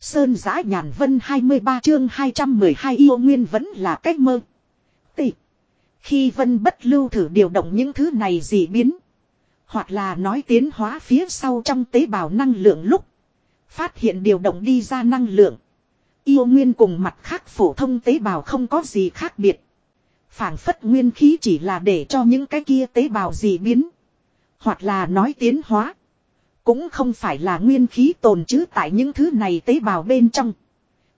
Sơn giã nhàn vân 23 chương 212 yêu nguyên vẫn là cách mơ. Tị. Khi vân bất lưu thử điều động những thứ này gì biến. Hoặc là nói tiến hóa phía sau trong tế bào năng lượng lúc. Phát hiện điều động đi ra năng lượng. Yêu nguyên cùng mặt khác phổ thông tế bào không có gì khác biệt. phảng phất nguyên khí chỉ là để cho những cái kia tế bào gì biến. Hoặc là nói tiến hóa. Cũng không phải là nguyên khí tồn trữ tại những thứ này tế bào bên trong.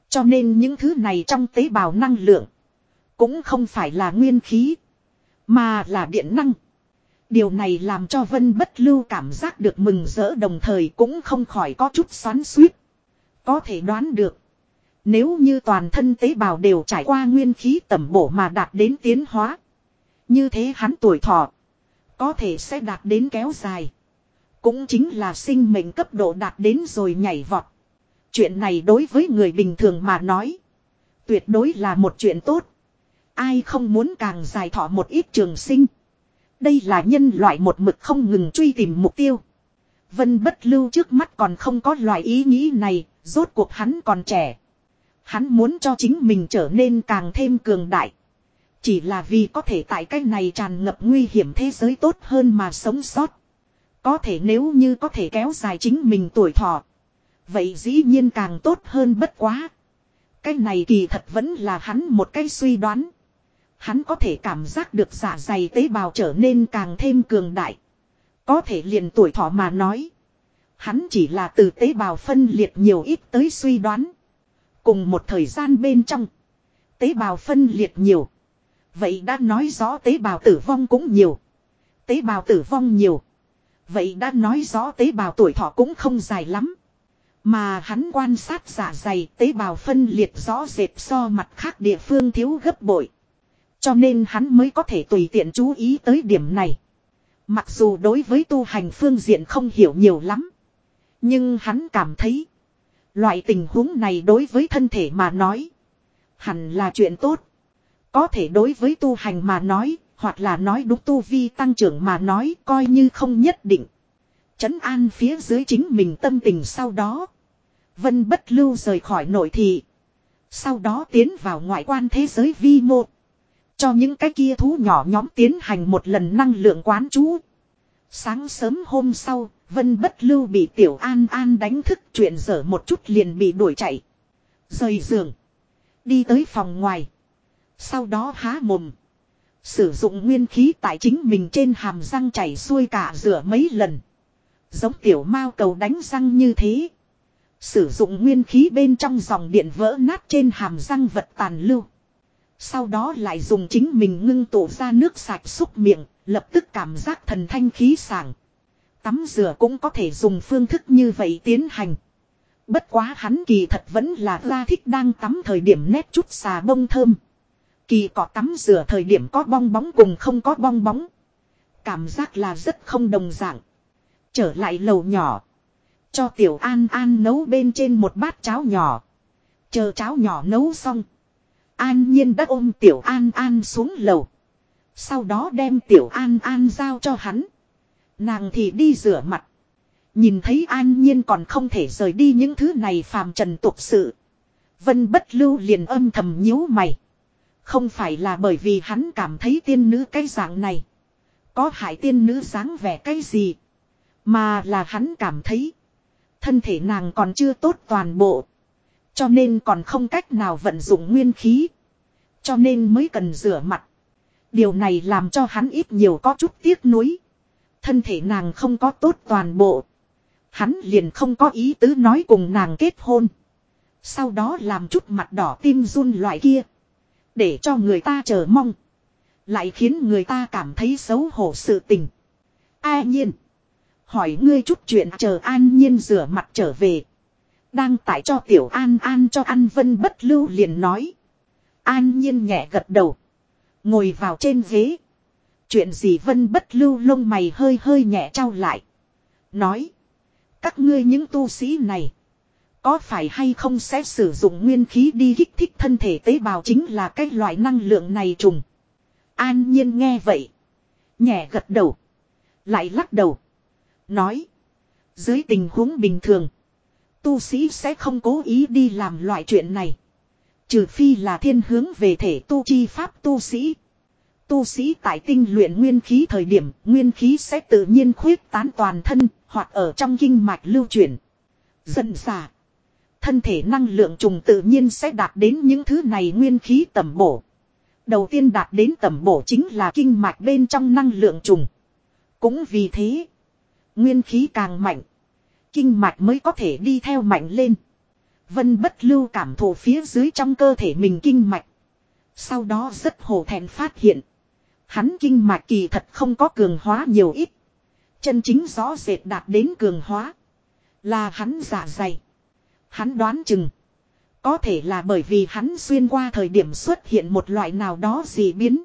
Cho nên những thứ này trong tế bào năng lượng. Cũng không phải là nguyên khí. Mà là điện năng. Điều này làm cho Vân bất lưu cảm giác được mừng rỡ đồng thời cũng không khỏi có chút xoắn suýt. Có thể đoán được. Nếu như toàn thân tế bào đều trải qua nguyên khí tẩm bổ mà đạt đến tiến hóa. Như thế hắn tuổi thọ. Có thể sẽ đạt đến kéo dài. Cũng chính là sinh mệnh cấp độ đạt đến rồi nhảy vọt. Chuyện này đối với người bình thường mà nói. Tuyệt đối là một chuyện tốt. Ai không muốn càng dài thọ một ít trường sinh. Đây là nhân loại một mực không ngừng truy tìm mục tiêu. Vân bất lưu trước mắt còn không có loại ý nghĩ này, rốt cuộc hắn còn trẻ. Hắn muốn cho chính mình trở nên càng thêm cường đại. Chỉ là vì có thể tại cái này tràn ngập nguy hiểm thế giới tốt hơn mà sống sót. Có thể nếu như có thể kéo dài chính mình tuổi thọ. Vậy dĩ nhiên càng tốt hơn bất quá. Cái này kỳ thật vẫn là hắn một cái suy đoán. Hắn có thể cảm giác được giả dày tế bào trở nên càng thêm cường đại. Có thể liền tuổi thọ mà nói. Hắn chỉ là từ tế bào phân liệt nhiều ít tới suy đoán. Cùng một thời gian bên trong. Tế bào phân liệt nhiều. Vậy đã nói rõ tế bào tử vong cũng nhiều. Tế bào tử vong nhiều. Vậy đã nói rõ tế bào tuổi thọ cũng không dài lắm. Mà hắn quan sát giả dày tế bào phân liệt rõ rệt so mặt khác địa phương thiếu gấp bội. Cho nên hắn mới có thể tùy tiện chú ý tới điểm này. Mặc dù đối với tu hành phương diện không hiểu nhiều lắm. Nhưng hắn cảm thấy. Loại tình huống này đối với thân thể mà nói. Hẳn là chuyện tốt. Có thể đối với tu hành mà nói. Hoặc là nói đúng tu vi tăng trưởng mà nói coi như không nhất định. Chấn an phía dưới chính mình tâm tình sau đó. Vân bất lưu rời khỏi nội thị. Sau đó tiến vào ngoại quan thế giới vi mô. Cho những cái kia thú nhỏ nhóm tiến hành một lần năng lượng quán chú. Sáng sớm hôm sau, Vân Bất Lưu bị Tiểu An An đánh thức chuyện dở một chút liền bị đuổi chạy. Rời giường. Đi tới phòng ngoài. Sau đó há mồm. Sử dụng nguyên khí tại chính mình trên hàm răng chảy xuôi cả rửa mấy lần. Giống tiểu mao cầu đánh răng như thế. Sử dụng nguyên khí bên trong dòng điện vỡ nát trên hàm răng vật tàn lưu. Sau đó lại dùng chính mình ngưng tụ ra nước sạch xúc miệng, lập tức cảm giác thần thanh khí sảng. Tắm rửa cũng có thể dùng phương thức như vậy tiến hành. Bất quá hắn kỳ thật vẫn là ra thích đang tắm thời điểm nét chút xà bông thơm. Kỳ cỏ tắm rửa thời điểm có bong bóng cùng không có bong bóng. Cảm giác là rất không đồng dạng. Trở lại lầu nhỏ. Cho tiểu an an nấu bên trên một bát cháo nhỏ. Chờ cháo nhỏ nấu xong. An nhiên đã ôm tiểu an an xuống lầu. Sau đó đem tiểu an an giao cho hắn. Nàng thì đi rửa mặt. Nhìn thấy an nhiên còn không thể rời đi những thứ này phàm trần tục sự. Vân bất lưu liền âm thầm nhíu mày. Không phải là bởi vì hắn cảm thấy tiên nữ cái dạng này. Có hại tiên nữ dáng vẻ cái gì. Mà là hắn cảm thấy. Thân thể nàng còn chưa tốt toàn bộ. Cho nên còn không cách nào vận dụng nguyên khí. Cho nên mới cần rửa mặt. Điều này làm cho hắn ít nhiều có chút tiếc nuối. Thân thể nàng không có tốt toàn bộ. Hắn liền không có ý tứ nói cùng nàng kết hôn. Sau đó làm chút mặt đỏ tim run loại kia. Để cho người ta chờ mong. Lại khiến người ta cảm thấy xấu hổ sự tình. A nhiên. Hỏi ngươi chút chuyện chờ an nhiên rửa mặt trở về. Đang tại cho tiểu an an cho ăn vân bất lưu liền nói. An nhiên nhẹ gật đầu. Ngồi vào trên ghế. Chuyện gì vân bất lưu lông mày hơi hơi nhẹ trao lại. Nói. Các ngươi những tu sĩ này. Có phải hay không sẽ sử dụng nguyên khí đi kích thích thân thể tế bào chính là cái loại năng lượng này trùng. An nhiên nghe vậy. Nhẹ gật đầu. Lại lắc đầu. Nói. Dưới tình huống bình thường. Tu sĩ sẽ không cố ý đi làm loại chuyện này. Trừ phi là thiên hướng về thể tu chi pháp tu sĩ. Tu sĩ tại tinh luyện nguyên khí thời điểm, nguyên khí sẽ tự nhiên khuyết tán toàn thân, hoặc ở trong kinh mạch lưu chuyển. Dần xả. Thân thể năng lượng trùng tự nhiên sẽ đạt đến những thứ này nguyên khí tầm bổ. Đầu tiên đạt đến tầm bổ chính là kinh mạch bên trong năng lượng trùng. Cũng vì thế, nguyên khí càng mạnh, kinh mạch mới có thể đi theo mạnh lên. Vân bất lưu cảm thụ phía dưới trong cơ thể mình kinh mạch. Sau đó rất hồ thẹn phát hiện. Hắn kinh mạch kỳ thật không có cường hóa nhiều ít. Chân chính rõ rệt đạt đến cường hóa. Là hắn giả dày. Hắn đoán chừng. Có thể là bởi vì hắn xuyên qua thời điểm xuất hiện một loại nào đó gì biến.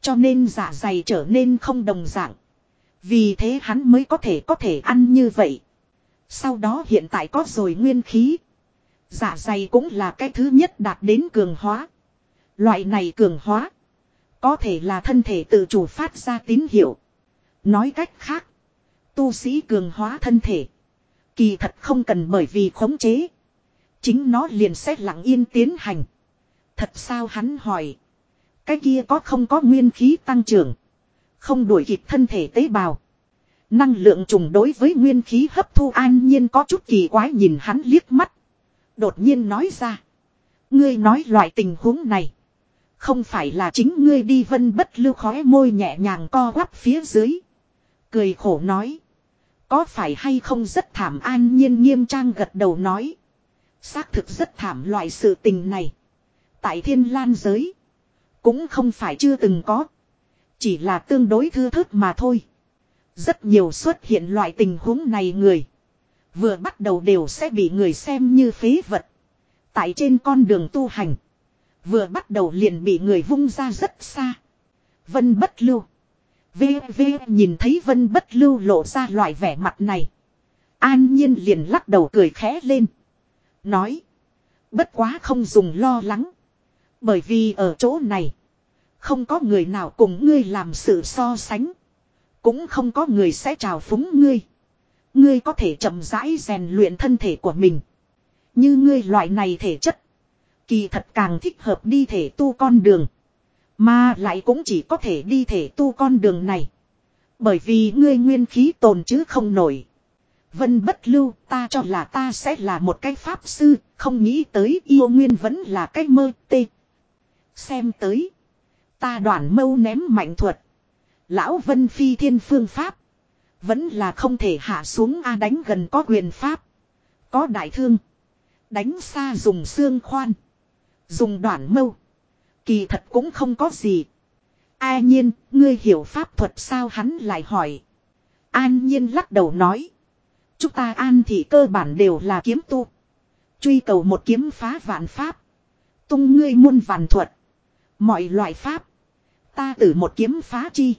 Cho nên giả dày trở nên không đồng dạng. Vì thế hắn mới có thể có thể ăn như vậy. Sau đó hiện tại có rồi nguyên khí. Giả dày cũng là cái thứ nhất đạt đến cường hóa. Loại này cường hóa. Có thể là thân thể tự chủ phát ra tín hiệu. Nói cách khác. Tu sĩ cường hóa thân thể. Kỳ thật không cần bởi vì khống chế. Chính nó liền sẽ lặng yên tiến hành. Thật sao hắn hỏi. Cái kia có không có nguyên khí tăng trưởng. Không đuổi kịp thân thể tế bào. Năng lượng trùng đối với nguyên khí hấp thu an nhiên có chút kỳ quái nhìn hắn liếc mắt. Đột nhiên nói ra. Ngươi nói loại tình huống này. Không phải là chính ngươi đi vân bất lưu khói môi nhẹ nhàng co quắp phía dưới. Cười khổ nói. Có phải hay không rất thảm an nhiên nghiêm trang gật đầu nói. Xác thực rất thảm loại sự tình này. Tại thiên lan giới. Cũng không phải chưa từng có. Chỉ là tương đối thư thớt mà thôi. Rất nhiều xuất hiện loại tình huống này người. Vừa bắt đầu đều sẽ bị người xem như phế vật. Tại trên con đường tu hành. Vừa bắt đầu liền bị người vung ra rất xa. Vân bất lưu. V V nhìn thấy vân bất lưu lộ ra loại vẻ mặt này. An nhiên liền lắc đầu cười khẽ lên. Nói. Bất quá không dùng lo lắng. Bởi vì ở chỗ này. Không có người nào cùng ngươi làm sự so sánh. Cũng không có người sẽ trào phúng ngươi. Ngươi có thể chậm rãi rèn luyện thân thể của mình. Như ngươi loại này thể chất. Kỳ thật càng thích hợp đi thể tu con đường. Mà lại cũng chỉ có thể đi thể tu con đường này. Bởi vì ngươi nguyên khí tồn chứ không nổi. Vân bất lưu, ta cho là ta sẽ là một cái pháp sư. Không nghĩ tới yêu nguyên vẫn là cái mơ tê. Xem tới. Ta đoàn mâu ném mạnh thuật. Lão Vân Phi thiên phương pháp. Vẫn là không thể hạ xuống A đánh gần có quyền pháp. Có đại thương. Đánh xa dùng xương khoan. Dùng đoạn mâu. Kỳ thật cũng không có gì. Ai nhiên, ngươi hiểu pháp thuật sao hắn lại hỏi. An nhiên lắc đầu nói. Chúng ta an thì cơ bản đều là kiếm tu. Truy cầu một kiếm phá vạn pháp. Tung ngươi muôn vạn thuật. Mọi loại pháp. Ta tử một kiếm phá chi.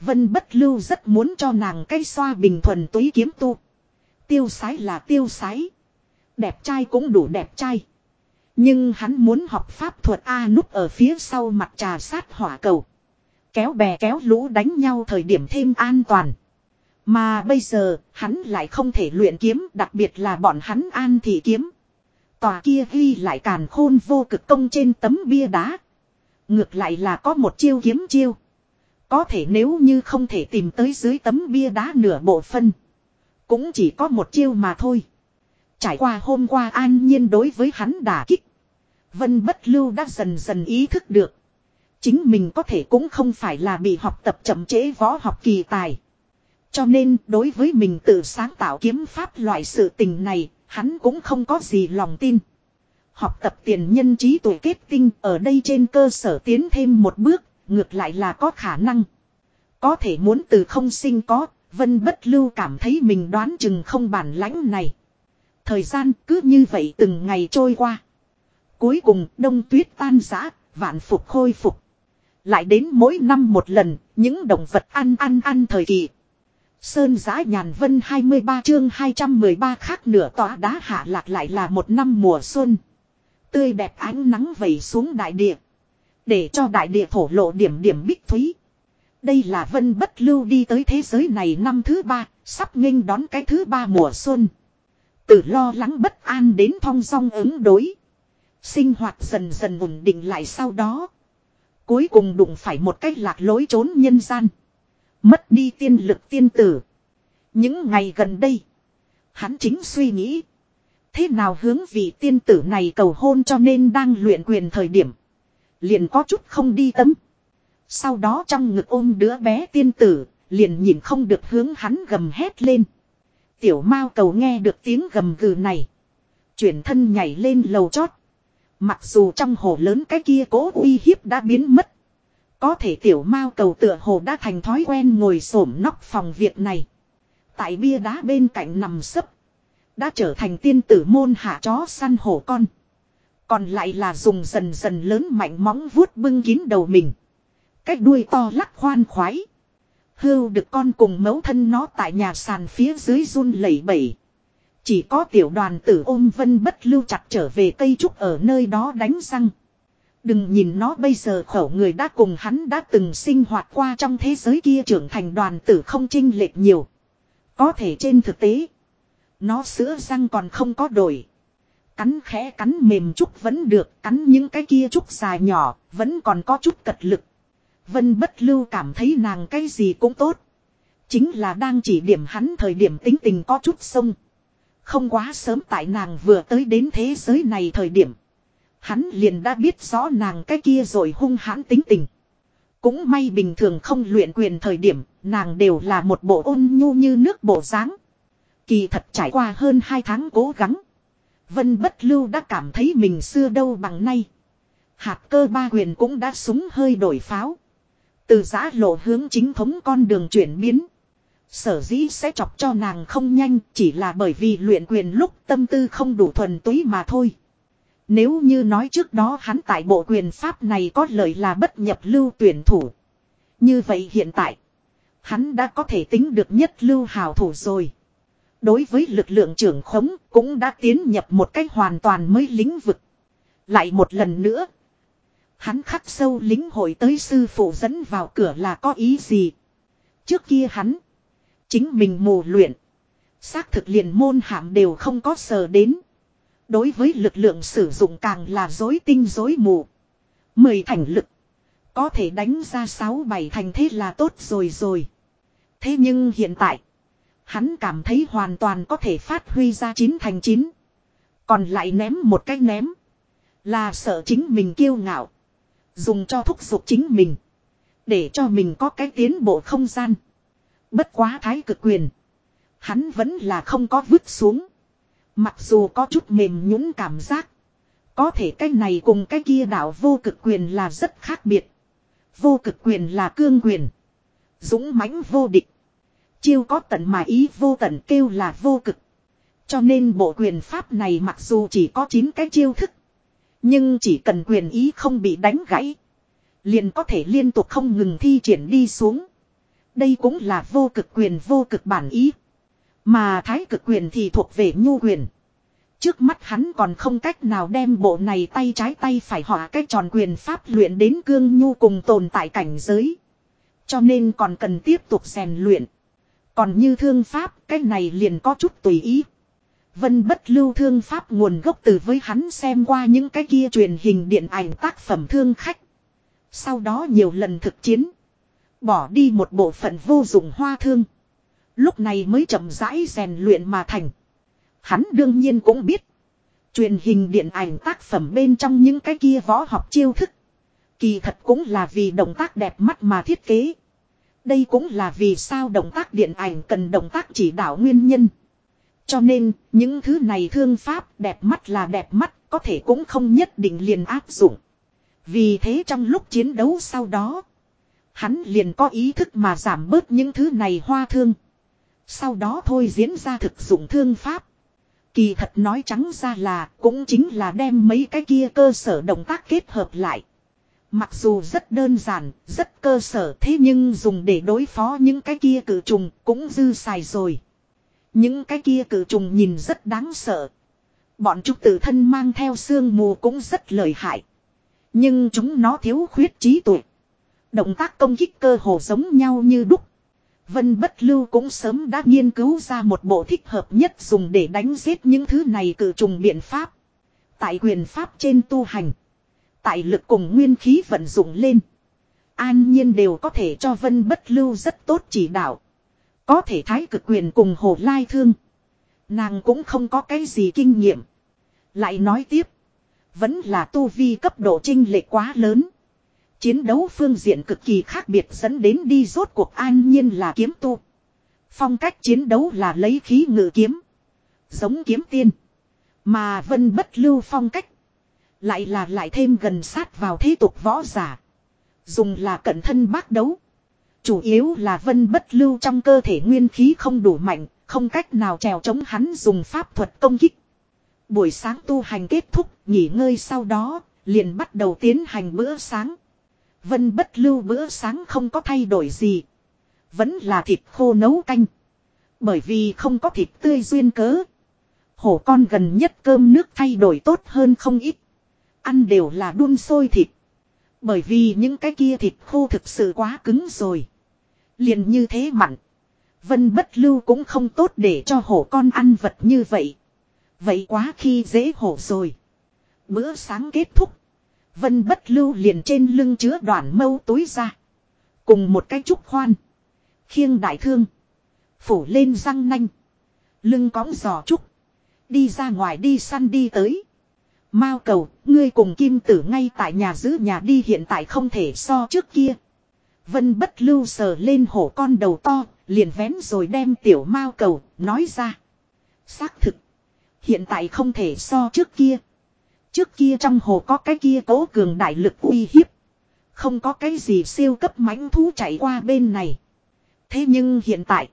Vân bất lưu rất muốn cho nàng cây xoa bình thuần túy kiếm tu. Tiêu sái là tiêu sái. Đẹp trai cũng đủ đẹp trai. Nhưng hắn muốn học pháp thuật A núp ở phía sau mặt trà sát hỏa cầu. Kéo bè kéo lũ đánh nhau thời điểm thêm an toàn. Mà bây giờ, hắn lại không thể luyện kiếm, đặc biệt là bọn hắn an thị kiếm. Tòa kia ghi lại càn khôn vô cực công trên tấm bia đá. Ngược lại là có một chiêu kiếm chiêu. Có thể nếu như không thể tìm tới dưới tấm bia đá nửa bộ phân. Cũng chỉ có một chiêu mà thôi. Trải qua hôm qua an nhiên đối với hắn đả kích. Vân bất lưu đã dần dần ý thức được. Chính mình có thể cũng không phải là bị học tập chậm chế võ học kỳ tài. Cho nên đối với mình tự sáng tạo kiếm pháp loại sự tình này, hắn cũng không có gì lòng tin. Học tập tiền nhân trí tuổi kết tinh ở đây trên cơ sở tiến thêm một bước, ngược lại là có khả năng. Có thể muốn từ không sinh có, Vân Bất Lưu cảm thấy mình đoán chừng không bản lãnh này. Thời gian cứ như vậy từng ngày trôi qua. Cuối cùng đông tuyết tan rã, vạn phục khôi phục. Lại đến mỗi năm một lần, những động vật ăn ăn ăn thời kỳ. Sơn giã nhàn vân 23 chương 213 khác nửa tòa đá hạ lạc lại là một năm mùa xuân. Tươi đẹp ánh nắng vẩy xuống đại địa. Để cho đại địa thổ lộ điểm điểm bích thúy. Đây là vân bất lưu đi tới thế giới này năm thứ ba, sắp nghênh đón cái thứ ba mùa xuân. Từ lo lắng bất an đến thong song ứng đối. Sinh hoạt dần dần ổn định lại sau đó. Cuối cùng đụng phải một cách lạc lối trốn nhân gian. Mất đi tiên lực tiên tử. Những ngày gần đây. Hắn chính suy nghĩ. Thế nào hướng vị tiên tử này cầu hôn cho nên đang luyện quyền thời điểm. Liền có chút không đi tấm. Sau đó trong ngực ôm đứa bé tiên tử, liền nhìn không được hướng hắn gầm hét lên. Tiểu mao cầu nghe được tiếng gầm gừ này. Chuyển thân nhảy lên lầu chót. Mặc dù trong hồ lớn cái kia cố uy hiếp đã biến mất. Có thể tiểu mao cầu tựa hồ đã thành thói quen ngồi xổm nóc phòng việc này. Tại bia đá bên cạnh nằm sấp. Đã trở thành tiên tử môn hạ chó săn hổ con. Còn lại là dùng dần dần lớn mạnh móng vuốt bưng kín đầu mình. Cái đuôi to lắc khoan khoái. Hưu được con cùng mẫu thân nó tại nhà sàn phía dưới run lẩy bẩy. Chỉ có tiểu đoàn tử ôm vân bất lưu chặt trở về cây trúc ở nơi đó đánh răng. Đừng nhìn nó bây giờ khẩu người đã cùng hắn đã từng sinh hoạt qua trong thế giới kia trưởng thành đoàn tử không chinh lệch nhiều. Có thể trên thực tế, nó sữa răng còn không có đổi. Cắn khẽ cắn mềm chút vẫn được, cắn những cái kia chút dài nhỏ, vẫn còn có chút cật lực. Vân bất lưu cảm thấy nàng cái gì cũng tốt. Chính là đang chỉ điểm hắn thời điểm tính tình có chút sông. Không quá sớm tại nàng vừa tới đến thế giới này thời điểm. Hắn liền đã biết rõ nàng cái kia rồi hung hãn tính tình. Cũng may bình thường không luyện quyền thời điểm, nàng đều là một bộ ôn nhu như nước bộ dáng. Kỳ thật trải qua hơn hai tháng cố gắng. Vân bất lưu đã cảm thấy mình xưa đâu bằng nay. Hạt cơ ba quyền cũng đã súng hơi đổi pháo. Từ giã lộ hướng chính thống con đường chuyển biến. Sở dĩ sẽ chọc cho nàng không nhanh chỉ là bởi vì luyện quyền lúc tâm tư không đủ thuần túy mà thôi. Nếu như nói trước đó hắn tại bộ quyền pháp này có lời là bất nhập lưu tuyển thủ. Như vậy hiện tại, hắn đã có thể tính được nhất lưu hào thủ rồi. Đối với lực lượng trưởng khống cũng đã tiến nhập một cách hoàn toàn mới lĩnh vực. Lại một lần nữa. Hắn khắc sâu lính hội tới sư phụ dẫn vào cửa là có ý gì. Trước kia hắn. Chính mình mù luyện. Xác thực liền môn hàm đều không có sờ đến. Đối với lực lượng sử dụng càng là dối tinh dối mù. Mười thành lực. Có thể đánh ra sáu bảy thành thế là tốt rồi rồi. Thế nhưng hiện tại. Hắn cảm thấy hoàn toàn có thể phát huy ra chín thành chín. Còn lại ném một cái ném. Là sợ chính mình kiêu ngạo. Dùng cho thúc giục chính mình. Để cho mình có cái tiến bộ không gian. Bất quá thái cực quyền. Hắn vẫn là không có vứt xuống. Mặc dù có chút mềm nhũn cảm giác. Có thể cái này cùng cái kia đạo vô cực quyền là rất khác biệt. Vô cực quyền là cương quyền. Dũng mãnh vô địch. Chiêu có tận mà ý vô tận kêu là vô cực. Cho nên bộ quyền pháp này mặc dù chỉ có 9 cái chiêu thức. Nhưng chỉ cần quyền ý không bị đánh gãy. Liền có thể liên tục không ngừng thi triển đi xuống. Đây cũng là vô cực quyền vô cực bản ý. Mà thái cực quyền thì thuộc về nhu quyền. Trước mắt hắn còn không cách nào đem bộ này tay trái tay phải hỏa cái tròn quyền pháp luyện đến cương nhu cùng tồn tại cảnh giới. Cho nên còn cần tiếp tục rèn luyện. Còn như thương pháp, cái này liền có chút tùy ý. Vân bất lưu thương pháp nguồn gốc từ với hắn xem qua những cái kia truyền hình điện ảnh tác phẩm thương khách. Sau đó nhiều lần thực chiến. Bỏ đi một bộ phận vô dụng hoa thương. Lúc này mới chậm rãi rèn luyện mà thành. Hắn đương nhiên cũng biết. Truyền hình điện ảnh tác phẩm bên trong những cái kia võ học chiêu thức. Kỳ thật cũng là vì động tác đẹp mắt mà thiết kế. Đây cũng là vì sao động tác điện ảnh cần động tác chỉ đạo nguyên nhân. Cho nên, những thứ này thương pháp đẹp mắt là đẹp mắt, có thể cũng không nhất định liền áp dụng. Vì thế trong lúc chiến đấu sau đó, hắn liền có ý thức mà giảm bớt những thứ này hoa thương. Sau đó thôi diễn ra thực dụng thương pháp. Kỳ thật nói trắng ra là cũng chính là đem mấy cái kia cơ sở động tác kết hợp lại. Mặc dù rất đơn giản, rất cơ sở thế nhưng dùng để đối phó những cái kia cử trùng cũng dư xài rồi. Những cái kia cử trùng nhìn rất đáng sợ. Bọn chúng tự thân mang theo sương mù cũng rất lợi hại. Nhưng chúng nó thiếu khuyết trí tuệ. Động tác công kích cơ hồ giống nhau như đúc. Vân Bất Lưu cũng sớm đã nghiên cứu ra một bộ thích hợp nhất dùng để đánh giết những thứ này cử trùng biện pháp. Tại quyền pháp trên tu hành. Tại lực cùng nguyên khí vận dụng lên. An nhiên đều có thể cho Vân Bất Lưu rất tốt chỉ đạo. Có thể thái cực quyền cùng hồ lai thương. Nàng cũng không có cái gì kinh nghiệm. Lại nói tiếp. Vẫn là tu vi cấp độ trinh lệ quá lớn. Chiến đấu phương diện cực kỳ khác biệt dẫn đến đi rốt cuộc an nhiên là kiếm tu. Phong cách chiến đấu là lấy khí ngự kiếm. Giống kiếm tiên. Mà vân bất lưu phong cách. Lại là lại thêm gần sát vào thế tục võ giả. Dùng là cận thân bác đấu. Chủ yếu là vân bất lưu trong cơ thể nguyên khí không đủ mạnh, không cách nào trèo chống hắn dùng pháp thuật công kích. Buổi sáng tu hành kết thúc, nghỉ ngơi sau đó, liền bắt đầu tiến hành bữa sáng. Vân bất lưu bữa sáng không có thay đổi gì. Vẫn là thịt khô nấu canh. Bởi vì không có thịt tươi duyên cớ. Hổ con gần nhất cơm nước thay đổi tốt hơn không ít. Ăn đều là đun sôi thịt. Bởi vì những cái kia thịt khô thực sự quá cứng rồi. Liền như thế mặn. Vân bất lưu cũng không tốt để cho hổ con ăn vật như vậy. Vậy quá khi dễ hổ rồi. Bữa sáng kết thúc. Vân bất lưu liền trên lưng chứa đoàn mâu túi ra. Cùng một cái trúc khoan. Khiêng đại thương. Phủ lên răng nanh. Lưng cõng giò trúc. Đi ra ngoài đi săn đi tới. Mao cầu, ngươi cùng kim tử ngay tại nhà giữ nhà đi hiện tại không thể so trước kia. Vân bất lưu sờ lên hổ con đầu to, liền vén rồi đem tiểu mao cầu, nói ra. Xác thực. Hiện tại không thể so trước kia. Trước kia trong hồ có cái kia cố cường đại lực uy hiếp. Không có cái gì siêu cấp mãnh thú chạy qua bên này. Thế nhưng hiện tại.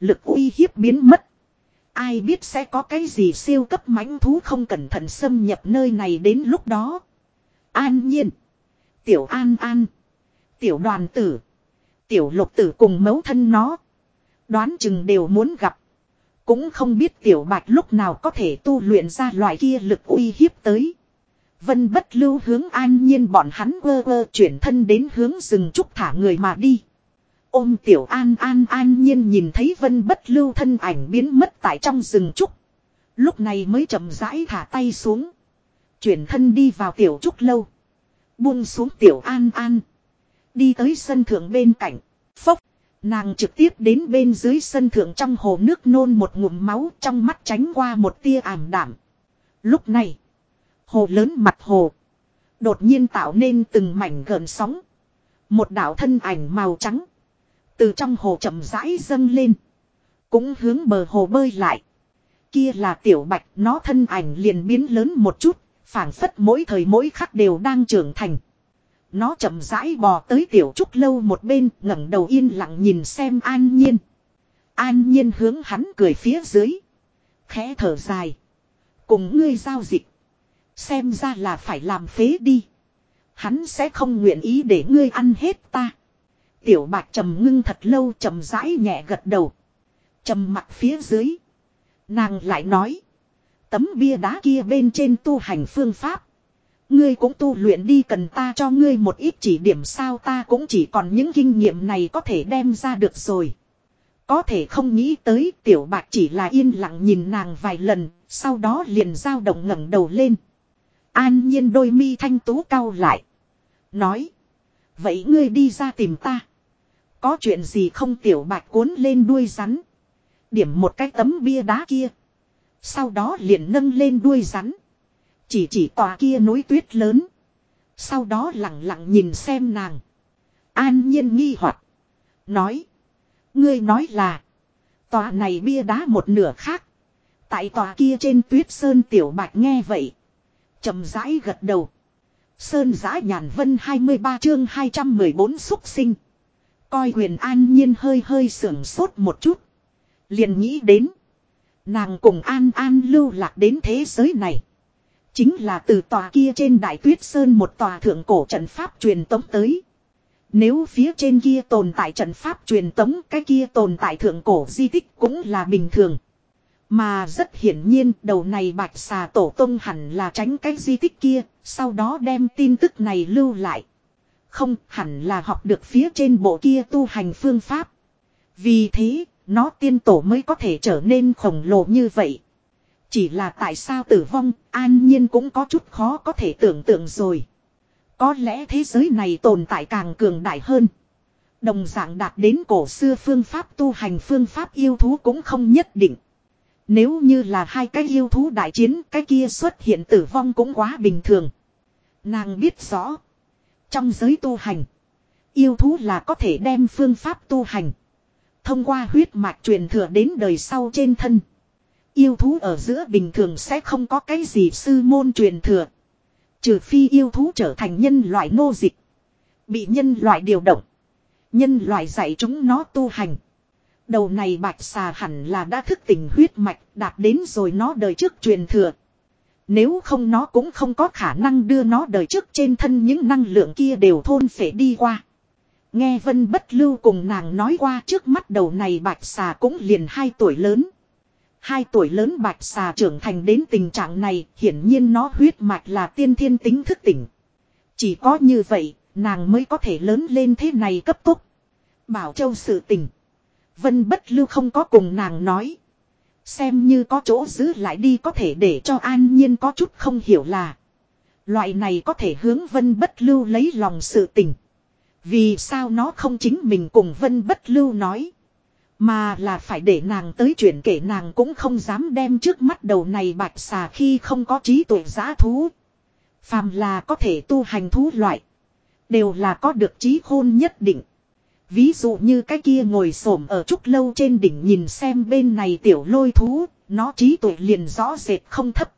Lực uy hiếp biến mất. Ai biết sẽ có cái gì siêu cấp mãnh thú không cẩn thận xâm nhập nơi này đến lúc đó. An nhiên. Tiểu an an. Tiểu đoàn tử. Tiểu lục tử cùng mấu thân nó. Đoán chừng đều muốn gặp. Cũng không biết tiểu bạch lúc nào có thể tu luyện ra loại kia lực uy hiếp tới. Vân bất lưu hướng an nhiên bọn hắn ơ ơ chuyển thân đến hướng rừng trúc thả người mà đi. Ôm tiểu an an an nhiên nhìn thấy vân bất lưu thân ảnh biến mất tại trong rừng trúc. Lúc này mới chậm rãi thả tay xuống. Chuyển thân đi vào tiểu trúc lâu. Buông xuống tiểu an an. Đi tới sân thượng bên cạnh. Phốc. Nàng trực tiếp đến bên dưới sân thượng trong hồ nước nôn một ngụm máu trong mắt tránh qua một tia ảm đảm. Lúc này. Hồ lớn mặt hồ. Đột nhiên tạo nên từng mảnh gợn sóng. Một đạo thân ảnh màu trắng. Từ trong hồ chậm rãi dâng lên. Cũng hướng bờ hồ bơi lại. Kia là tiểu bạch, nó thân ảnh liền biến lớn một chút. phảng phất mỗi thời mỗi khắc đều đang trưởng thành. Nó chậm rãi bò tới tiểu trúc lâu một bên, ngẩng đầu yên lặng nhìn xem an nhiên. An nhiên hướng hắn cười phía dưới. Khẽ thở dài. Cùng ngươi giao dịch. Xem ra là phải làm phế đi. Hắn sẽ không nguyện ý để ngươi ăn hết ta. Tiểu bạc trầm ngưng thật lâu trầm rãi nhẹ gật đầu. Trầm mặt phía dưới. Nàng lại nói. Tấm bia đá kia bên trên tu hành phương pháp. Ngươi cũng tu luyện đi cần ta cho ngươi một ít chỉ điểm sao ta cũng chỉ còn những kinh nghiệm này có thể đem ra được rồi. Có thể không nghĩ tới tiểu bạch chỉ là yên lặng nhìn nàng vài lần, sau đó liền dao động ngẩng đầu lên. An nhiên đôi mi thanh tú cao lại. Nói. Vậy ngươi đi ra tìm ta. Có chuyện gì không tiểu bạch cuốn lên đuôi rắn. Điểm một cái tấm bia đá kia. Sau đó liền nâng lên đuôi rắn. Chỉ chỉ tòa kia núi tuyết lớn. Sau đó lặng lặng nhìn xem nàng. An nhiên nghi hoặc Nói. Ngươi nói là. Tòa này bia đá một nửa khác. Tại tòa kia trên tuyết sơn tiểu bạch nghe vậy chậm rãi gật đầu. Sơn giã nhàn vân 23 chương 214 xúc sinh. Coi huyền an nhiên hơi hơi sưởng sốt một chút. Liền nghĩ đến. Nàng cùng an an lưu lạc đến thế giới này. Chính là từ tòa kia trên đại tuyết sơn một tòa thượng cổ trận pháp truyền tống tới. Nếu phía trên kia tồn tại trận pháp truyền tống cái kia tồn tại thượng cổ di tích cũng là bình thường. Mà rất hiển nhiên đầu này bạch xà tổ tông hẳn là tránh cái di tích kia, sau đó đem tin tức này lưu lại. Không hẳn là học được phía trên bộ kia tu hành phương pháp. Vì thế, nó tiên tổ mới có thể trở nên khổng lồ như vậy. Chỉ là tại sao tử vong, an nhiên cũng có chút khó có thể tưởng tượng rồi. Có lẽ thế giới này tồn tại càng cường đại hơn. Đồng dạng đạt đến cổ xưa phương pháp tu hành phương pháp yêu thú cũng không nhất định. Nếu như là hai cái yêu thú đại chiến cái kia xuất hiện tử vong cũng quá bình thường. Nàng biết rõ. Trong giới tu hành. Yêu thú là có thể đem phương pháp tu hành. Thông qua huyết mạch truyền thừa đến đời sau trên thân. Yêu thú ở giữa bình thường sẽ không có cái gì sư môn truyền thừa. Trừ phi yêu thú trở thành nhân loại nô dịch. Bị nhân loại điều động. Nhân loại dạy chúng nó tu hành. Đầu này bạch xà hẳn là đã thức tỉnh huyết mạch, đạt đến rồi nó đời trước truyền thừa. Nếu không nó cũng không có khả năng đưa nó đời trước trên thân những năng lượng kia đều thôn phệ đi qua. Nghe Vân Bất Lưu cùng nàng nói qua trước mắt đầu này bạch xà cũng liền hai tuổi lớn hai tuổi lớn bạch xà trưởng thành đến tình trạng này, hiển nhiên nó huyết mạch là tiên thiên tính thức tỉnh. Chỉ có như vậy, nàng mới có thể lớn lên thế này cấp tốc. Bảo Châu sự tình. Vân Bất Lưu không có cùng nàng nói. Xem như có chỗ giữ lại đi có thể để cho an nhiên có chút không hiểu là. Loại này có thể hướng Vân Bất Lưu lấy lòng sự tình. Vì sao nó không chính mình cùng Vân Bất Lưu nói. Mà là phải để nàng tới chuyện kể nàng cũng không dám đem trước mắt đầu này bạch xà khi không có trí tuệ giã thú. Phàm là có thể tu hành thú loại. Đều là có được trí khôn nhất định. Ví dụ như cái kia ngồi xổm ở trúc lâu trên đỉnh nhìn xem bên này tiểu lôi thú, nó trí tuệ liền rõ rệt không thấp.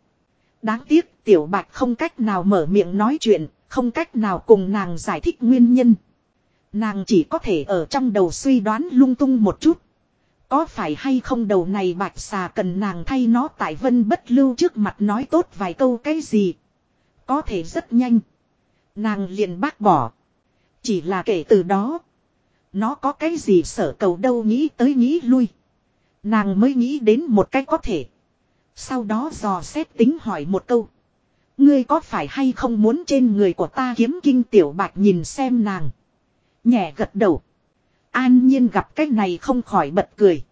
Đáng tiếc tiểu bạch không cách nào mở miệng nói chuyện, không cách nào cùng nàng giải thích nguyên nhân. Nàng chỉ có thể ở trong đầu suy đoán lung tung một chút. Có phải hay không đầu này bạch xà cần nàng thay nó tại vân bất lưu trước mặt nói tốt vài câu cái gì. Có thể rất nhanh. Nàng liền bác bỏ. Chỉ là kể từ đó. Nó có cái gì sở cầu đâu nghĩ tới nghĩ lui. Nàng mới nghĩ đến một cách có thể. Sau đó dò xét tính hỏi một câu. Ngươi có phải hay không muốn trên người của ta kiếm kinh tiểu bạch nhìn xem nàng. Nhẹ gật đầu. An nhiên gặp cái này không khỏi bật cười.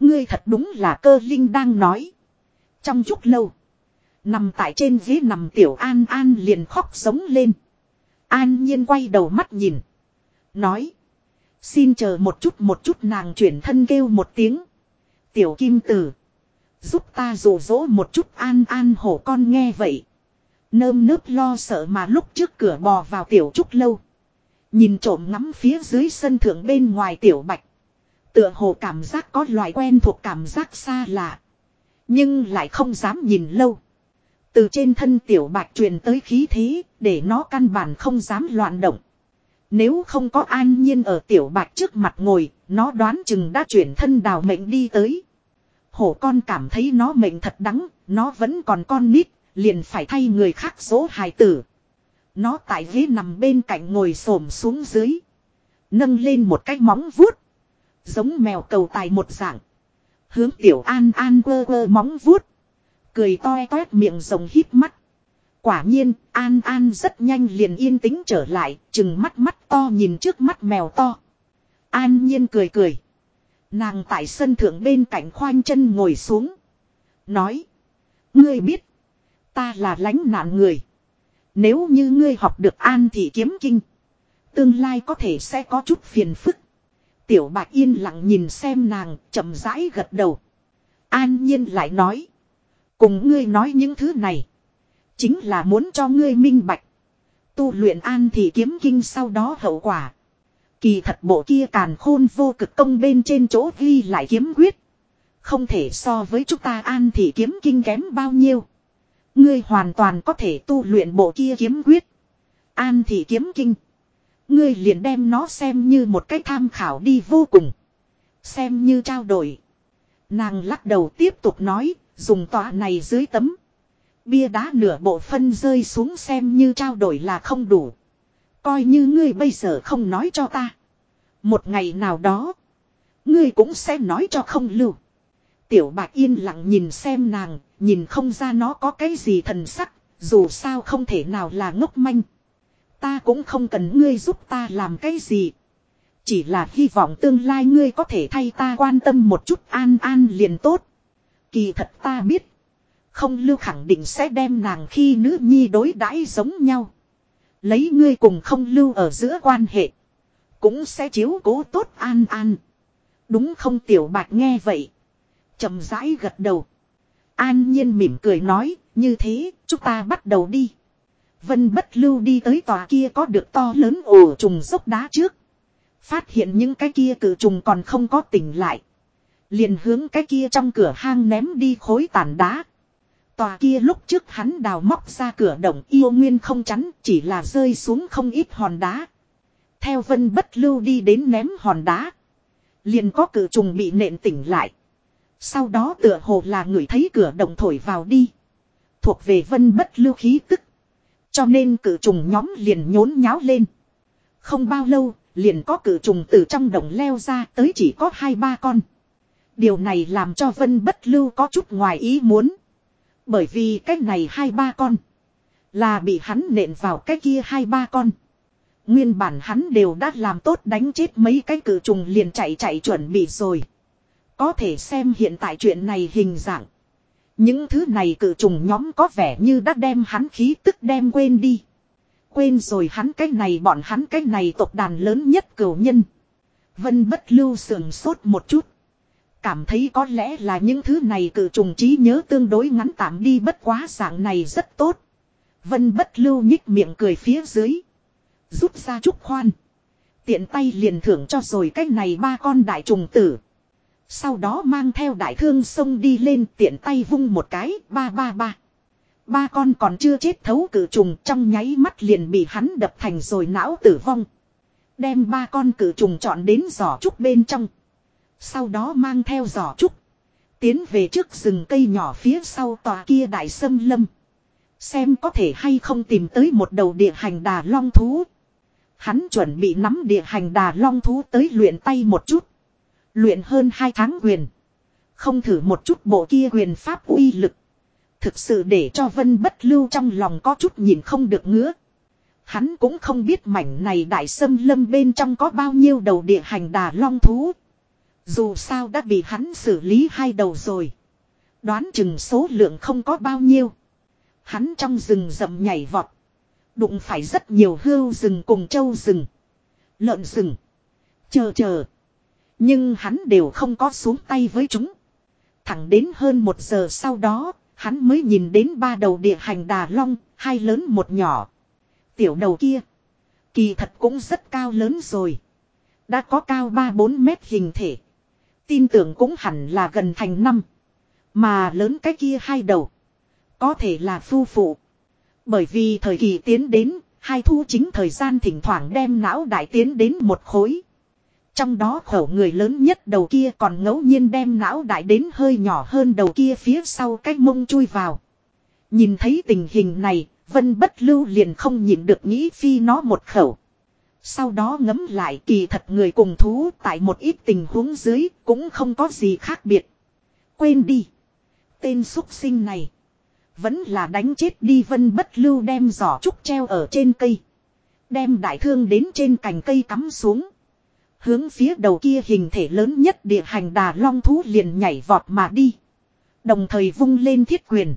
Ngươi thật đúng là cơ linh đang nói. Trong chút lâu. Nằm tại trên ghế nằm tiểu an an liền khóc sống lên. An nhiên quay đầu mắt nhìn. Nói. Xin chờ một chút một chút nàng chuyển thân kêu một tiếng. Tiểu kim tử. Giúp ta rủ rỗ một chút an an hổ con nghe vậy. Nơm nớp lo sợ mà lúc trước cửa bò vào tiểu trúc lâu. Nhìn trộm ngắm phía dưới sân thượng bên ngoài tiểu bạch. Tựa hồ cảm giác có loại quen thuộc cảm giác xa lạ. Nhưng lại không dám nhìn lâu. Từ trên thân tiểu bạch truyền tới khí thế, để nó căn bản không dám loạn động. Nếu không có an nhiên ở tiểu bạch trước mặt ngồi, nó đoán chừng đã chuyển thân đào mệnh đi tới. Hổ con cảm thấy nó mệnh thật đắng, nó vẫn còn con nít, liền phải thay người khác số hài tử. Nó tại ghế nằm bên cạnh ngồi xổm xuống dưới. Nâng lên một cái móng vuốt. Giống mèo cầu tài một dạng. Hướng tiểu an an quơ quơ móng vuốt. Cười toe toét miệng rồng hít mắt. Quả nhiên, An An rất nhanh liền yên tĩnh trở lại, chừng mắt mắt to nhìn trước mắt mèo to. An nhiên cười cười. Nàng tại sân thượng bên cạnh khoanh chân ngồi xuống. Nói. Ngươi biết. Ta là lánh nạn người. Nếu như ngươi học được an thì kiếm kinh. Tương lai có thể sẽ có chút phiền phức. Tiểu bạch yên lặng nhìn xem nàng, chậm rãi gật đầu. An nhiên lại nói. Cùng ngươi nói những thứ này. Chính là muốn cho ngươi minh bạch. Tu luyện an thì kiếm kinh sau đó hậu quả. Kỳ thật bộ kia càn khôn vô cực công bên trên chỗ ghi lại kiếm quyết. Không thể so với chúng ta an thì kiếm kinh kém bao nhiêu. Ngươi hoàn toàn có thể tu luyện bộ kia kiếm quyết. An thị kiếm kinh. Ngươi liền đem nó xem như một cái tham khảo đi vô cùng. Xem như trao đổi. Nàng lắc đầu tiếp tục nói, dùng tòa này dưới tấm. Bia đá nửa bộ phân rơi xuống xem như trao đổi là không đủ. Coi như ngươi bây giờ không nói cho ta. Một ngày nào đó. Ngươi cũng sẽ nói cho không lưu. Tiểu bạc yên lặng nhìn xem nàng. Nhìn không ra nó có cái gì thần sắc. Dù sao không thể nào là ngốc manh. Ta cũng không cần ngươi giúp ta làm cái gì. Chỉ là hy vọng tương lai ngươi có thể thay ta quan tâm một chút an an liền tốt. Kỳ thật ta biết. Không lưu khẳng định sẽ đem nàng khi nữ nhi đối đãi giống nhau. Lấy ngươi cùng không lưu ở giữa quan hệ. Cũng sẽ chiếu cố tốt an an. Đúng không tiểu bạch nghe vậy chậm rãi gật đầu. An nhiên mỉm cười nói. Như thế, chúng ta bắt đầu đi. Vân bất lưu đi tới tòa kia có được to lớn ổ trùng dốc đá trước. Phát hiện những cái kia cử trùng còn không có tỉnh lại. Liền hướng cái kia trong cửa hang ném đi khối tàn đá. Tòa kia lúc trước hắn đào móc ra cửa động yêu nguyên không chắn, chỉ là rơi xuống không ít hòn đá. Theo vân bất lưu đi đến ném hòn đá. Liền có cử trùng bị nện tỉnh lại. Sau đó tựa hồ là người thấy cửa động thổi vào đi. Thuộc về vân bất lưu khí tức. Cho nên cử trùng nhóm liền nhốn nháo lên. Không bao lâu, liền có cử trùng từ trong đồng leo ra tới chỉ có hai ba con. Điều này làm cho Vân Bất Lưu có chút ngoài ý muốn. Bởi vì cái này hai ba con. Là bị hắn nện vào cái kia hai ba con. Nguyên bản hắn đều đã làm tốt đánh chết mấy cái cử trùng liền chạy chạy chuẩn bị rồi. Có thể xem hiện tại chuyện này hình dạng. Những thứ này cử trùng nhóm có vẻ như đã đem hắn khí tức đem quên đi. Quên rồi hắn cái này bọn hắn cái này tộc đàn lớn nhất cửu nhân. Vân bất lưu sườn sốt một chút. Cảm thấy có lẽ là những thứ này cử trùng trí nhớ tương đối ngắn tạm đi bất quá dạng này rất tốt. Vân bất lưu nhích miệng cười phía dưới. Rút ra chúc khoan. Tiện tay liền thưởng cho rồi cái này ba con đại trùng tử. Sau đó mang theo đại thương sông đi lên tiện tay vung một cái, ba ba ba. Ba con còn chưa chết thấu cử trùng, trong nháy mắt liền bị hắn đập thành rồi não tử vong. Đem ba con cử trùng chọn đến giỏ trúc bên trong. Sau đó mang theo giỏ trúc. Tiến về trước rừng cây nhỏ phía sau tòa kia đại sâm lâm. Xem có thể hay không tìm tới một đầu địa hành đà long thú. Hắn chuẩn bị nắm địa hành đà long thú tới luyện tay một chút. Luyện hơn hai tháng quyền. Không thử một chút bộ kia quyền pháp uy lực. Thực sự để cho vân bất lưu trong lòng có chút nhìn không được ngứa. Hắn cũng không biết mảnh này đại sâm lâm bên trong có bao nhiêu đầu địa hành đà long thú. Dù sao đã bị hắn xử lý hai đầu rồi. Đoán chừng số lượng không có bao nhiêu. Hắn trong rừng rậm nhảy vọt. Đụng phải rất nhiều hươu rừng cùng trâu rừng. Lợn rừng. Chờ chờ. Nhưng hắn đều không có xuống tay với chúng. Thẳng đến hơn một giờ sau đó, hắn mới nhìn đến ba đầu địa hành đà long, hai lớn một nhỏ. Tiểu đầu kia. Kỳ thật cũng rất cao lớn rồi. Đã có cao 3-4 mét hình thể. Tin tưởng cũng hẳn là gần thành năm. Mà lớn cái kia hai đầu. Có thể là phu phụ. Bởi vì thời kỳ tiến đến, hai thu chính thời gian thỉnh thoảng đem não đại tiến đến một khối. Trong đó khẩu người lớn nhất đầu kia còn ngẫu nhiên đem não đại đến hơi nhỏ hơn đầu kia phía sau cách mông chui vào. Nhìn thấy tình hình này, Vân Bất Lưu liền không nhịn được nghĩ phi nó một khẩu. Sau đó ngấm lại kỳ thật người cùng thú tại một ít tình huống dưới cũng không có gì khác biệt. Quên đi. Tên xuất sinh này. Vẫn là đánh chết đi vân bất lưu đem giỏ trúc treo ở trên cây. Đem đại thương đến trên cành cây cắm xuống. Hướng phía đầu kia hình thể lớn nhất địa hành đà long thú liền nhảy vọt mà đi. Đồng thời vung lên thiết quyền.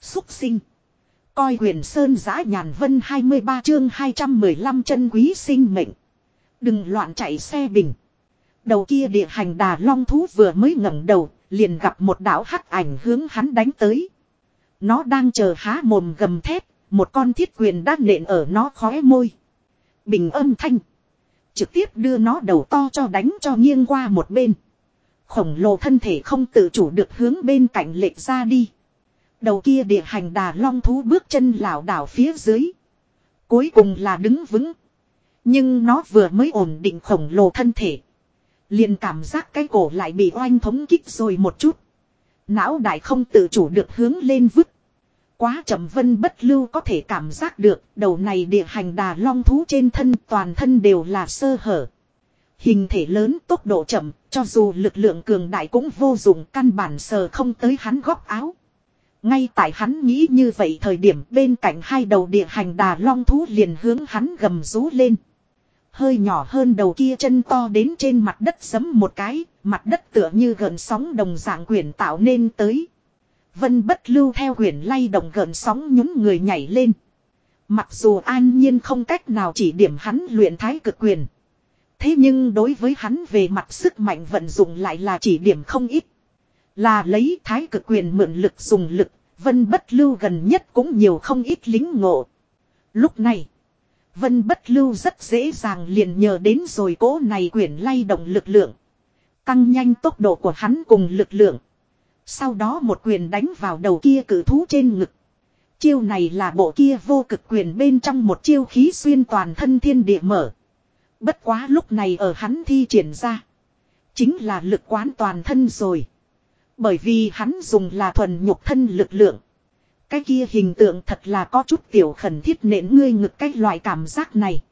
Xúc sinh. Coi quyền sơn giã nhàn vân 23 chương 215 chân quý sinh mệnh. Đừng loạn chạy xe bình. Đầu kia địa hành đà long thú vừa mới ngẩng đầu, liền gặp một đảo hắc ảnh hướng hắn đánh tới. Nó đang chờ há mồm gầm thét, một con thiết quyền đang nện ở nó khóe môi. Bình âm thanh. Trực tiếp đưa nó đầu to cho đánh cho nghiêng qua một bên. Khổng lồ thân thể không tự chủ được hướng bên cạnh lệch ra đi. Đầu kia địa hành đà long thú bước chân lảo đảo phía dưới. Cuối cùng là đứng vững. Nhưng nó vừa mới ổn định khổng lồ thân thể. liền cảm giác cái cổ lại bị oanh thống kích rồi một chút. Não đại không tự chủ được hướng lên vứt. Quá chậm vân bất lưu có thể cảm giác được đầu này địa hành đà long thú trên thân toàn thân đều là sơ hở. Hình thể lớn tốc độ chậm, cho dù lực lượng cường đại cũng vô dụng căn bản sờ không tới hắn góc áo. Ngay tại hắn nghĩ như vậy thời điểm bên cạnh hai đầu địa hành đà long thú liền hướng hắn gầm rú lên. Hơi nhỏ hơn đầu kia chân to đến trên mặt đất giấm một cái, mặt đất tựa như gần sóng đồng dạng quyển tạo nên tới. Vân bất lưu theo huyền lay động gần sóng nhún người nhảy lên. Mặc dù an nhiên không cách nào chỉ điểm hắn luyện thái cực quyền. Thế nhưng đối với hắn về mặt sức mạnh vận dụng lại là chỉ điểm không ít. Là lấy thái cực quyền mượn lực dùng lực, vân bất lưu gần nhất cũng nhiều không ít lính ngộ. Lúc này, vân bất lưu rất dễ dàng liền nhờ đến rồi cố này quyển lay động lực lượng. Tăng nhanh tốc độ của hắn cùng lực lượng. Sau đó một quyền đánh vào đầu kia cử thú trên ngực. Chiêu này là bộ kia vô cực quyền bên trong một chiêu khí xuyên toàn thân thiên địa mở. Bất quá lúc này ở hắn thi triển ra. Chính là lực quán toàn thân rồi. Bởi vì hắn dùng là thuần nhục thân lực lượng. Cái kia hình tượng thật là có chút tiểu khẩn thiết nện ngươi ngực cái loại cảm giác này.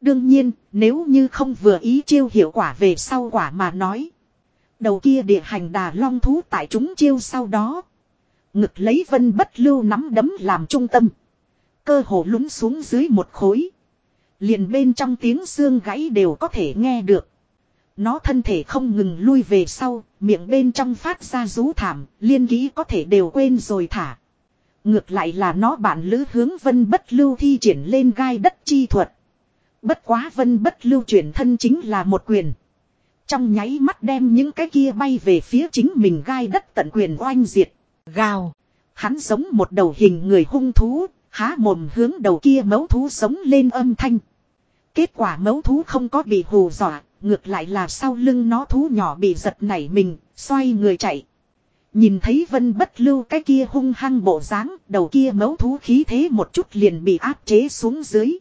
Đương nhiên, nếu như không vừa ý chiêu hiệu quả về sau quả mà nói. Đầu kia địa hành đà long thú tại chúng chiêu sau đó. Ngực lấy vân bất lưu nắm đấm làm trung tâm. Cơ hồ lún xuống dưới một khối. Liền bên trong tiếng xương gãy đều có thể nghe được. Nó thân thể không ngừng lui về sau, miệng bên trong phát ra rú thảm, liên ký có thể đều quên rồi thả. Ngược lại là nó bản lữ hướng vân bất lưu thi triển lên gai đất chi thuật. Bất quá vân bất lưu chuyển thân chính là một quyền. Trong nháy mắt đem những cái kia bay về phía chính mình gai đất tận quyền oanh diệt. Gào. Hắn giống một đầu hình người hung thú, há mồm hướng đầu kia mấu thú sống lên âm thanh. Kết quả mấu thú không có bị hù dọa, ngược lại là sau lưng nó thú nhỏ bị giật nảy mình, xoay người chạy. Nhìn thấy vân bất lưu cái kia hung hăng bộ dáng, đầu kia mấu thú khí thế một chút liền bị áp chế xuống dưới.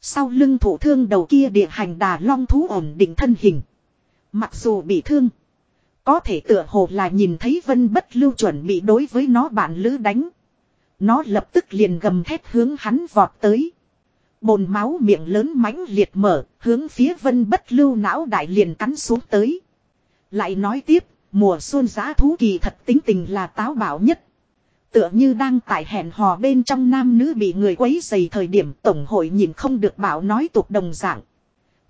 Sau lưng thủ thương đầu kia địa hành đà long thú ổn định thân hình. Mặc dù bị thương. Có thể tựa hồ là nhìn thấy vân bất lưu chuẩn bị đối với nó bạn lữ đánh. Nó lập tức liền gầm thét hướng hắn vọt tới. Bồn máu miệng lớn mãnh liệt mở, hướng phía vân bất lưu não đại liền cắn xuống tới. Lại nói tiếp, mùa xuân giá thú kỳ thật tính tình là táo bạo nhất. Tựa như đang tại hẹn hò bên trong nam nữ bị người quấy dày thời điểm tổng hội nhìn không được bảo nói tục đồng dạng.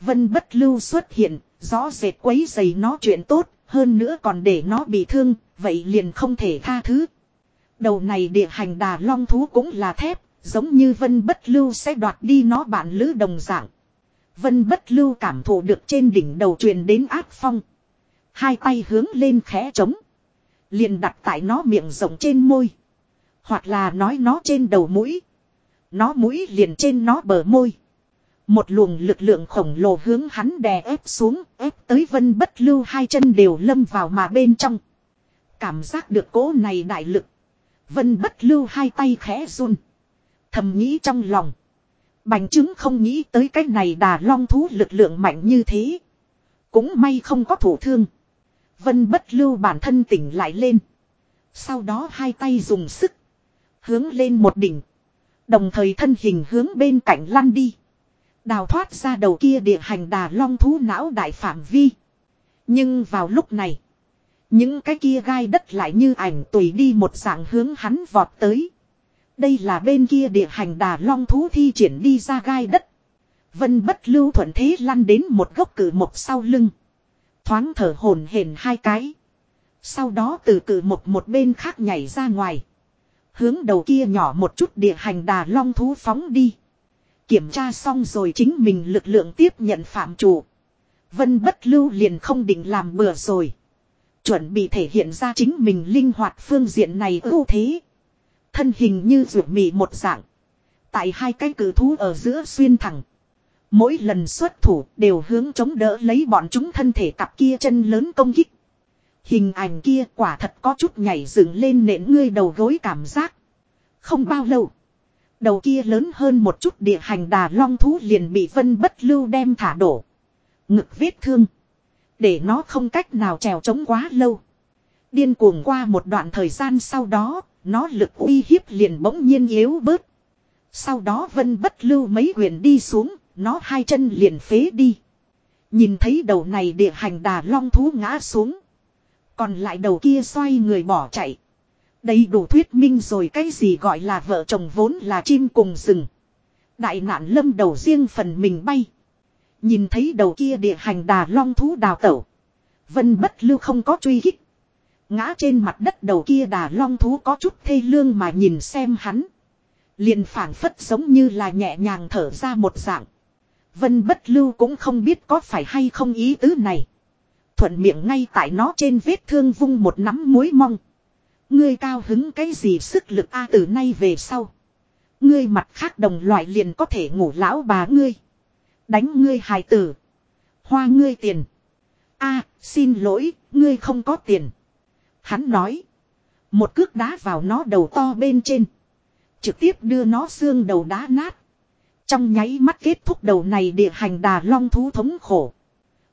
Vân bất lưu xuất hiện, rõ rệt quấy dày nó chuyện tốt, hơn nữa còn để nó bị thương, vậy liền không thể tha thứ. Đầu này địa hành đà long thú cũng là thép, giống như vân bất lưu sẽ đoạt đi nó bản lữ đồng dạng. Vân bất lưu cảm thụ được trên đỉnh đầu truyền đến ác phong. Hai tay hướng lên khẽ trống. Liền đặt tại nó miệng rộng trên môi. Hoặc là nói nó trên đầu mũi. Nó mũi liền trên nó bờ môi. Một luồng lực lượng khổng lồ hướng hắn đè ép xuống, ép tới vân bất lưu hai chân đều lâm vào mà bên trong. Cảm giác được cố này đại lực. Vân bất lưu hai tay khẽ run. Thầm nghĩ trong lòng. Bành chứng không nghĩ tới cái này đà long thú lực lượng mạnh như thế. Cũng may không có thủ thương. Vân bất lưu bản thân tỉnh lại lên. Sau đó hai tay dùng sức. Hướng lên một đỉnh. Đồng thời thân hình hướng bên cạnh lăn đi. Đào thoát ra đầu kia địa hành đà long thú não đại phạm vi. Nhưng vào lúc này. Những cái kia gai đất lại như ảnh tùy đi một dạng hướng hắn vọt tới. Đây là bên kia địa hành đà long thú thi triển đi ra gai đất. Vân bất lưu thuận thế lăn đến một gốc cử một sau lưng. Thoáng thở hổn hển hai cái. Sau đó từ cử một một bên khác nhảy ra ngoài. Hướng đầu kia nhỏ một chút địa hành đà long thú phóng đi. Kiểm tra xong rồi chính mình lực lượng tiếp nhận phạm chủ. Vân bất lưu liền không định làm bừa rồi. Chuẩn bị thể hiện ra chính mình linh hoạt phương diện này ưu thế. Thân hình như ruột mì một dạng. Tại hai cái cử thú ở giữa xuyên thẳng. Mỗi lần xuất thủ đều hướng chống đỡ lấy bọn chúng thân thể cặp kia chân lớn công kích. Hình ảnh kia quả thật có chút nhảy dựng lên nện ngươi đầu gối cảm giác. Không bao lâu. Đầu kia lớn hơn một chút địa hành đà long thú liền bị vân bất lưu đem thả đổ. Ngực vết thương. Để nó không cách nào trèo trống quá lâu. Điên cuồng qua một đoạn thời gian sau đó, nó lực uy hiếp liền bỗng nhiên yếu bớt. Sau đó vân bất lưu mấy quyền đi xuống, nó hai chân liền phế đi. Nhìn thấy đầu này địa hành đà long thú ngã xuống. Còn lại đầu kia xoay người bỏ chạy. Đây đủ thuyết minh rồi cái gì gọi là vợ chồng vốn là chim cùng rừng. Đại nạn lâm đầu riêng phần mình bay. Nhìn thấy đầu kia địa hành đà long thú đào tẩu. Vân bất lưu không có truy hích Ngã trên mặt đất đầu kia đà long thú có chút thê lương mà nhìn xem hắn. Liền phảng phất giống như là nhẹ nhàng thở ra một dạng. Vân bất lưu cũng không biết có phải hay không ý tứ này. Thuận miệng ngay tại nó trên vết thương vung một nắm muối mong. Ngươi cao hứng cái gì sức lực a từ nay về sau. Ngươi mặt khác đồng loại liền có thể ngủ lão bà ngươi. Đánh ngươi hài tử. Hoa ngươi tiền. a xin lỗi, ngươi không có tiền. Hắn nói. Một cước đá vào nó đầu to bên trên. Trực tiếp đưa nó xương đầu đá nát. Trong nháy mắt kết thúc đầu này địa hành đà long thú thống khổ.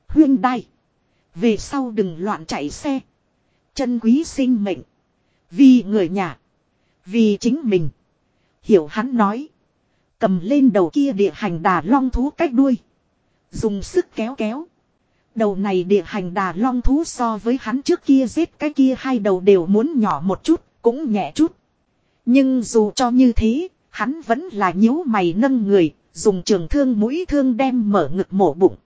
Huyên đai. Về sau đừng loạn chạy xe. Chân quý sinh mệnh. Vì người nhà. Vì chính mình. Hiểu hắn nói. Cầm lên đầu kia địa hành đà long thú cách đuôi. Dùng sức kéo kéo. Đầu này địa hành đà long thú so với hắn trước kia giết cái kia hai đầu đều muốn nhỏ một chút, cũng nhẹ chút. Nhưng dù cho như thế, hắn vẫn là nhíu mày nâng người, dùng trường thương mũi thương đem mở ngực mổ bụng.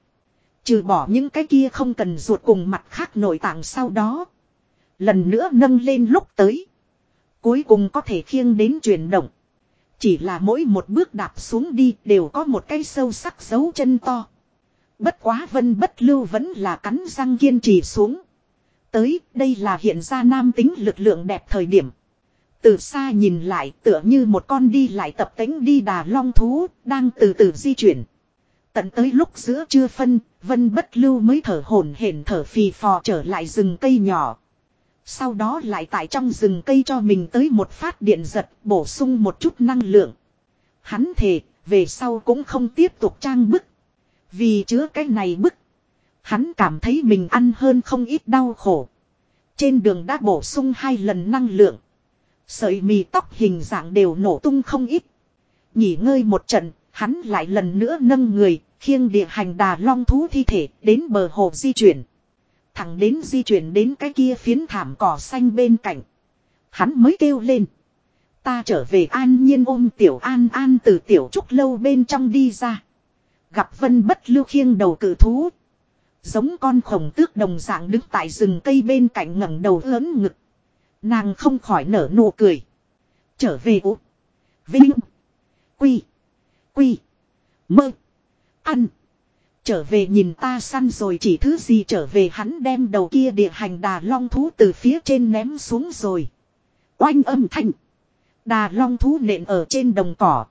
Trừ bỏ những cái kia không cần ruột cùng mặt khác nội tạng sau đó. Lần nữa nâng lên lúc tới. Cuối cùng có thể khiêng đến chuyển động. Chỉ là mỗi một bước đạp xuống đi đều có một cái sâu sắc dấu chân to. Bất quá vân bất lưu vẫn là cắn răng kiên trì xuống. Tới đây là hiện ra nam tính lực lượng đẹp thời điểm. Từ xa nhìn lại tựa như một con đi lại tập tính đi đà long thú đang từ từ di chuyển. Tận tới lúc giữa trưa phân, vân bất lưu mới thở hổn hển thở phì phò trở lại rừng cây nhỏ. Sau đó lại tại trong rừng cây cho mình tới một phát điện giật bổ sung một chút năng lượng. Hắn thề, về sau cũng không tiếp tục trang bức. Vì chứa cái này bức. Hắn cảm thấy mình ăn hơn không ít đau khổ. Trên đường đã bổ sung hai lần năng lượng. Sợi mì tóc hình dạng đều nổ tung không ít. Nghỉ ngơi một trận, hắn lại lần nữa nâng người, khiêng địa hành đà long thú thi thể đến bờ hồ di chuyển. Thẳng đến di chuyển đến cái kia phiến thảm cỏ xanh bên cạnh. Hắn mới kêu lên. Ta trở về an nhiên ôm tiểu an an từ tiểu trúc lâu bên trong đi ra. Gặp vân bất lưu khiêng đầu cử thú. Giống con khổng tước đồng dạng đứng tại rừng cây bên cạnh ngẩng đầu lớn ngực. Nàng không khỏi nở nụ cười. Trở về ụ. Vinh. Quy. Quy. Mơ. Ăn. Trở về nhìn ta săn rồi chỉ thứ gì trở về hắn đem đầu kia địa hành đà long thú từ phía trên ném xuống rồi. Oanh âm thanh. Đà long thú nện ở trên đồng cỏ.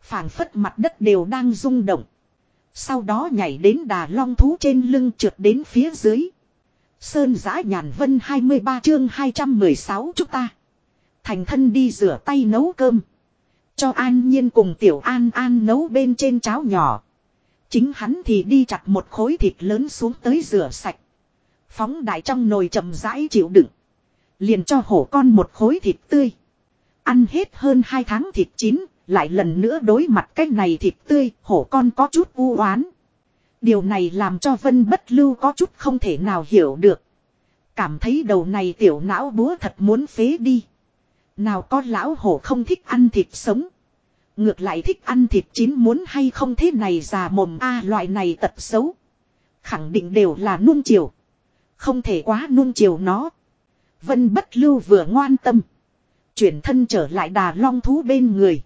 phảng phất mặt đất đều đang rung động. Sau đó nhảy đến đà long thú trên lưng trượt đến phía dưới. Sơn giã nhàn vân 23 chương 216 chúng ta. Thành thân đi rửa tay nấu cơm. Cho an nhiên cùng tiểu an an nấu bên trên cháo nhỏ. Chính hắn thì đi chặt một khối thịt lớn xuống tới rửa sạch. Phóng đại trong nồi chậm rãi chịu đựng. Liền cho hổ con một khối thịt tươi. Ăn hết hơn hai tháng thịt chín, lại lần nữa đối mặt cái này thịt tươi, hổ con có chút u oán. Điều này làm cho Vân Bất Lưu có chút không thể nào hiểu được. Cảm thấy đầu này tiểu não búa thật muốn phế đi. Nào có lão hổ không thích ăn thịt sống. Ngược lại thích ăn thịt chín muốn hay không thế này già mồm a loại này tật xấu. Khẳng định đều là nuông chiều. Không thể quá nuông chiều nó. Vân bất lưu vừa ngoan tâm. Chuyển thân trở lại đà long thú bên người.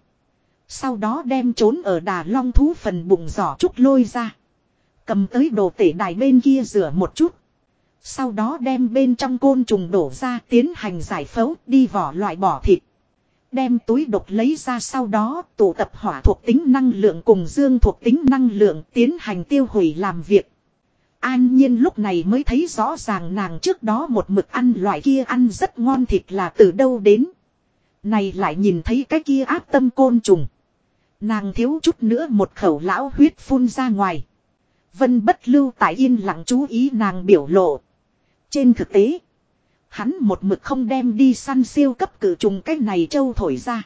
Sau đó đem trốn ở đà long thú phần bụng giỏ trúc lôi ra. Cầm tới đồ tể đài bên kia rửa một chút. Sau đó đem bên trong côn trùng đổ ra tiến hành giải phẫu, đi vỏ loại bỏ thịt. Đem túi độc lấy ra sau đó tụ tập hỏa thuộc tính năng lượng cùng dương thuộc tính năng lượng tiến hành tiêu hủy làm việc. An nhiên lúc này mới thấy rõ ràng nàng trước đó một mực ăn loại kia ăn rất ngon thịt là từ đâu đến. Này lại nhìn thấy cái kia áp tâm côn trùng. Nàng thiếu chút nữa một khẩu lão huyết phun ra ngoài. Vân bất lưu tại yên lặng chú ý nàng biểu lộ. Trên thực tế. Hắn một mực không đem đi săn siêu cấp cử trùng cái này châu thổi ra.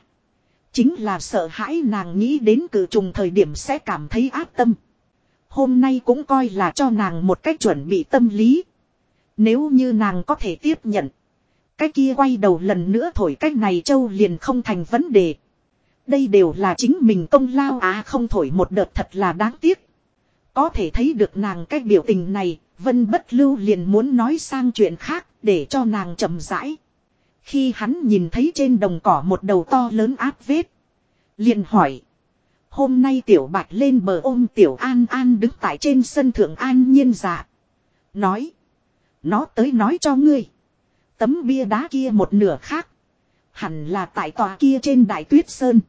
Chính là sợ hãi nàng nghĩ đến cử trùng thời điểm sẽ cảm thấy áp tâm. Hôm nay cũng coi là cho nàng một cách chuẩn bị tâm lý. Nếu như nàng có thể tiếp nhận. Cái kia quay đầu lần nữa thổi cách này châu liền không thành vấn đề. Đây đều là chính mình công lao á à không thổi một đợt thật là đáng tiếc. Có thể thấy được nàng cái biểu tình này, Vân Bất Lưu liền muốn nói sang chuyện khác để cho nàng chậm rãi. Khi hắn nhìn thấy trên đồng cỏ một đầu to lớn áp vết. Liền hỏi. Hôm nay tiểu bạch lên bờ ôm tiểu an an đứng tại trên sân thượng an nhiên dạ. Nói. Nó tới nói cho ngươi. Tấm bia đá kia một nửa khác. Hẳn là tại tòa kia trên đại tuyết sơn.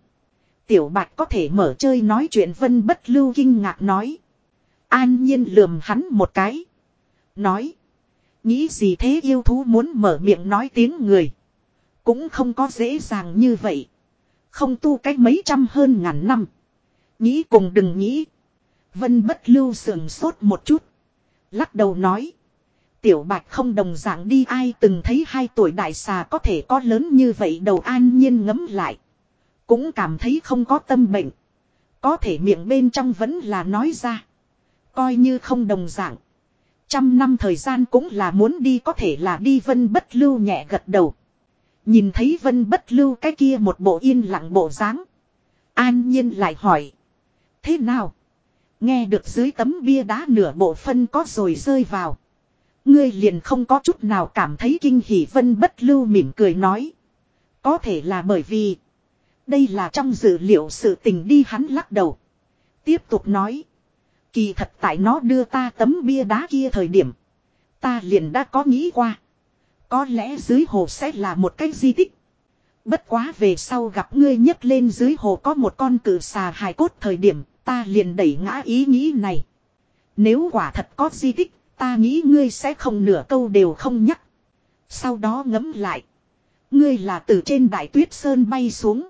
Tiểu bạch có thể mở chơi nói chuyện, vân bất lưu kinh ngạc nói. An nhiên lườm hắn một cái. Nói. Nghĩ gì thế yêu thú muốn mở miệng nói tiếng người. Cũng không có dễ dàng như vậy. Không tu cách mấy trăm hơn ngàn năm. Nghĩ cùng đừng nghĩ. Vân bất lưu sườn sốt một chút. Lắc đầu nói. Tiểu bạch không đồng dạng đi, ai từng thấy hai tuổi đại xà có thể có lớn như vậy đầu an nhiên ngấm lại. Cũng cảm thấy không có tâm bệnh. Có thể miệng bên trong vẫn là nói ra. Coi như không đồng dạng. Trăm năm thời gian cũng là muốn đi có thể là đi vân bất lưu nhẹ gật đầu. Nhìn thấy vân bất lưu cái kia một bộ yên lặng bộ dáng An nhiên lại hỏi. Thế nào? Nghe được dưới tấm bia đá nửa bộ phân có rồi rơi vào. Ngươi liền không có chút nào cảm thấy kinh hỉ vân bất lưu mỉm cười nói. Có thể là bởi vì. Đây là trong dữ liệu sự tình đi hắn lắc đầu. Tiếp tục nói. Kỳ thật tại nó đưa ta tấm bia đá kia thời điểm. Ta liền đã có nghĩ qua. Có lẽ dưới hồ sẽ là một cái di tích. Bất quá về sau gặp ngươi nhấc lên dưới hồ có một con cử xà hài cốt thời điểm, ta liền đẩy ngã ý nghĩ này. Nếu quả thật có di tích, ta nghĩ ngươi sẽ không nửa câu đều không nhắc. Sau đó ngấm lại. Ngươi là từ trên đại tuyết sơn bay xuống.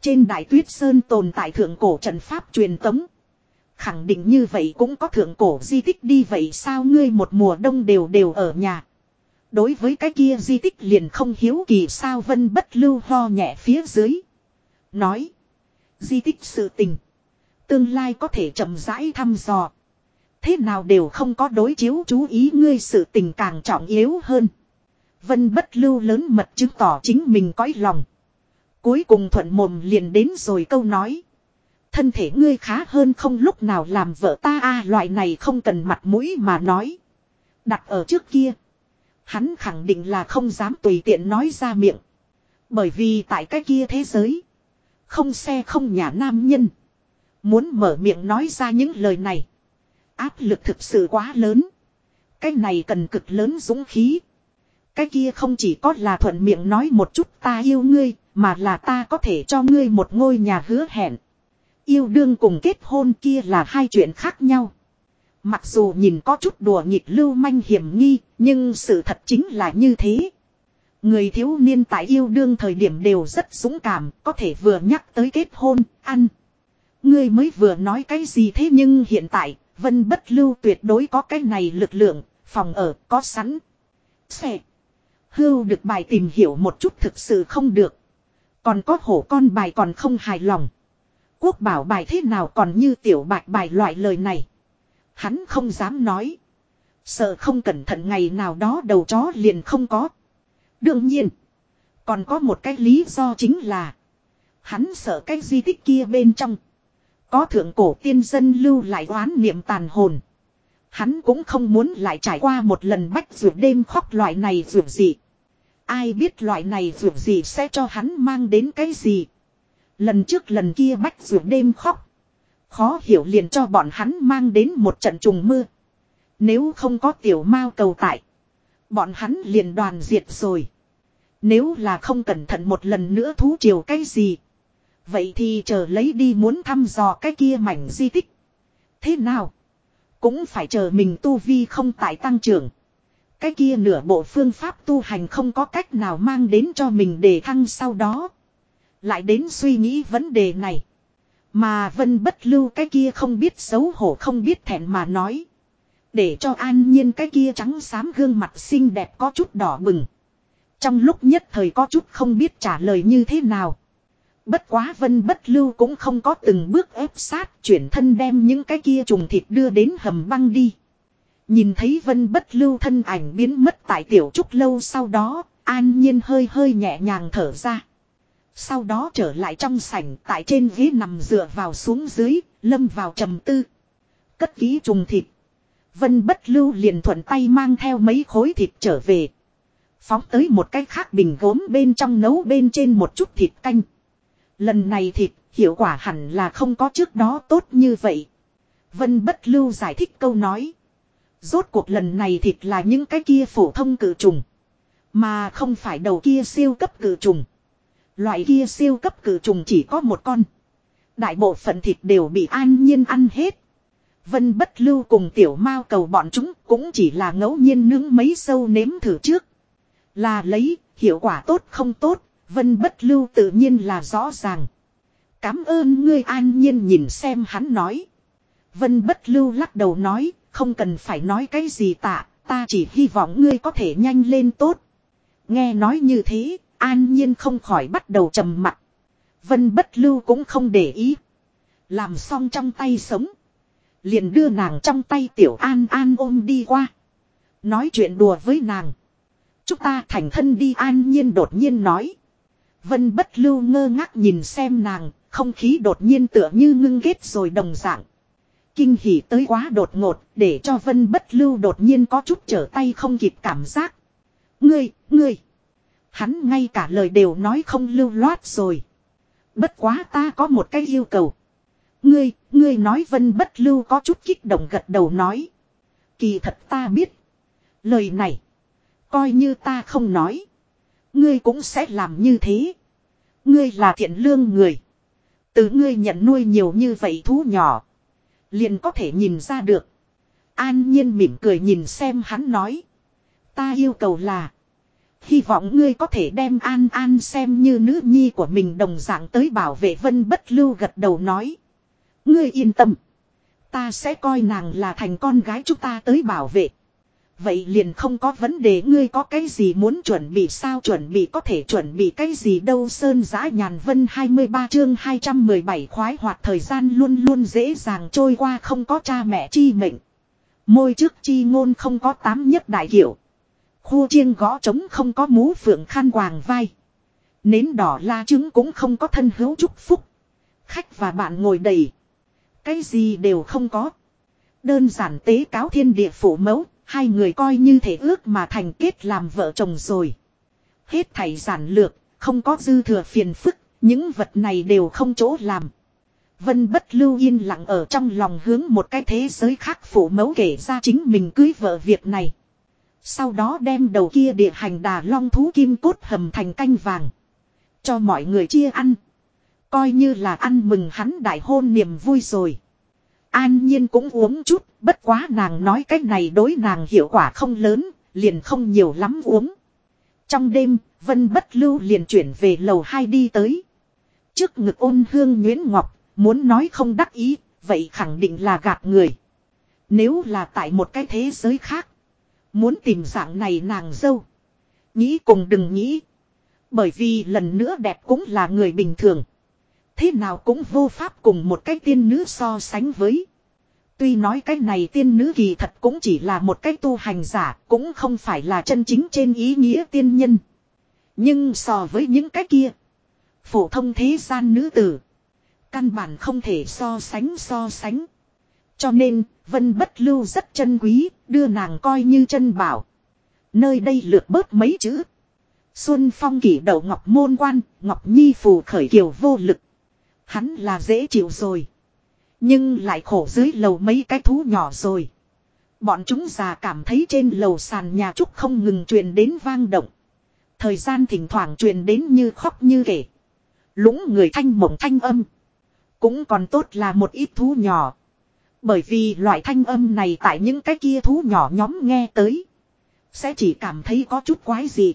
Trên đại tuyết sơn tồn tại thượng cổ trận pháp truyền tống. Khẳng định như vậy cũng có thượng cổ di tích đi vậy sao ngươi một mùa đông đều đều ở nhà. Đối với cái kia di tích liền không hiếu kỳ sao vân bất lưu ho nhẹ phía dưới. Nói. Di tích sự tình. Tương lai có thể chậm rãi thăm dò. Thế nào đều không có đối chiếu chú ý ngươi sự tình càng trọng yếu hơn. Vân bất lưu lớn mật chứng tỏ chính mình cõi lòng. Cuối cùng thuận mồm liền đến rồi câu nói. Thân thể ngươi khá hơn không lúc nào làm vợ ta a loại này không cần mặt mũi mà nói. Đặt ở trước kia. Hắn khẳng định là không dám tùy tiện nói ra miệng. Bởi vì tại cái kia thế giới. Không xe không nhà nam nhân. Muốn mở miệng nói ra những lời này. Áp lực thực sự quá lớn. Cái này cần cực lớn dũng khí. Cái kia không chỉ có là thuận miệng nói một chút ta yêu ngươi, mà là ta có thể cho ngươi một ngôi nhà hứa hẹn. Yêu đương cùng kết hôn kia là hai chuyện khác nhau. Mặc dù nhìn có chút đùa nghịch lưu manh hiểm nghi, nhưng sự thật chính là như thế. Người thiếu niên tại yêu đương thời điểm đều rất dũng cảm, có thể vừa nhắc tới kết hôn, ăn. Ngươi mới vừa nói cái gì thế nhưng hiện tại, vân bất lưu tuyệt đối có cái này lực lượng, phòng ở có sẵn. Xe. Hưu được bài tìm hiểu một chút thực sự không được. Còn có hổ con bài còn không hài lòng. Quốc bảo bài thế nào còn như tiểu bạch bài loại lời này. Hắn không dám nói. Sợ không cẩn thận ngày nào đó đầu chó liền không có. Đương nhiên. Còn có một cái lý do chính là. Hắn sợ cái di tích kia bên trong. Có thượng cổ tiên dân lưu lại oán niệm tàn hồn. Hắn cũng không muốn lại trải qua một lần bách ruột đêm khóc loại này ruột gì. Ai biết loại này ruột gì sẽ cho hắn mang đến cái gì. Lần trước lần kia bách ruột đêm khóc. Khó hiểu liền cho bọn hắn mang đến một trận trùng mưa. Nếu không có tiểu mao cầu tại. Bọn hắn liền đoàn diệt rồi. Nếu là không cẩn thận một lần nữa thú triều cái gì. Vậy thì chờ lấy đi muốn thăm dò cái kia mảnh di tích. Thế nào? Cũng phải chờ mình tu vi không tại tăng trưởng. Cái kia nửa bộ phương pháp tu hành không có cách nào mang đến cho mình để thăng sau đó. Lại đến suy nghĩ vấn đề này. Mà vân bất lưu cái kia không biết xấu hổ không biết thẹn mà nói. Để cho an nhiên cái kia trắng xám gương mặt xinh đẹp có chút đỏ bừng. Trong lúc nhất thời có chút không biết trả lời như thế nào. Bất quá vân bất lưu cũng không có từng bước ép sát chuyển thân đem những cái kia trùng thịt đưa đến hầm băng đi. Nhìn thấy vân bất lưu thân ảnh biến mất tại tiểu trúc lâu sau đó, an nhiên hơi hơi nhẹ nhàng thở ra. Sau đó trở lại trong sảnh tại trên ghế nằm dựa vào xuống dưới, lâm vào trầm tư. Cất ký trùng thịt. Vân bất lưu liền thuận tay mang theo mấy khối thịt trở về. Phóng tới một cái khác bình gốm bên trong nấu bên trên một chút thịt canh. Lần này thịt, hiệu quả hẳn là không có trước đó tốt như vậy. Vân bất lưu giải thích câu nói. Rốt cuộc lần này thịt là những cái kia phổ thông cử trùng. Mà không phải đầu kia siêu cấp cử trùng. Loại kia siêu cấp cử trùng chỉ có một con. Đại bộ phận thịt đều bị an nhiên ăn hết. Vân bất lưu cùng tiểu mao cầu bọn chúng cũng chỉ là ngẫu nhiên nướng mấy sâu nếm thử trước. Là lấy, hiệu quả tốt không tốt, vân bất lưu tự nhiên là rõ ràng. Cám ơn ngươi an nhiên nhìn xem hắn nói. Vân bất lưu lắc đầu nói, không cần phải nói cái gì tạ, ta chỉ hy vọng ngươi có thể nhanh lên tốt. Nghe nói như thế, an nhiên không khỏi bắt đầu trầm mặt. Vân bất lưu cũng không để ý. Làm xong trong tay sống. Liền đưa nàng trong tay tiểu an an ôm đi qua. Nói chuyện đùa với nàng. Chúng ta thành thân đi an nhiên đột nhiên nói. Vân bất lưu ngơ ngác nhìn xem nàng, không khí đột nhiên tựa như ngưng ghét rồi đồng dạng. Kinh hỉ tới quá đột ngột, để cho vân bất lưu đột nhiên có chút trở tay không kịp cảm giác. Ngươi, ngươi. Hắn ngay cả lời đều nói không lưu loát rồi. Bất quá ta có một cái yêu cầu. Ngươi, ngươi nói vân bất lưu có chút kích động gật đầu nói. Kỳ thật ta biết. Lời này. Coi như ta không nói. Ngươi cũng sẽ làm như thế. Ngươi là thiện lương người. Từ ngươi nhận nuôi nhiều như vậy thú nhỏ. Liền có thể nhìn ra được. An nhiên mỉm cười nhìn xem hắn nói. Ta yêu cầu là. Hy vọng ngươi có thể đem An An xem như nữ nhi của mình đồng dạng tới bảo vệ vân bất lưu gật đầu nói. Ngươi yên tâm. Ta sẽ coi nàng là thành con gái chúng ta tới bảo vệ. Vậy liền không có vấn đề ngươi có cái gì muốn chuẩn bị sao chuẩn bị có thể chuẩn bị cái gì đâu Sơn giã nhàn vân 23 chương 217 khoái hoạt thời gian luôn luôn dễ dàng trôi qua không có cha mẹ chi mệnh. Môi trước chi ngôn không có tám nhất đại kiểu. Khu chiêng gõ trống không có mũ phượng khăn quàng vai. Nến đỏ la trứng cũng không có thân hữu chúc phúc. Khách và bạn ngồi đầy. Cái gì đều không có. Đơn giản tế cáo thiên địa phủ mẫu, hai người coi như thể ước mà thành kết làm vợ chồng rồi. Hết thảy giản lược, không có dư thừa phiền phức, những vật này đều không chỗ làm. Vân bất lưu yên lặng ở trong lòng hướng một cái thế giới khác phủ mẫu kể ra chính mình cưới vợ việc này. Sau đó đem đầu kia địa hành đà long thú kim cốt hầm thành canh vàng. Cho mọi người chia ăn. Coi như là ăn mừng hắn đại hôn niềm vui rồi. An nhiên cũng uống chút, bất quá nàng nói cách này đối nàng hiệu quả không lớn, liền không nhiều lắm uống. Trong đêm, Vân Bất Lưu liền chuyển về lầu 2 đi tới. Trước ngực ôn hương Nguyễn Ngọc, muốn nói không đắc ý, vậy khẳng định là gạt người. Nếu là tại một cái thế giới khác, muốn tìm dạng này nàng dâu. Nghĩ cùng đừng nghĩ. Bởi vì lần nữa đẹp cũng là người bình thường. Thế nào cũng vô pháp cùng một cái tiên nữ so sánh với. Tuy nói cái này tiên nữ kỳ thật cũng chỉ là một cái tu hành giả, cũng không phải là chân chính trên ý nghĩa tiên nhân. Nhưng so với những cái kia, phổ thông thế gian nữ tử, căn bản không thể so sánh so sánh. Cho nên, Vân Bất Lưu rất chân quý, đưa nàng coi như chân bảo. Nơi đây lượt bớt mấy chữ. Xuân phong kỷ đầu ngọc môn quan, ngọc nhi phù khởi kiều vô lực. Hắn là dễ chịu rồi. Nhưng lại khổ dưới lầu mấy cái thú nhỏ rồi. Bọn chúng già cảm thấy trên lầu sàn nhà trúc không ngừng truyền đến vang động. Thời gian thỉnh thoảng truyền đến như khóc như kể. Lũng người thanh mộng thanh âm. Cũng còn tốt là một ít thú nhỏ. Bởi vì loại thanh âm này tại những cái kia thú nhỏ nhóm nghe tới. Sẽ chỉ cảm thấy có chút quái gì.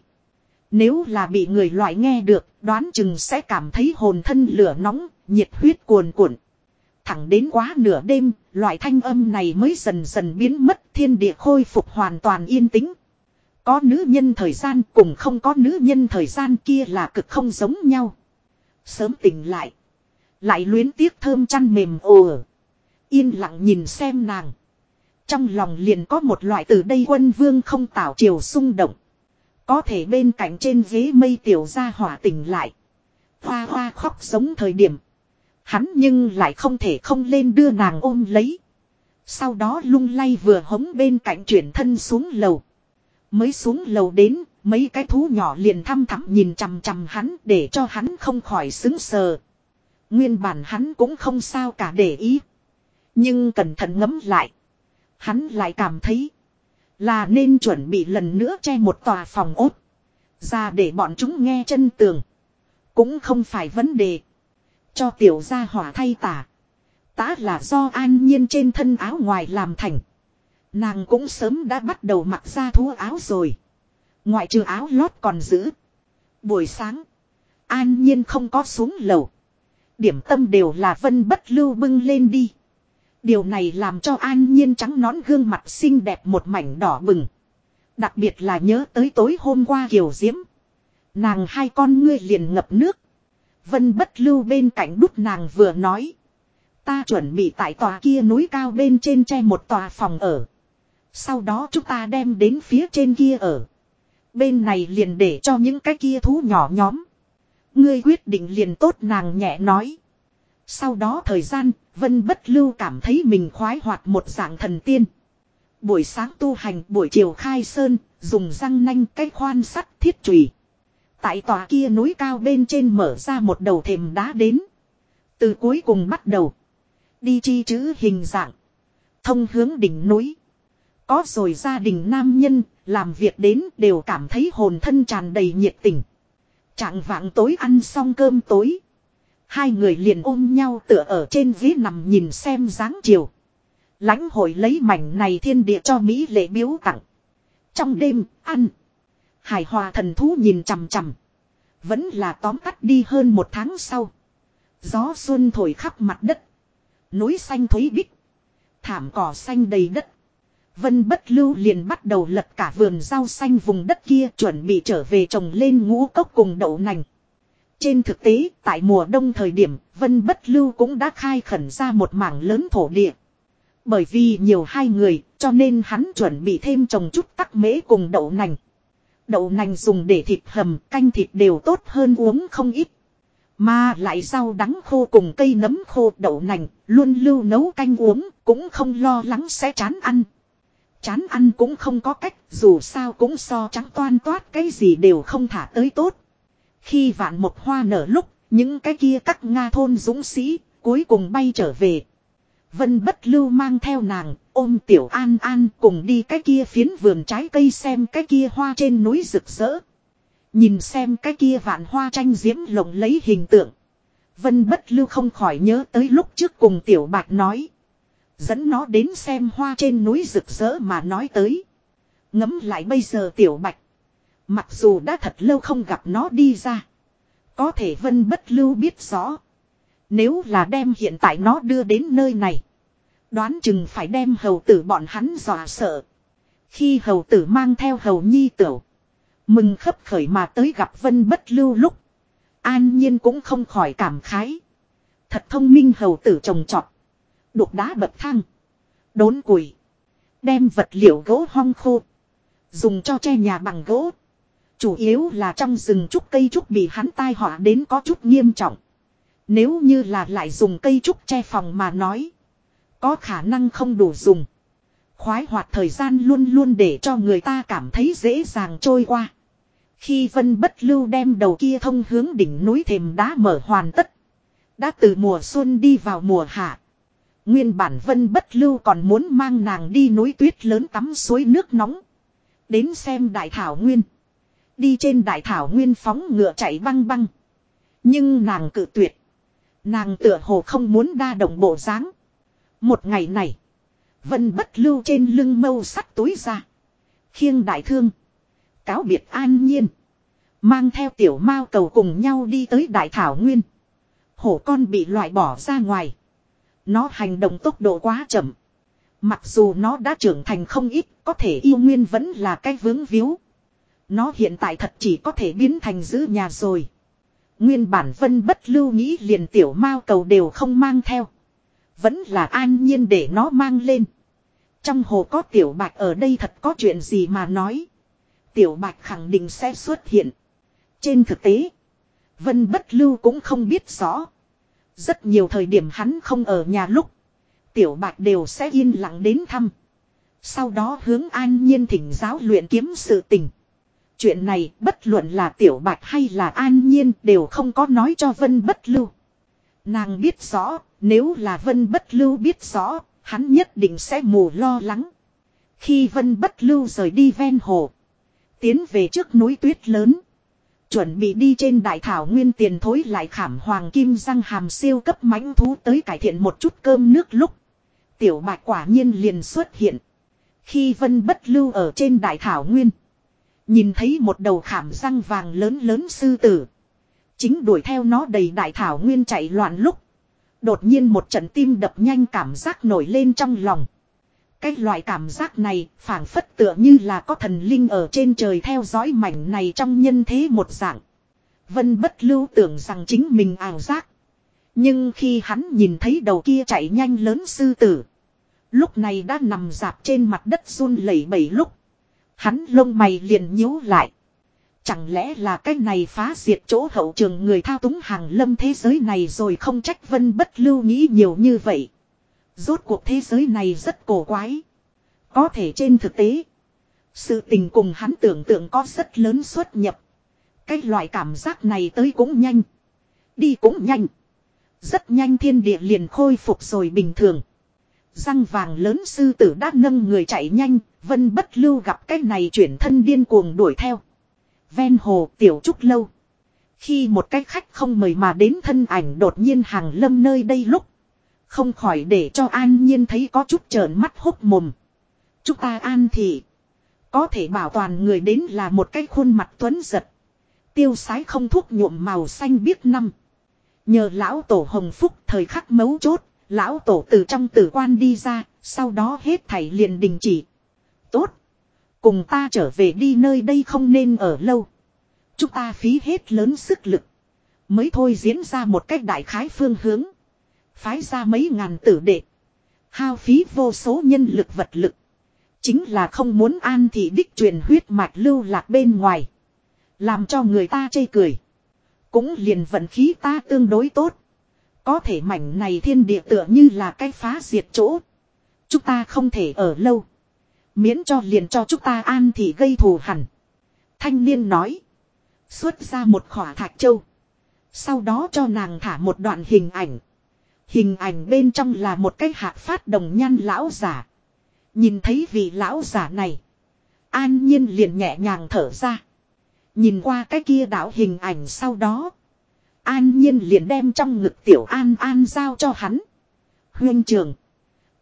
Nếu là bị người loại nghe được, đoán chừng sẽ cảm thấy hồn thân lửa nóng, nhiệt huyết cuồn cuộn. Thẳng đến quá nửa đêm, loại thanh âm này mới dần dần biến mất thiên địa khôi phục hoàn toàn yên tĩnh. Có nữ nhân thời gian cùng không có nữ nhân thời gian kia là cực không giống nhau. Sớm tỉnh lại. Lại luyến tiếc thơm chăn mềm ồ. Yên lặng nhìn xem nàng. Trong lòng liền có một loại từ đây quân vương không tạo chiều xung động. Có thể bên cạnh trên ghế mây tiểu ra hỏa tỉnh lại. Hoa hoa khóc giống thời điểm. Hắn nhưng lại không thể không lên đưa nàng ôm lấy. Sau đó lung lay vừa hống bên cạnh chuyển thân xuống lầu. Mới xuống lầu đến, mấy cái thú nhỏ liền thăm thẳm nhìn chằm chằm hắn để cho hắn không khỏi xứng sờ. Nguyên bản hắn cũng không sao cả để ý. Nhưng cẩn thận ngẫm lại. Hắn lại cảm thấy là nên chuẩn bị lần nữa che một tòa phòng ốt. Ra để bọn chúng nghe chân tường. Cũng không phải vấn đề. Cho tiểu gia hỏa thay tả. Tá là do an nhiên trên thân áo ngoài làm thành. Nàng cũng sớm đã bắt đầu mặc ra thú áo rồi. Ngoại trừ áo lót còn giữ. Buổi sáng. An nhiên không có xuống lầu. Điểm tâm đều là vân bất lưu bưng lên đi. Điều này làm cho an nhiên trắng nón gương mặt xinh đẹp một mảnh đỏ bừng. Đặc biệt là nhớ tới tối hôm qua kiều diễm. Nàng hai con ngươi liền ngập nước. Vân bất lưu bên cạnh đút nàng vừa nói. Ta chuẩn bị tại tòa kia núi cao bên trên che một tòa phòng ở. Sau đó chúng ta đem đến phía trên kia ở. Bên này liền để cho những cái kia thú nhỏ nhóm. Ngươi quyết định liền tốt nàng nhẹ nói. Sau đó thời gian, Vân Bất Lưu cảm thấy mình khoái hoạt một dạng thần tiên. Buổi sáng tu hành, buổi chiều khai sơn, dùng răng nanh cái khoan sắt thiết chùy. Tại tòa kia núi cao bên trên mở ra một đầu thềm đá đến. Từ cuối cùng bắt đầu. Đi chi chữ hình dạng. Thông hướng đỉnh núi. Có rồi gia đình nam nhân, làm việc đến đều cảm thấy hồn thân tràn đầy nhiệt tình. Trạng vạng tối ăn xong cơm tối. Hai người liền ôm nhau tựa ở trên ghế nằm nhìn xem dáng chiều. lãnh hội lấy mảnh này thiên địa cho Mỹ lệ biếu tặng. Trong đêm, ăn. Hải hòa thần thú nhìn chằm chằm. Vẫn là tóm tắt đi hơn một tháng sau. Gió xuân thổi khắp mặt đất. Núi xanh thối bích. Thảm cỏ xanh đầy đất. Vân bất lưu liền bắt đầu lật cả vườn rau xanh vùng đất kia chuẩn bị trở về trồng lên ngũ cốc cùng đậu nành. Trên thực tế, tại mùa đông thời điểm, Vân Bất Lưu cũng đã khai khẩn ra một mảng lớn thổ địa. Bởi vì nhiều hai người, cho nên hắn chuẩn bị thêm trồng chút tắc mễ cùng đậu nành. Đậu nành dùng để thịt hầm, canh thịt đều tốt hơn uống không ít. Mà lại rau đắng khô cùng cây nấm khô đậu nành, luôn lưu nấu canh uống, cũng không lo lắng sẽ chán ăn. Chán ăn cũng không có cách, dù sao cũng so trắng toan toát cái gì đều không thả tới tốt. Khi vạn một hoa nở lúc, những cái kia các Nga thôn dũng sĩ, cuối cùng bay trở về. Vân bất lưu mang theo nàng, ôm tiểu an an cùng đi cái kia phiến vườn trái cây xem cái kia hoa trên núi rực rỡ. Nhìn xem cái kia vạn hoa tranh diễm lộng lấy hình tượng. Vân bất lưu không khỏi nhớ tới lúc trước cùng tiểu bạch nói. Dẫn nó đến xem hoa trên núi rực rỡ mà nói tới. Ngấm lại bây giờ tiểu bạch. Mặc dù đã thật lâu không gặp nó đi ra. Có thể vân bất lưu biết rõ. Nếu là đem hiện tại nó đưa đến nơi này. Đoán chừng phải đem hầu tử bọn hắn dọa sợ. Khi hầu tử mang theo hầu nhi tửu. Mừng khấp khởi mà tới gặp vân bất lưu lúc. An nhiên cũng không khỏi cảm khái. Thật thông minh hầu tử trồng trọt. Đục đá bậc thang. Đốn củi. Đem vật liệu gỗ hong khô. Dùng cho che nhà bằng gỗ. Chủ yếu là trong rừng trúc cây trúc bị hắn tai họa đến có chút nghiêm trọng. Nếu như là lại dùng cây trúc che phòng mà nói. Có khả năng không đủ dùng. Khoái hoạt thời gian luôn luôn để cho người ta cảm thấy dễ dàng trôi qua. Khi vân bất lưu đem đầu kia thông hướng đỉnh núi thềm đá mở hoàn tất. Đã từ mùa xuân đi vào mùa hạ. Nguyên bản vân bất lưu còn muốn mang nàng đi núi tuyết lớn tắm suối nước nóng. Đến xem đại thảo nguyên. Đi trên đại thảo nguyên phóng ngựa chạy băng băng. Nhưng nàng cự tuyệt. Nàng tựa hồ không muốn đa động bộ dáng. Một ngày này. Vân bất lưu trên lưng mâu sắt túi ra. Khiêng đại thương. Cáo biệt an nhiên. Mang theo tiểu mao cầu cùng nhau đi tới đại thảo nguyên. Hổ con bị loại bỏ ra ngoài. Nó hành động tốc độ quá chậm. Mặc dù nó đã trưởng thành không ít, có thể yêu nguyên vẫn là cái vướng víu. Nó hiện tại thật chỉ có thể biến thành giữ nhà rồi. Nguyên bản vân bất lưu nghĩ liền tiểu mao cầu đều không mang theo. Vẫn là an nhiên để nó mang lên. Trong hồ có tiểu bạch ở đây thật có chuyện gì mà nói. Tiểu bạch khẳng định sẽ xuất hiện. Trên thực tế, Vân bất lưu cũng không biết rõ. Rất nhiều thời điểm hắn không ở nhà lúc. Tiểu bạch đều sẽ yên lặng đến thăm. Sau đó hướng an nhiên thỉnh giáo luyện kiếm sự tình. Chuyện này bất luận là tiểu bạch hay là an nhiên đều không có nói cho vân bất lưu. Nàng biết rõ, nếu là vân bất lưu biết rõ, hắn nhất định sẽ mù lo lắng. Khi vân bất lưu rời đi ven hồ. Tiến về trước núi tuyết lớn. Chuẩn bị đi trên đại thảo nguyên tiền thối lại khảm hoàng kim răng hàm siêu cấp mãnh thú tới cải thiện một chút cơm nước lúc. Tiểu bạch quả nhiên liền xuất hiện. Khi vân bất lưu ở trên đại thảo nguyên. Nhìn thấy một đầu khảm răng vàng lớn lớn sư tử. Chính đuổi theo nó đầy đại thảo nguyên chạy loạn lúc. Đột nhiên một trận tim đập nhanh cảm giác nổi lên trong lòng. Cái loại cảm giác này phảng phất tựa như là có thần linh ở trên trời theo dõi mảnh này trong nhân thế một dạng. Vân bất lưu tưởng rằng chính mình ảo giác. Nhưng khi hắn nhìn thấy đầu kia chạy nhanh lớn sư tử. Lúc này đã nằm dạp trên mặt đất run lẩy bẩy lúc. Hắn lông mày liền nhíu lại. Chẳng lẽ là cái này phá diệt chỗ hậu trường người thao túng hàng lâm thế giới này rồi không trách vân bất lưu nghĩ nhiều như vậy. Rốt cuộc thế giới này rất cổ quái. Có thể trên thực tế. Sự tình cùng hắn tưởng tượng có rất lớn xuất nhập. Cái loại cảm giác này tới cũng nhanh. Đi cũng nhanh. Rất nhanh thiên địa liền khôi phục rồi bình thường. Răng vàng lớn sư tử đã nâng người chạy nhanh, vân bất lưu gặp cái này chuyển thân điên cuồng đuổi theo. Ven hồ tiểu trúc lâu. Khi một cái khách không mời mà đến thân ảnh đột nhiên hàng lâm nơi đây lúc. Không khỏi để cho an nhiên thấy có chút trợn mắt hốc mồm. Chúng ta an thì Có thể bảo toàn người đến là một cái khuôn mặt tuấn giật. Tiêu sái không thuốc nhuộm màu xanh biếc năm. Nhờ lão tổ hồng phúc thời khắc mấu chốt, lão tổ từ trong tử quan đi ra, sau đó hết thảy liền đình chỉ. Tốt. Cùng ta trở về đi nơi đây không nên ở lâu. Chúng ta phí hết lớn sức lực. Mới thôi diễn ra một cách đại khái phương hướng. Phái ra mấy ngàn tử đệ. Hao phí vô số nhân lực vật lực. Chính là không muốn an thị đích truyền huyết mạch lưu lạc bên ngoài. Làm cho người ta chê cười. Cũng liền vận khí ta tương đối tốt. Có thể mảnh này thiên địa tựa như là cái phá diệt chỗ. Chúng ta không thể ở lâu. Miễn cho liền cho chúng ta an thì gây thù hẳn. Thanh niên nói. Xuất ra một khỏa thạch châu. Sau đó cho nàng thả một đoạn hình ảnh. Hình ảnh bên trong là một cái hạ phát đồng nhan lão giả. Nhìn thấy vị lão giả này. An nhiên liền nhẹ nhàng thở ra. Nhìn qua cái kia đảo hình ảnh sau đó. An nhiên liền đem trong ngực tiểu an an giao cho hắn. Huyên trường.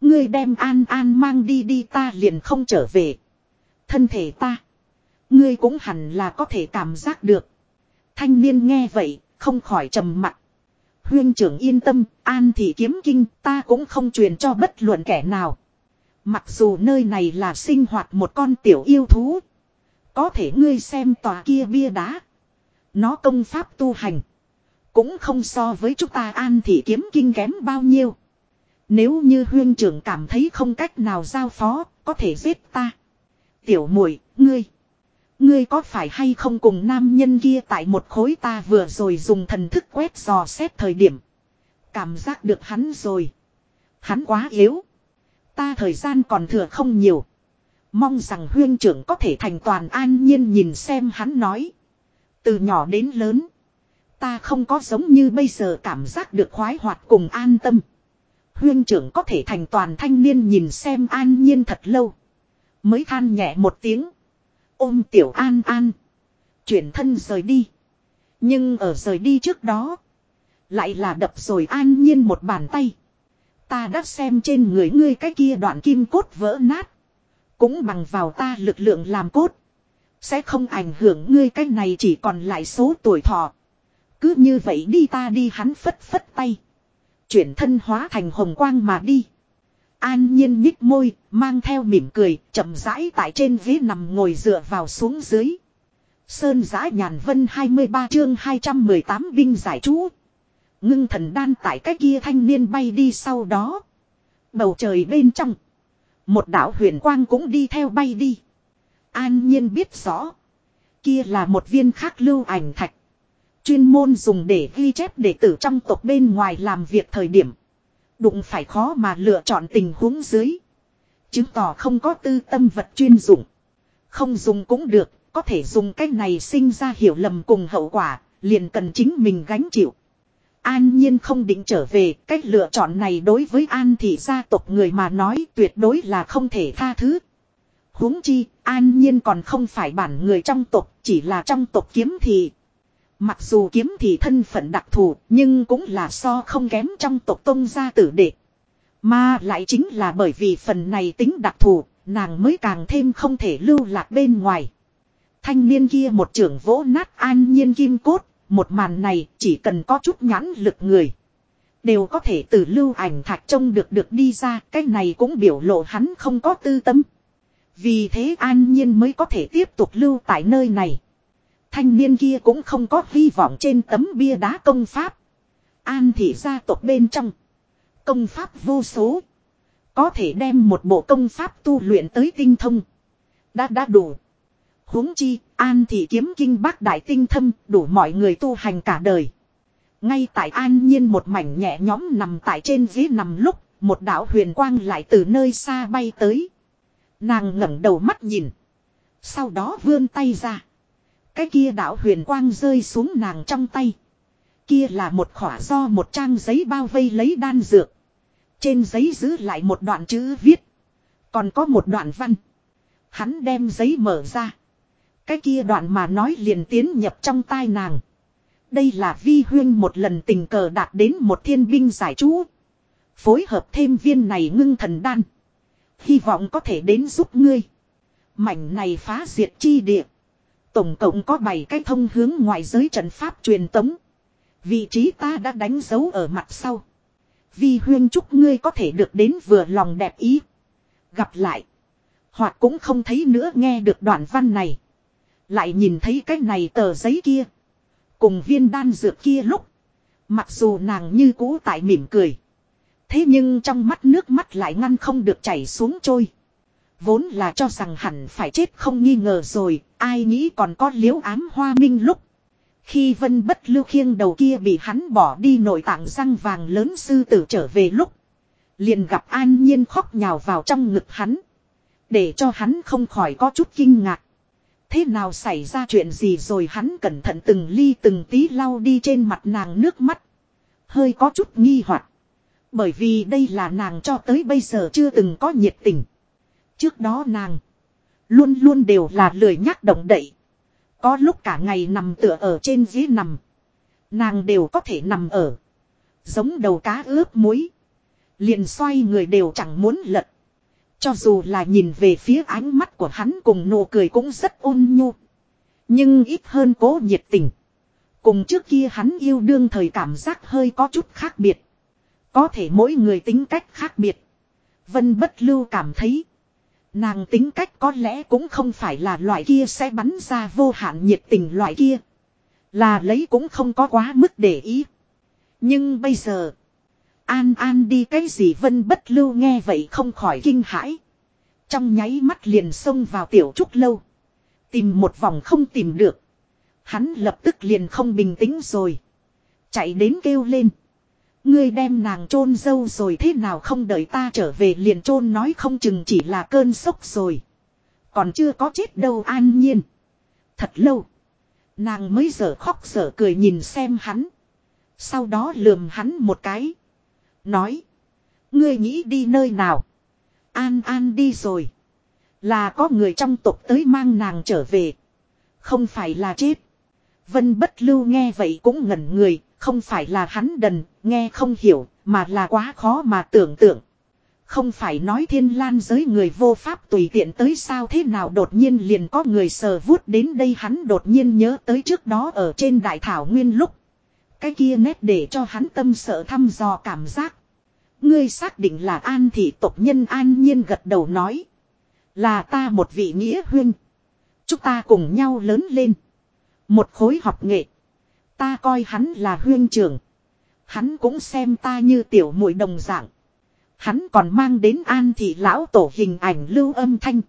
Ngươi đem an an mang đi đi ta liền không trở về. Thân thể ta. Ngươi cũng hẳn là có thể cảm giác được. Thanh niên nghe vậy, không khỏi trầm mặt. Huyên trưởng yên tâm, an thì kiếm kinh ta cũng không truyền cho bất luận kẻ nào. Mặc dù nơi này là sinh hoạt một con tiểu yêu thú. Có thể ngươi xem tòa kia bia đá. Nó công pháp tu hành. Cũng không so với chúng ta an thị kiếm kinh kém bao nhiêu. Nếu như huyên trưởng cảm thấy không cách nào giao phó, có thể giết ta. Tiểu muội ngươi. Ngươi có phải hay không cùng nam nhân kia tại một khối ta vừa rồi dùng thần thức quét dò xét thời điểm. Cảm giác được hắn rồi. Hắn quá yếu. Ta thời gian còn thừa không nhiều. Mong rằng huyên trưởng có thể thành toàn an nhiên nhìn xem hắn nói. Từ nhỏ đến lớn. Ta không có giống như bây giờ cảm giác được khoái hoạt cùng an tâm. Huyên trưởng có thể thành toàn thanh niên nhìn xem an nhiên thật lâu. Mới than nhẹ một tiếng. Ôm tiểu an an. Chuyển thân rời đi. Nhưng ở rời đi trước đó. Lại là đập rồi an nhiên một bàn tay. Ta đã xem trên người ngươi cái kia đoạn kim cốt vỡ nát. Cũng bằng vào ta lực lượng làm cốt. Sẽ không ảnh hưởng ngươi cái này chỉ còn lại số tuổi thọ. Cứ như vậy đi ta đi hắn phất phất tay. Chuyển thân hóa thành hồng quang mà đi. An nhiên nhích môi, mang theo mỉm cười, chậm rãi tại trên ghế nằm ngồi dựa vào xuống dưới. Sơn giã nhàn vân 23 chương 218 binh giải chú. Ngưng thần đan tại cái kia thanh niên bay đi sau đó. Bầu trời bên trong. Một đạo huyền quang cũng đi theo bay đi. An nhiên biết rõ. Kia là một viên khác lưu ảnh thạch. Chuyên môn dùng để ghi chép đệ tử trong tộc bên ngoài làm việc thời điểm. Đụng phải khó mà lựa chọn tình huống dưới. Chứng tỏ không có tư tâm vật chuyên dụng. Không dùng cũng được, có thể dùng cách này sinh ra hiểu lầm cùng hậu quả, liền cần chính mình gánh chịu. An nhiên không định trở về, cách lựa chọn này đối với an thị gia tộc người mà nói tuyệt đối là không thể tha thứ. huống chi, an nhiên còn không phải bản người trong tộc, chỉ là trong tộc kiếm thị. Mặc dù kiếm thì thân phận đặc thù, nhưng cũng là so không kém trong tộc tôn gia tử đệ. Mà lại chính là bởi vì phần này tính đặc thù, nàng mới càng thêm không thể lưu lạc bên ngoài. Thanh niên kia một trưởng vỗ nát an nhiên kim cốt, một màn này chỉ cần có chút nhãn lực người. Đều có thể từ lưu ảnh thạch trông được được đi ra, cái này cũng biểu lộ hắn không có tư tâm. Vì thế an nhiên mới có thể tiếp tục lưu tại nơi này. Thanh niên kia cũng không có hy vọng trên tấm bia đá công pháp. An thị gia tộc bên trong. Công pháp vô số. Có thể đem một bộ công pháp tu luyện tới tinh thông. Đã đã đủ huống chi, an thị kiếm kinh bác đại tinh thâm, đủ mọi người tu hành cả đời. Ngay tại an nhiên một mảnh nhẹ nhóm nằm tại trên ghế nằm lúc, một đạo huyền quang lại từ nơi xa bay tới. Nàng ngẩng đầu mắt nhìn. Sau đó vươn tay ra. Cái kia đạo huyền quang rơi xuống nàng trong tay. Kia là một khỏa do một trang giấy bao vây lấy đan dược. Trên giấy giữ lại một đoạn chữ viết. Còn có một đoạn văn. Hắn đem giấy mở ra. Cái kia đoạn mà nói liền tiến nhập trong tai nàng. Đây là vi huyên một lần tình cờ đạt đến một thiên binh giải chú. Phối hợp thêm viên này ngưng thần đan. Hy vọng có thể đến giúp ngươi. Mảnh này phá diệt chi địa. Tổng cộng có 7 cái thông hướng ngoài giới trận pháp truyền tống. Vị trí ta đã đánh dấu ở mặt sau. Vi huyên chúc ngươi có thể được đến vừa lòng đẹp ý. Gặp lại. Hoặc cũng không thấy nữa nghe được đoạn văn này. Lại nhìn thấy cái này tờ giấy kia. Cùng viên đan dược kia lúc. Mặc dù nàng như cũ tại mỉm cười. Thế nhưng trong mắt nước mắt lại ngăn không được chảy xuống trôi. Vốn là cho rằng hẳn phải chết không nghi ngờ rồi, ai nghĩ còn có liếu ám hoa minh lúc. Khi vân bất lưu khiêng đầu kia bị hắn bỏ đi nội tạng răng vàng lớn sư tử trở về lúc. Liền gặp an nhiên khóc nhào vào trong ngực hắn. Để cho hắn không khỏi có chút kinh ngạc. Thế nào xảy ra chuyện gì rồi hắn cẩn thận từng ly từng tí lau đi trên mặt nàng nước mắt. Hơi có chút nghi hoặc Bởi vì đây là nàng cho tới bây giờ chưa từng có nhiệt tình. Trước đó nàng. Luôn luôn đều là lười nhắc động đậy. Có lúc cả ngày nằm tựa ở trên ghế nằm. Nàng đều có thể nằm ở. Giống đầu cá ướp muối. Liền xoay người đều chẳng muốn lật. Cho dù là nhìn về phía ánh mắt của hắn cùng nụ cười cũng rất ôn nhu. Nhưng ít hơn cố nhiệt tình. Cùng trước kia hắn yêu đương thời cảm giác hơi có chút khác biệt. Có thể mỗi người tính cách khác biệt. Vân bất lưu cảm thấy. Nàng tính cách có lẽ cũng không phải là loại kia sẽ bắn ra vô hạn nhiệt tình loại kia. Là lấy cũng không có quá mức để ý. Nhưng bây giờ. An An đi cái gì vân bất lưu nghe vậy không khỏi kinh hãi. Trong nháy mắt liền xông vào tiểu trúc lâu. Tìm một vòng không tìm được. Hắn lập tức liền không bình tĩnh rồi. Chạy đến kêu lên. Ngươi đem nàng chôn dâu rồi thế nào không đợi ta trở về liền chôn nói không chừng chỉ là cơn sốc rồi. Còn chưa có chết đâu an nhiên. Thật lâu. Nàng mới giờ khóc giờ cười nhìn xem hắn. Sau đó lườm hắn một cái. Nói. Ngươi nghĩ đi nơi nào. An An đi rồi. Là có người trong tộc tới mang nàng trở về. Không phải là chết. Vân bất lưu nghe vậy cũng ngẩn người. Không phải là hắn đần, nghe không hiểu, mà là quá khó mà tưởng tượng. Không phải nói thiên lan giới người vô pháp tùy tiện tới sao thế nào đột nhiên liền có người sờ vuốt đến đây hắn đột nhiên nhớ tới trước đó ở trên đại thảo nguyên lúc. Cái kia nét để cho hắn tâm sợ thăm dò cảm giác. Ngươi xác định là an thị tộc nhân an nhiên gật đầu nói. Là ta một vị nghĩa huynh. Chúng ta cùng nhau lớn lên. Một khối học nghệ. Ta coi hắn là huyên trưởng. Hắn cũng xem ta như tiểu muội đồng dạng. Hắn còn mang đến an thị lão tổ hình ảnh lưu âm thanh.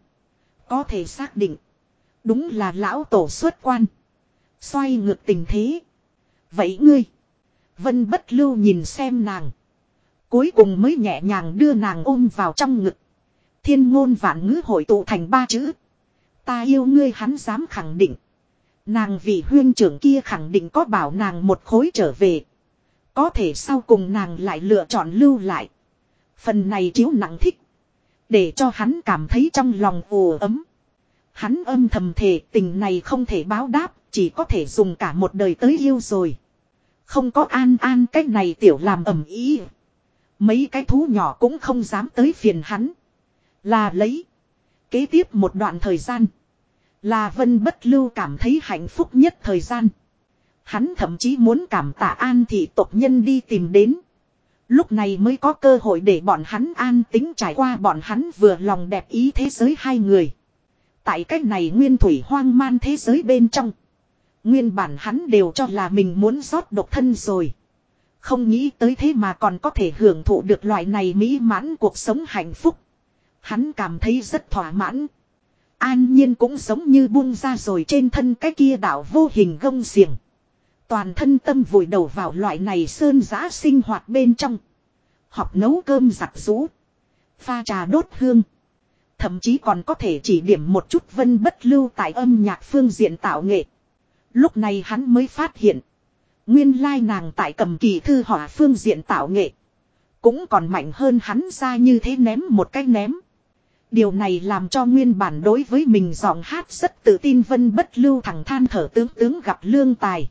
Có thể xác định. Đúng là lão tổ xuất quan. Xoay ngược tình thế. Vậy ngươi. Vân bất lưu nhìn xem nàng. Cuối cùng mới nhẹ nhàng đưa nàng ôm vào trong ngực. Thiên ngôn vạn ngữ hội tụ thành ba chữ. Ta yêu ngươi hắn dám khẳng định. Nàng vị huyên trưởng kia khẳng định có bảo nàng một khối trở về. Có thể sau cùng nàng lại lựa chọn lưu lại. Phần này chiếu nặng thích. Để cho hắn cảm thấy trong lòng ồ ấm. Hắn âm thầm thề tình này không thể báo đáp, chỉ có thể dùng cả một đời tới yêu rồi. Không có an an cái này tiểu làm ẩm ý. Mấy cái thú nhỏ cũng không dám tới phiền hắn. Là lấy. Kế tiếp một đoạn thời gian. Là vân bất lưu cảm thấy hạnh phúc nhất thời gian. Hắn thậm chí muốn cảm tạ an thị tộc nhân đi tìm đến. Lúc này mới có cơ hội để bọn hắn an tính trải qua bọn hắn vừa lòng đẹp ý thế giới hai người. Tại cách này nguyên thủy hoang man thế giới bên trong. Nguyên bản hắn đều cho là mình muốn rót độc thân rồi. Không nghĩ tới thế mà còn có thể hưởng thụ được loại này mỹ mãn cuộc sống hạnh phúc. Hắn cảm thấy rất thỏa mãn. An nhiên cũng giống như buông ra rồi trên thân cái kia đảo vô hình gông xiềng. Toàn thân tâm vùi đầu vào loại này sơn giã sinh hoạt bên trong. Học nấu cơm giặt rũ. Pha trà đốt hương. Thậm chí còn có thể chỉ điểm một chút vân bất lưu tại âm nhạc phương diện tạo nghệ. Lúc này hắn mới phát hiện. Nguyên lai nàng tại cầm kỳ thư họa phương diện tạo nghệ. Cũng còn mạnh hơn hắn ra như thế ném một cái ném. Điều này làm cho nguyên bản đối với mình giọng hát rất tự tin vân bất lưu thẳng than thở tướng tướng gặp lương tài.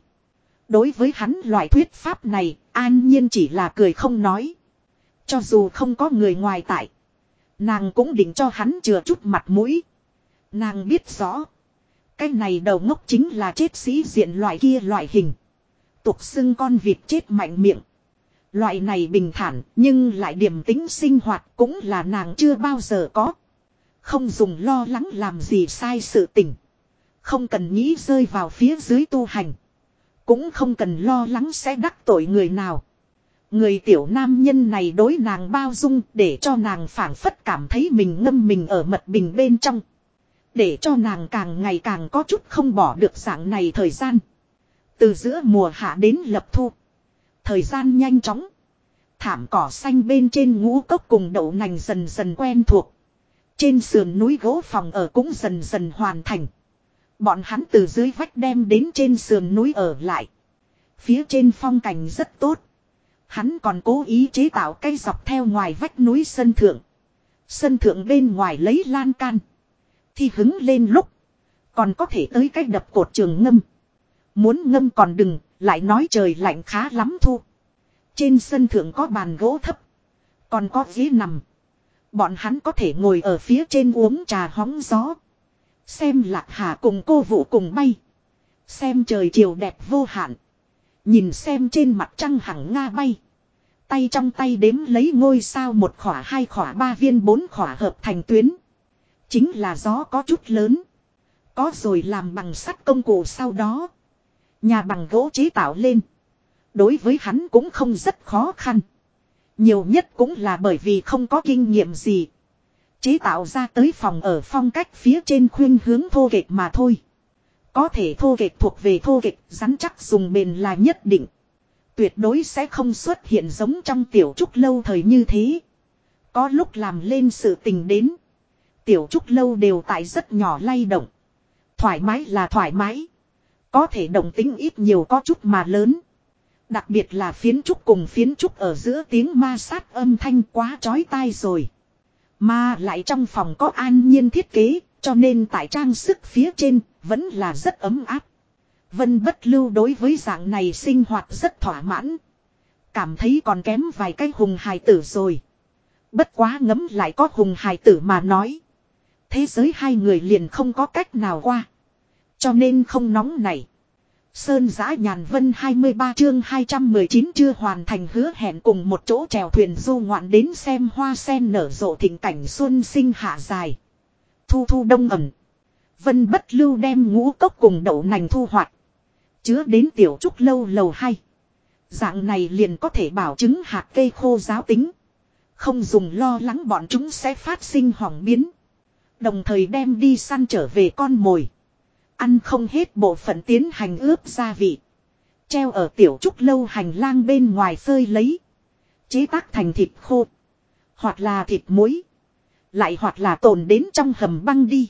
Đối với hắn loại thuyết pháp này, an nhiên chỉ là cười không nói. Cho dù không có người ngoài tại. Nàng cũng định cho hắn chừa chút mặt mũi. Nàng biết rõ. Cái này đầu ngốc chính là chết sĩ diện loại kia loại hình. Tục xưng con vịt chết mạnh miệng. Loại này bình thản nhưng lại điềm tính sinh hoạt cũng là nàng chưa bao giờ có. Không dùng lo lắng làm gì sai sự tình. Không cần nghĩ rơi vào phía dưới tu hành. Cũng không cần lo lắng sẽ đắc tội người nào. Người tiểu nam nhân này đối nàng bao dung để cho nàng phản phất cảm thấy mình ngâm mình ở mật bình bên trong. Để cho nàng càng ngày càng có chút không bỏ được dạng này thời gian. Từ giữa mùa hạ đến lập thu. Thời gian nhanh chóng. Thảm cỏ xanh bên trên ngũ cốc cùng đậu nành dần dần quen thuộc. Trên sườn núi gỗ phòng ở cũng dần dần hoàn thành. Bọn hắn từ dưới vách đem đến trên sườn núi ở lại. Phía trên phong cảnh rất tốt. Hắn còn cố ý chế tạo cây dọc theo ngoài vách núi sân thượng. Sân thượng bên ngoài lấy lan can. Thì hứng lên lúc. Còn có thể tới cách đập cột trường ngâm. Muốn ngâm còn đừng, lại nói trời lạnh khá lắm thu. Trên sân thượng có bàn gỗ thấp. Còn có ghế nằm. Bọn hắn có thể ngồi ở phía trên uống trà hóng gió. Xem lạc hà cùng cô vụ cùng bay. Xem trời chiều đẹp vô hạn. Nhìn xem trên mặt trăng hằng nga bay. Tay trong tay đếm lấy ngôi sao một khỏa, hai khỏa, ba viên, bốn khỏa hợp thành tuyến. Chính là gió có chút lớn. Có rồi làm bằng sắt công cụ sau đó. Nhà bằng gỗ chế tạo lên. Đối với hắn cũng không rất khó khăn. Nhiều nhất cũng là bởi vì không có kinh nghiệm gì. Chế tạo ra tới phòng ở phong cách phía trên khuyên hướng thô kệch mà thôi. Có thể thô kệch thuộc về thô kệch, rắn chắc dùng bền là nhất định. Tuyệt đối sẽ không xuất hiện giống trong tiểu trúc lâu thời như thế. Có lúc làm lên sự tình đến. Tiểu trúc lâu đều tại rất nhỏ lay động. Thoải mái là thoải mái. Có thể động tính ít nhiều có chút mà lớn. Đặc biệt là phiến trúc cùng phiến trúc ở giữa tiếng ma sát âm thanh quá chói tai rồi. Mà lại trong phòng có an nhiên thiết kế, cho nên tại trang sức phía trên, vẫn là rất ấm áp. Vân bất lưu đối với dạng này sinh hoạt rất thỏa mãn. Cảm thấy còn kém vài cái hùng hài tử rồi. Bất quá ngấm lại có hùng hài tử mà nói. Thế giới hai người liền không có cách nào qua. Cho nên không nóng này. Sơn giã nhàn vân 23 chương 219 chưa hoàn thành hứa hẹn cùng một chỗ chèo thuyền du ngoạn đến xem hoa sen nở rộ thịnh cảnh xuân sinh hạ dài. Thu thu đông ẩm. Vân bất lưu đem ngũ cốc cùng đậu nành thu hoạch. Chứa đến tiểu trúc lâu lầu hay. Dạng này liền có thể bảo chứng hạt cây khô giáo tính. Không dùng lo lắng bọn chúng sẽ phát sinh hỏng biến. Đồng thời đem đi săn trở về con mồi. Ăn không hết bộ phận tiến hành ướp gia vị. Treo ở tiểu trúc lâu hành lang bên ngoài phơi lấy. Chế tác thành thịt khô. Hoặc là thịt muối. Lại hoặc là tồn đến trong hầm băng đi.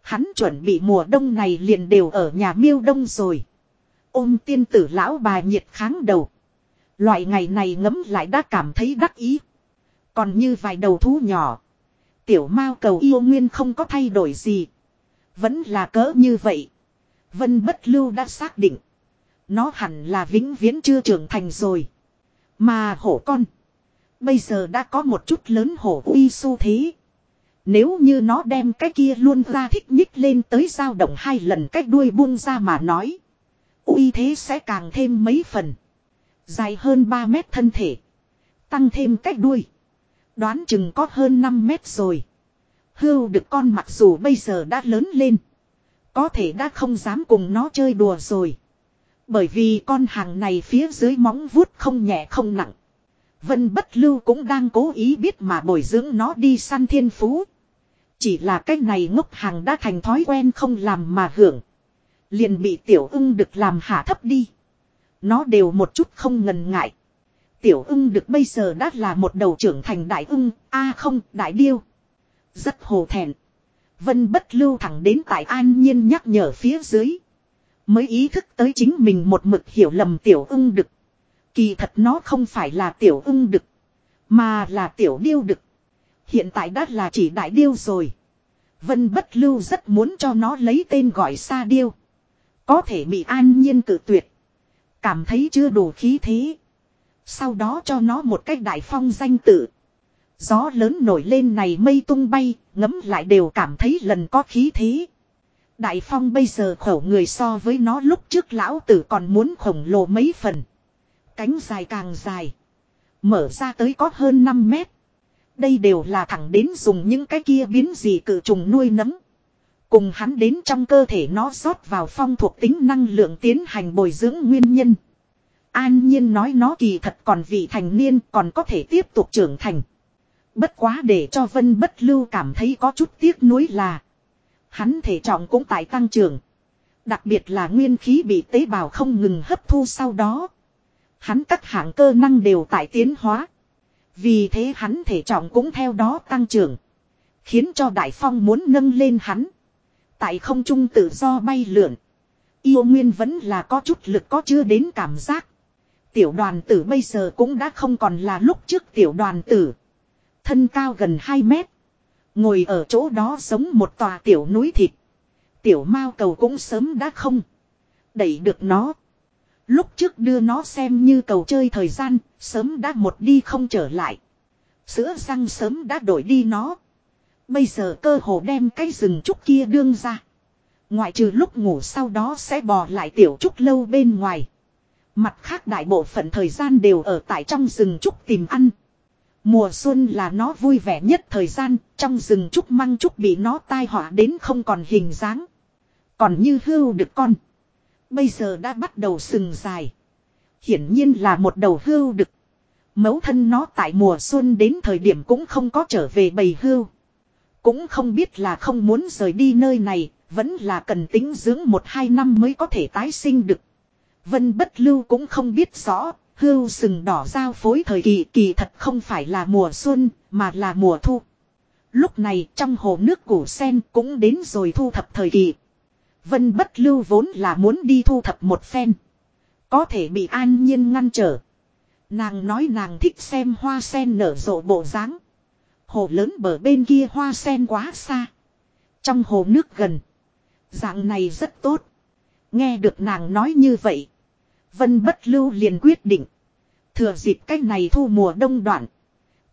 Hắn chuẩn bị mùa đông này liền đều ở nhà miêu đông rồi. Ôm tiên tử lão bà nhiệt kháng đầu. Loại ngày này ngấm lại đã cảm thấy đắc ý. Còn như vài đầu thú nhỏ. Tiểu mao cầu yêu nguyên không có thay đổi gì. Vẫn là cỡ như vậy. Vân bất lưu đã xác định. Nó hẳn là vĩnh viễn chưa trưởng thành rồi. Mà hổ con. Bây giờ đã có một chút lớn hổ uy su thế. Nếu như nó đem cái kia luôn ra thích nhích lên tới dao động hai lần cách đuôi buông ra mà nói. uy thế sẽ càng thêm mấy phần. Dài hơn 3 mét thân thể. Tăng thêm cách đuôi. Đoán chừng có hơn 5 mét rồi. Hưu được con mặc dù bây giờ đã lớn lên. Có thể đã không dám cùng nó chơi đùa rồi. Bởi vì con hàng này phía dưới móng vuốt không nhẹ không nặng. Vân bất lưu cũng đang cố ý biết mà bồi dưỡng nó đi săn thiên phú. Chỉ là cái này ngốc hàng đã thành thói quen không làm mà hưởng. Liền bị tiểu ưng được làm hạ thấp đi. Nó đều một chút không ngần ngại. Tiểu ưng được bây giờ đã là một đầu trưởng thành đại ưng, a không, đại điêu. Rất hồ thẹn. Vân bất lưu thẳng đến tại an nhiên nhắc nhở phía dưới. Mới ý thức tới chính mình một mực hiểu lầm tiểu ưng đực. Kỳ thật nó không phải là tiểu ưng đực. Mà là tiểu điêu đực. Hiện tại đã là chỉ đại điêu rồi. Vân bất lưu rất muốn cho nó lấy tên gọi xa điêu. Có thể bị an nhiên cự tuyệt. Cảm thấy chưa đủ khí thế. Sau đó cho nó một cách đại phong danh tự. Gió lớn nổi lên này mây tung bay, ngấm lại đều cảm thấy lần có khí thế. Đại phong bây giờ khẩu người so với nó lúc trước lão tử còn muốn khổng lồ mấy phần. Cánh dài càng dài. Mở ra tới có hơn 5 mét. Đây đều là thẳng đến dùng những cái kia biến gì cự trùng nuôi nấm. Cùng hắn đến trong cơ thể nó rót vào phong thuộc tính năng lượng tiến hành bồi dưỡng nguyên nhân. An nhiên nói nó kỳ thật còn vị thành niên còn có thể tiếp tục trưởng thành. Bất quá để cho Vân Bất Lưu cảm thấy có chút tiếc nuối là. Hắn thể trọng cũng tại tăng trưởng. Đặc biệt là nguyên khí bị tế bào không ngừng hấp thu sau đó. Hắn các hạng cơ năng đều tại tiến hóa. Vì thế hắn thể trọng cũng theo đó tăng trưởng. Khiến cho Đại Phong muốn nâng lên hắn. Tại không trung tự do bay lượn. Yêu Nguyên vẫn là có chút lực có chưa đến cảm giác. Tiểu đoàn tử bây giờ cũng đã không còn là lúc trước tiểu đoàn tử. Thân cao gần 2 mét. Ngồi ở chỗ đó giống một tòa tiểu núi thịt. Tiểu mao cầu cũng sớm đã không. Đẩy được nó. Lúc trước đưa nó xem như cầu chơi thời gian, sớm đã một đi không trở lại. Sữa răng sớm đã đổi đi nó. Bây giờ cơ hồ đem cái rừng trúc kia đương ra. Ngoại trừ lúc ngủ sau đó sẽ bò lại tiểu trúc lâu bên ngoài. Mặt khác đại bộ phận thời gian đều ở tại trong rừng trúc tìm ăn. Mùa xuân là nó vui vẻ nhất thời gian, trong rừng trúc măng trúc bị nó tai họa đến không còn hình dáng. Còn như hưu được con. Bây giờ đã bắt đầu sừng dài. Hiển nhiên là một đầu hưu đực. Mấu thân nó tại mùa xuân đến thời điểm cũng không có trở về bầy hưu. Cũng không biết là không muốn rời đi nơi này, vẫn là cần tính dưỡng một hai năm mới có thể tái sinh được. Vân bất lưu cũng không biết rõ, hưu sừng đỏ giao phối thời kỳ kỳ thật không phải là mùa xuân, mà là mùa thu. Lúc này trong hồ nước củ sen cũng đến rồi thu thập thời kỳ. Vân bất lưu vốn là muốn đi thu thập một phen. Có thể bị an nhiên ngăn trở. Nàng nói nàng thích xem hoa sen nở rộ bộ dáng. Hồ lớn bờ bên kia hoa sen quá xa. Trong hồ nước gần. Dạng này rất tốt. Nghe được nàng nói như vậy. Vân bất lưu liền quyết định. Thừa dịp cách này thu mùa đông đoạn.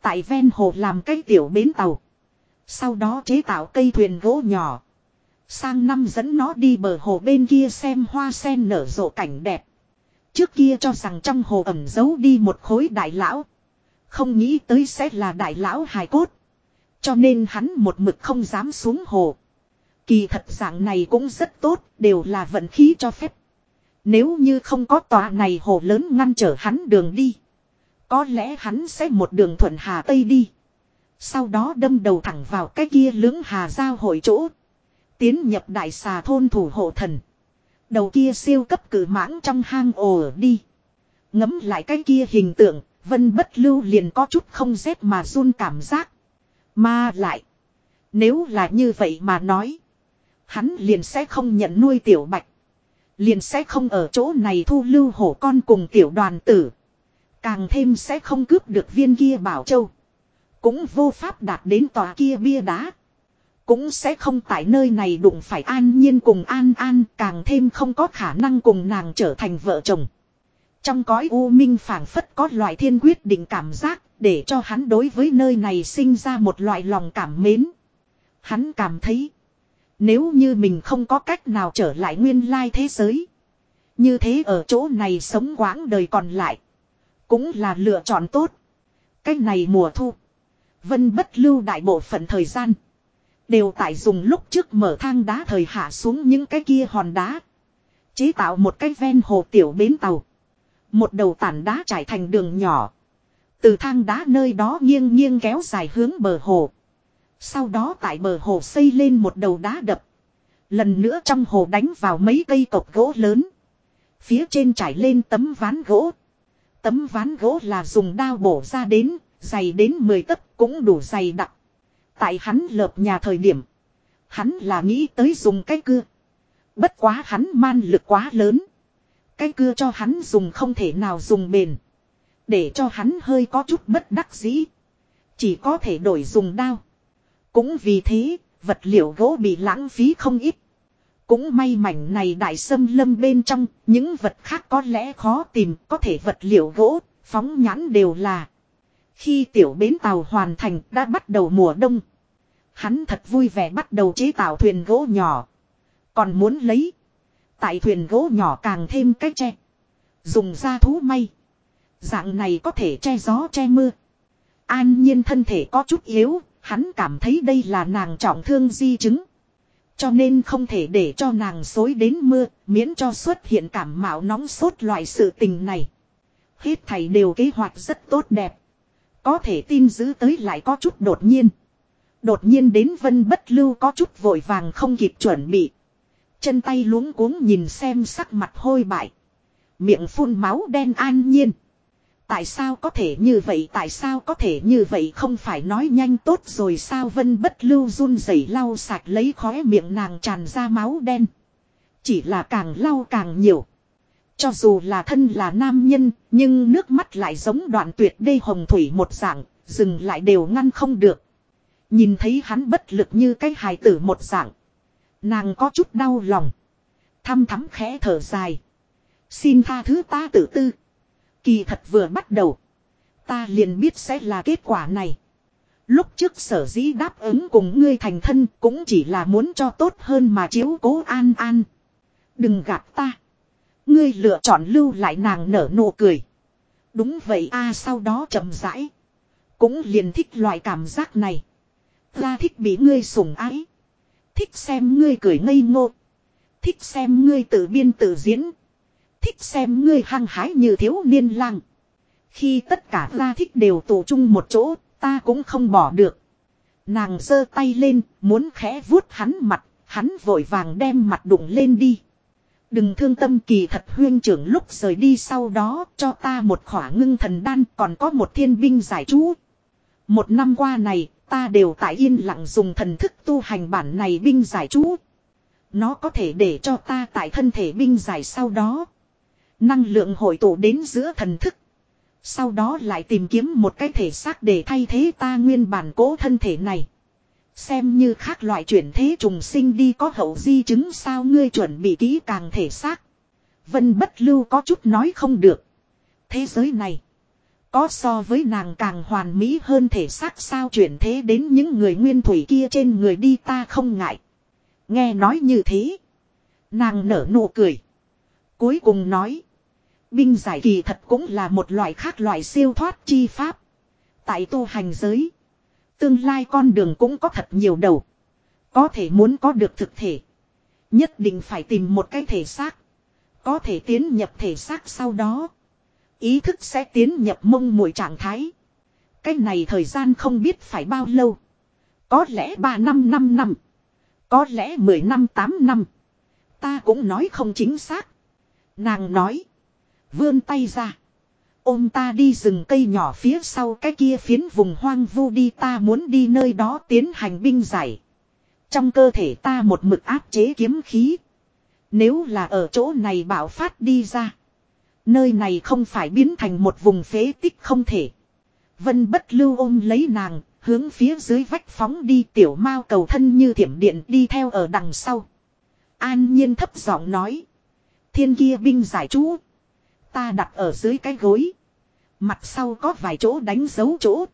Tại ven hồ làm cái tiểu bến tàu. Sau đó chế tạo cây thuyền gỗ nhỏ. Sang năm dẫn nó đi bờ hồ bên kia xem hoa sen nở rộ cảnh đẹp. Trước kia cho rằng trong hồ ẩm giấu đi một khối đại lão. Không nghĩ tới sẽ là đại lão hài cốt. Cho nên hắn một mực không dám xuống hồ. Kỳ thật dạng này cũng rất tốt, đều là vận khí cho phép. Nếu như không có tòa này hồ lớn ngăn trở hắn đường đi. Có lẽ hắn sẽ một đường thuận hà tây đi. Sau đó đâm đầu thẳng vào cái kia lưỡng hà giao hội chỗ. Tiến nhập đại xà thôn thủ hộ thần. Đầu kia siêu cấp cử mãng trong hang ồ đi. Ngấm lại cái kia hình tượng, Vân bất lưu liền có chút không rét mà run cảm giác. Mà lại. Nếu là như vậy mà nói. Hắn liền sẽ không nhận nuôi tiểu bạch. Liền sẽ không ở chỗ này thu lưu hổ con cùng tiểu đoàn tử. Càng thêm sẽ không cướp được viên kia bảo châu. Cũng vô pháp đạt đến tòa kia bia đá. Cũng sẽ không tại nơi này đụng phải an nhiên cùng an an, càng thêm không có khả năng cùng nàng trở thành vợ chồng. Trong cõi u minh phảng phất có loại thiên quyết định cảm giác, để cho hắn đối với nơi này sinh ra một loại lòng cảm mến. Hắn cảm thấy nếu như mình không có cách nào trở lại nguyên lai thế giới. Như thế ở chỗ này sống quãng đời còn lại. Cũng là lựa chọn tốt. Cách này mùa thu. Vân bất lưu đại bộ phận thời gian. Đều tại dùng lúc trước mở thang đá thời hạ xuống những cái kia hòn đá. Chế tạo một cái ven hồ tiểu bến tàu. Một đầu tản đá trải thành đường nhỏ. Từ thang đá nơi đó nghiêng nghiêng kéo dài hướng bờ hồ. Sau đó tại bờ hồ xây lên một đầu đá đập. Lần nữa trong hồ đánh vào mấy cây cọc gỗ lớn. Phía trên trải lên tấm ván gỗ. Tấm ván gỗ là dùng đao bổ ra đến, dày đến 10 tấc cũng đủ dày đặc. Tại hắn lợp nhà thời điểm. Hắn là nghĩ tới dùng cái cưa. Bất quá hắn man lực quá lớn. Cái cưa cho hắn dùng không thể nào dùng bền. Để cho hắn hơi có chút bất đắc dĩ. Chỉ có thể đổi dùng đao. Cũng vì thế, vật liệu gỗ bị lãng phí không ít. Cũng may mảnh này đại sâm lâm bên trong, những vật khác có lẽ khó tìm, có thể vật liệu gỗ, phóng nhãn đều là. Khi tiểu bến tàu hoàn thành đã bắt đầu mùa đông. Hắn thật vui vẻ bắt đầu chế tạo thuyền gỗ nhỏ. Còn muốn lấy. Tại thuyền gỗ nhỏ càng thêm cách che. Dùng da thú may. Dạng này có thể che gió che mưa. An nhiên thân thể có chút yếu, hắn cảm thấy đây là nàng trọng thương di chứng. Cho nên không thể để cho nàng xối đến mưa, miễn cho xuất hiện cảm mạo nóng sốt loại sự tình này. Hết thầy đều kế hoạch rất tốt đẹp. Có thể tin giữ tới lại có chút đột nhiên. Đột nhiên đến vân bất lưu có chút vội vàng không kịp chuẩn bị. Chân tay luống cuống nhìn xem sắc mặt hôi bại. Miệng phun máu đen an nhiên. Tại sao có thể như vậy tại sao có thể như vậy không phải nói nhanh tốt rồi sao vân bất lưu run rẩy lau sạch lấy khóe miệng nàng tràn ra máu đen. Chỉ là càng lau càng nhiều. Cho dù là thân là nam nhân, nhưng nước mắt lại giống đoạn tuyệt đê hồng thủy một dạng, dừng lại đều ngăn không được. Nhìn thấy hắn bất lực như cái hài tử một dạng. Nàng có chút đau lòng. Thăm thắm khẽ thở dài. Xin tha thứ ta tự tư. Kỳ thật vừa bắt đầu. Ta liền biết sẽ là kết quả này. Lúc trước sở dĩ đáp ứng cùng ngươi thành thân cũng chỉ là muốn cho tốt hơn mà chiếu cố an an. Đừng gạt ta. Ngươi lựa chọn lưu lại nàng nở nụ cười. Đúng vậy a, sau đó chậm rãi. Cũng liền thích loại cảm giác này. Ta thích bị ngươi sủng ái. Thích xem ngươi cười ngây ngô. Thích xem ngươi tự biên tự diễn. Thích xem ngươi hăng hái như thiếu niên lang. Khi tất cả gia thích đều tụ chung một chỗ, ta cũng không bỏ được. Nàng giơ tay lên, muốn khẽ vuốt hắn mặt, hắn vội vàng đem mặt đụng lên đi. Đừng thương tâm kỳ thật huyên trưởng lúc rời đi sau đó cho ta một khỏa ngưng thần đan còn có một thiên binh giải chú. Một năm qua này ta đều tại yên lặng dùng thần thức tu hành bản này binh giải chú. Nó có thể để cho ta tại thân thể binh giải sau đó. Năng lượng hội tụ đến giữa thần thức. Sau đó lại tìm kiếm một cái thể xác để thay thế ta nguyên bản cố thân thể này. Xem như khác loại chuyển thế trùng sinh đi có hậu di chứng sao ngươi chuẩn bị kỹ càng thể xác. Vân bất lưu có chút nói không được. Thế giới này. Có so với nàng càng hoàn mỹ hơn thể xác sao chuyển thế đến những người nguyên thủy kia trên người đi ta không ngại. Nghe nói như thế. Nàng nở nụ cười. Cuối cùng nói. Binh giải kỳ thật cũng là một loại khác loại siêu thoát chi pháp. Tại tu hành giới. Tương lai con đường cũng có thật nhiều đầu. Có thể muốn có được thực thể. Nhất định phải tìm một cái thể xác. Có thể tiến nhập thể xác sau đó. Ý thức sẽ tiến nhập mông muội trạng thái. Cái này thời gian không biết phải bao lâu. Có lẽ 3 năm 5 năm. Có lẽ 10 năm 8 năm. Ta cũng nói không chính xác. Nàng nói. Vươn tay ra. Ôm ta đi rừng cây nhỏ phía sau cái kia phiến vùng hoang vu đi ta muốn đi nơi đó tiến hành binh giải. Trong cơ thể ta một mực áp chế kiếm khí. Nếu là ở chỗ này bạo phát đi ra. Nơi này không phải biến thành một vùng phế tích không thể. Vân bất lưu ôm lấy nàng, hướng phía dưới vách phóng đi tiểu mao cầu thân như thiểm điện đi theo ở đằng sau. An nhiên thấp giọng nói. Thiên kia binh giải chú. Ta đặt ở dưới cái gối. Mặt sau có vài chỗ đánh dấu chỗ.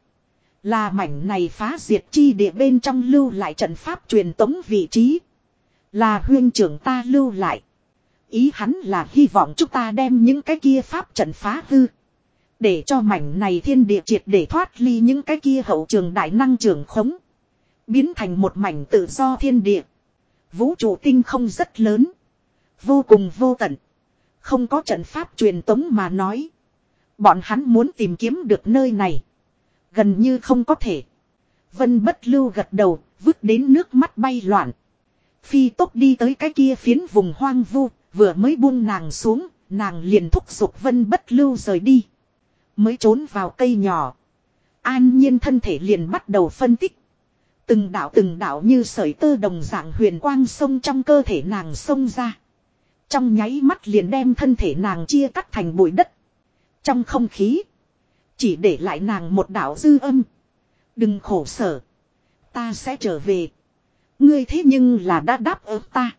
Là mảnh này phá diệt chi địa bên trong lưu lại trận pháp truyền tống vị trí. Là huyên trưởng ta lưu lại. Ý hắn là hy vọng chúng ta đem những cái kia pháp trận phá hư. Để cho mảnh này thiên địa triệt để thoát ly những cái kia hậu trường đại năng trường khống. Biến thành một mảnh tự do thiên địa. Vũ trụ tinh không rất lớn. Vô cùng vô tận. Không có trận pháp truyền tống mà nói. Bọn hắn muốn tìm kiếm được nơi này. Gần như không có thể. Vân bất lưu gật đầu, vứt đến nước mắt bay loạn. Phi tốc đi tới cái kia phiến vùng hoang vu, vừa mới buông nàng xuống, nàng liền thúc giục vân bất lưu rời đi. Mới trốn vào cây nhỏ. An nhiên thân thể liền bắt đầu phân tích. Từng đạo từng đạo như sợi tơ đồng dạng huyền quang sông trong cơ thể nàng sông ra. Trong nháy mắt liền đem thân thể nàng chia cắt thành bụi đất. Trong không khí. Chỉ để lại nàng một đạo dư âm. Đừng khổ sở. Ta sẽ trở về. Ngươi thế nhưng là đã đáp ứng ta.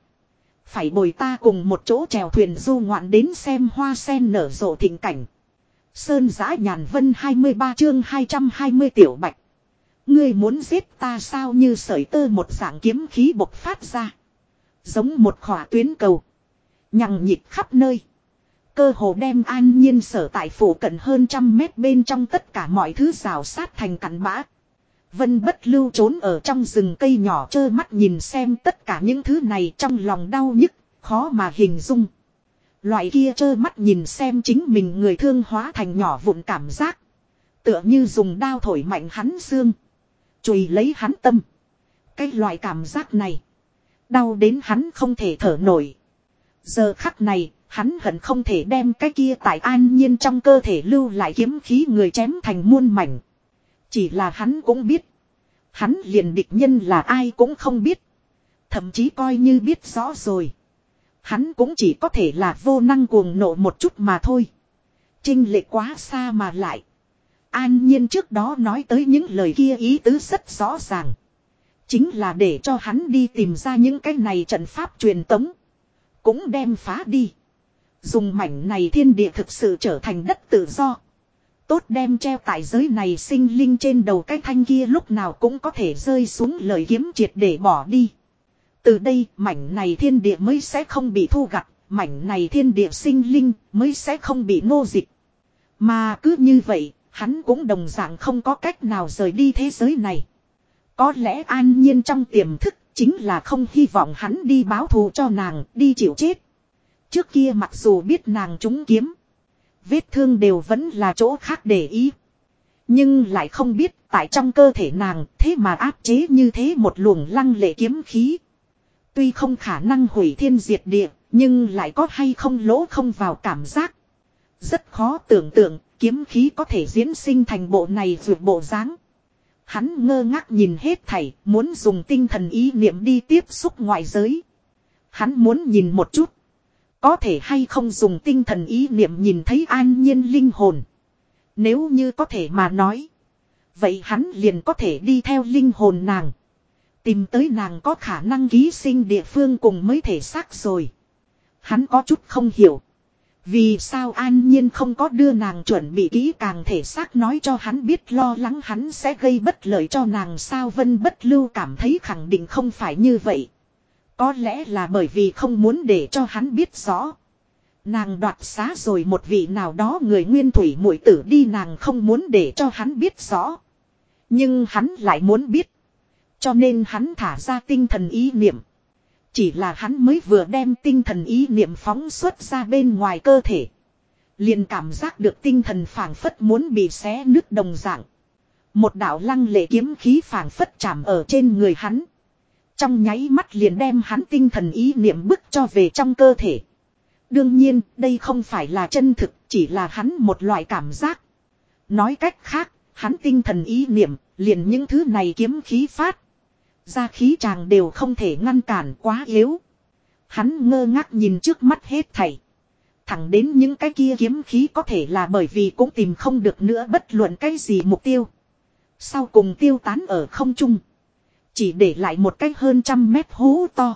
Phải bồi ta cùng một chỗ chèo thuyền du ngoạn đến xem hoa sen nở rộ thịnh cảnh. Sơn giã nhàn vân 23 chương 220 tiểu bạch. Ngươi muốn giết ta sao như sợi tơ một dạng kiếm khí bộc phát ra. Giống một khỏa tuyến cầu. Nhằng nhịp khắp nơi. Cơ hồ đem an nhiên sở tại phủ cận hơn trăm mét bên trong tất cả mọi thứ rào sát thành cắn bã. Vân bất lưu trốn ở trong rừng cây nhỏ trơ mắt nhìn xem tất cả những thứ này trong lòng đau nhức, khó mà hình dung. Loại kia trơ mắt nhìn xem chính mình người thương hóa thành nhỏ vụn cảm giác. Tựa như dùng đao thổi mạnh hắn xương. Chùi lấy hắn tâm. Cái loại cảm giác này. Đau đến hắn không thể thở nổi. Giờ khắc này, hắn hận không thể đem cái kia tại an nhiên trong cơ thể lưu lại kiếm khí người chém thành muôn mảnh. Chỉ là hắn cũng biết. Hắn liền địch nhân là ai cũng không biết. Thậm chí coi như biết rõ rồi. Hắn cũng chỉ có thể là vô năng cuồng nộ một chút mà thôi. Trinh lệ quá xa mà lại. An nhiên trước đó nói tới những lời kia ý tứ rất rõ ràng. Chính là để cho hắn đi tìm ra những cái này trận pháp truyền tống. Cũng đem phá đi. Dùng mảnh này thiên địa thực sự trở thành đất tự do. Tốt đem treo tại giới này sinh linh trên đầu cái thanh kia lúc nào cũng có thể rơi xuống lời kiếm triệt để bỏ đi. Từ đây mảnh này thiên địa mới sẽ không bị thu gặt, mảnh này thiên địa sinh linh mới sẽ không bị ngô dịch. Mà cứ như vậy, hắn cũng đồng dạng không có cách nào rời đi thế giới này. Có lẽ an nhiên trong tiềm thức chính là không hy vọng hắn đi báo thù cho nàng, đi chịu chết. Trước kia mặc dù biết nàng trúng kiếm, vết thương đều vẫn là chỗ khác để ý. Nhưng lại không biết tại trong cơ thể nàng thế mà áp chế như thế một luồng lăng lệ kiếm khí. Tuy không khả năng hủy thiên diệt địa, nhưng lại có hay không lỗ không vào cảm giác. Rất khó tưởng tượng, kiếm khí có thể diễn sinh thành bộ này vượt bộ dáng. Hắn ngơ ngác nhìn hết thảy, muốn dùng tinh thần ý niệm đi tiếp xúc ngoại giới. Hắn muốn nhìn một chút. Có thể hay không dùng tinh thần ý niệm nhìn thấy an nhiên linh hồn. Nếu như có thể mà nói. Vậy hắn liền có thể đi theo linh hồn nàng. Tìm tới nàng có khả năng ký sinh địa phương cùng mới thể xác rồi. Hắn có chút không hiểu. Vì sao an nhiên không có đưa nàng chuẩn bị kỹ càng thể xác nói cho hắn biết lo lắng hắn sẽ gây bất lợi cho nàng sao vân bất lưu cảm thấy khẳng định không phải như vậy. Có lẽ là bởi vì không muốn để cho hắn biết rõ. Nàng đoạt xá rồi một vị nào đó người nguyên thủy muội tử đi nàng không muốn để cho hắn biết rõ. Nhưng hắn lại muốn biết. Cho nên hắn thả ra tinh thần ý niệm. Chỉ là hắn mới vừa đem tinh thần ý niệm phóng xuất ra bên ngoài cơ thể. Liền cảm giác được tinh thần phảng phất muốn bị xé nứt đồng dạng. Một đạo lăng lệ kiếm khí phảng phất chạm ở trên người hắn. Trong nháy mắt liền đem hắn tinh thần ý niệm bức cho về trong cơ thể. Đương nhiên, đây không phải là chân thực, chỉ là hắn một loại cảm giác. Nói cách khác, hắn tinh thần ý niệm, liền những thứ này kiếm khí phát. Ra khí chàng đều không thể ngăn cản quá yếu. Hắn ngơ ngác nhìn trước mắt hết thảy. Thẳng đến những cái kia kiếm khí có thể là bởi vì cũng tìm không được nữa bất luận cái gì mục tiêu. Sau cùng tiêu tán ở không trung. Chỉ để lại một cách hơn trăm mét hố to.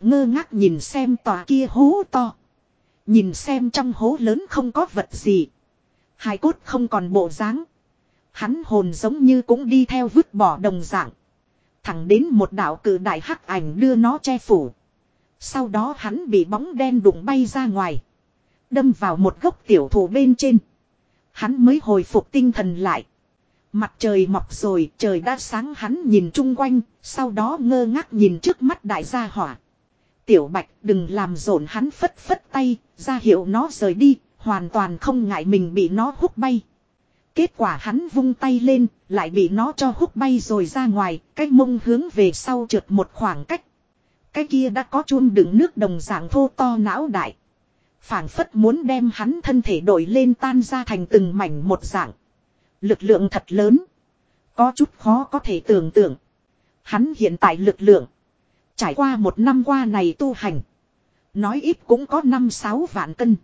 Ngơ ngác nhìn xem tòa kia hố to. Nhìn xem trong hố lớn không có vật gì. Hai cốt không còn bộ dáng. Hắn hồn giống như cũng đi theo vứt bỏ đồng dạng. Thẳng đến một đạo cử đại hắc ảnh đưa nó che phủ. Sau đó hắn bị bóng đen đụng bay ra ngoài. Đâm vào một gốc tiểu thụ bên trên. Hắn mới hồi phục tinh thần lại. Mặt trời mọc rồi, trời đã sáng hắn nhìn chung quanh, sau đó ngơ ngác nhìn trước mắt đại gia hỏa. Tiểu bạch đừng làm rộn hắn phất phất tay, ra hiệu nó rời đi, hoàn toàn không ngại mình bị nó hút bay. Kết quả hắn vung tay lên, lại bị nó cho hút bay rồi ra ngoài, cái mông hướng về sau trượt một khoảng cách. Cái kia đã có chun đựng nước đồng dạng thô to não đại. phảng phất muốn đem hắn thân thể đổi lên tan ra thành từng mảnh một dạng. Lực lượng thật lớn. Có chút khó có thể tưởng tượng. Hắn hiện tại lực lượng. Trải qua một năm qua này tu hành. Nói ít cũng có năm sáu vạn cân.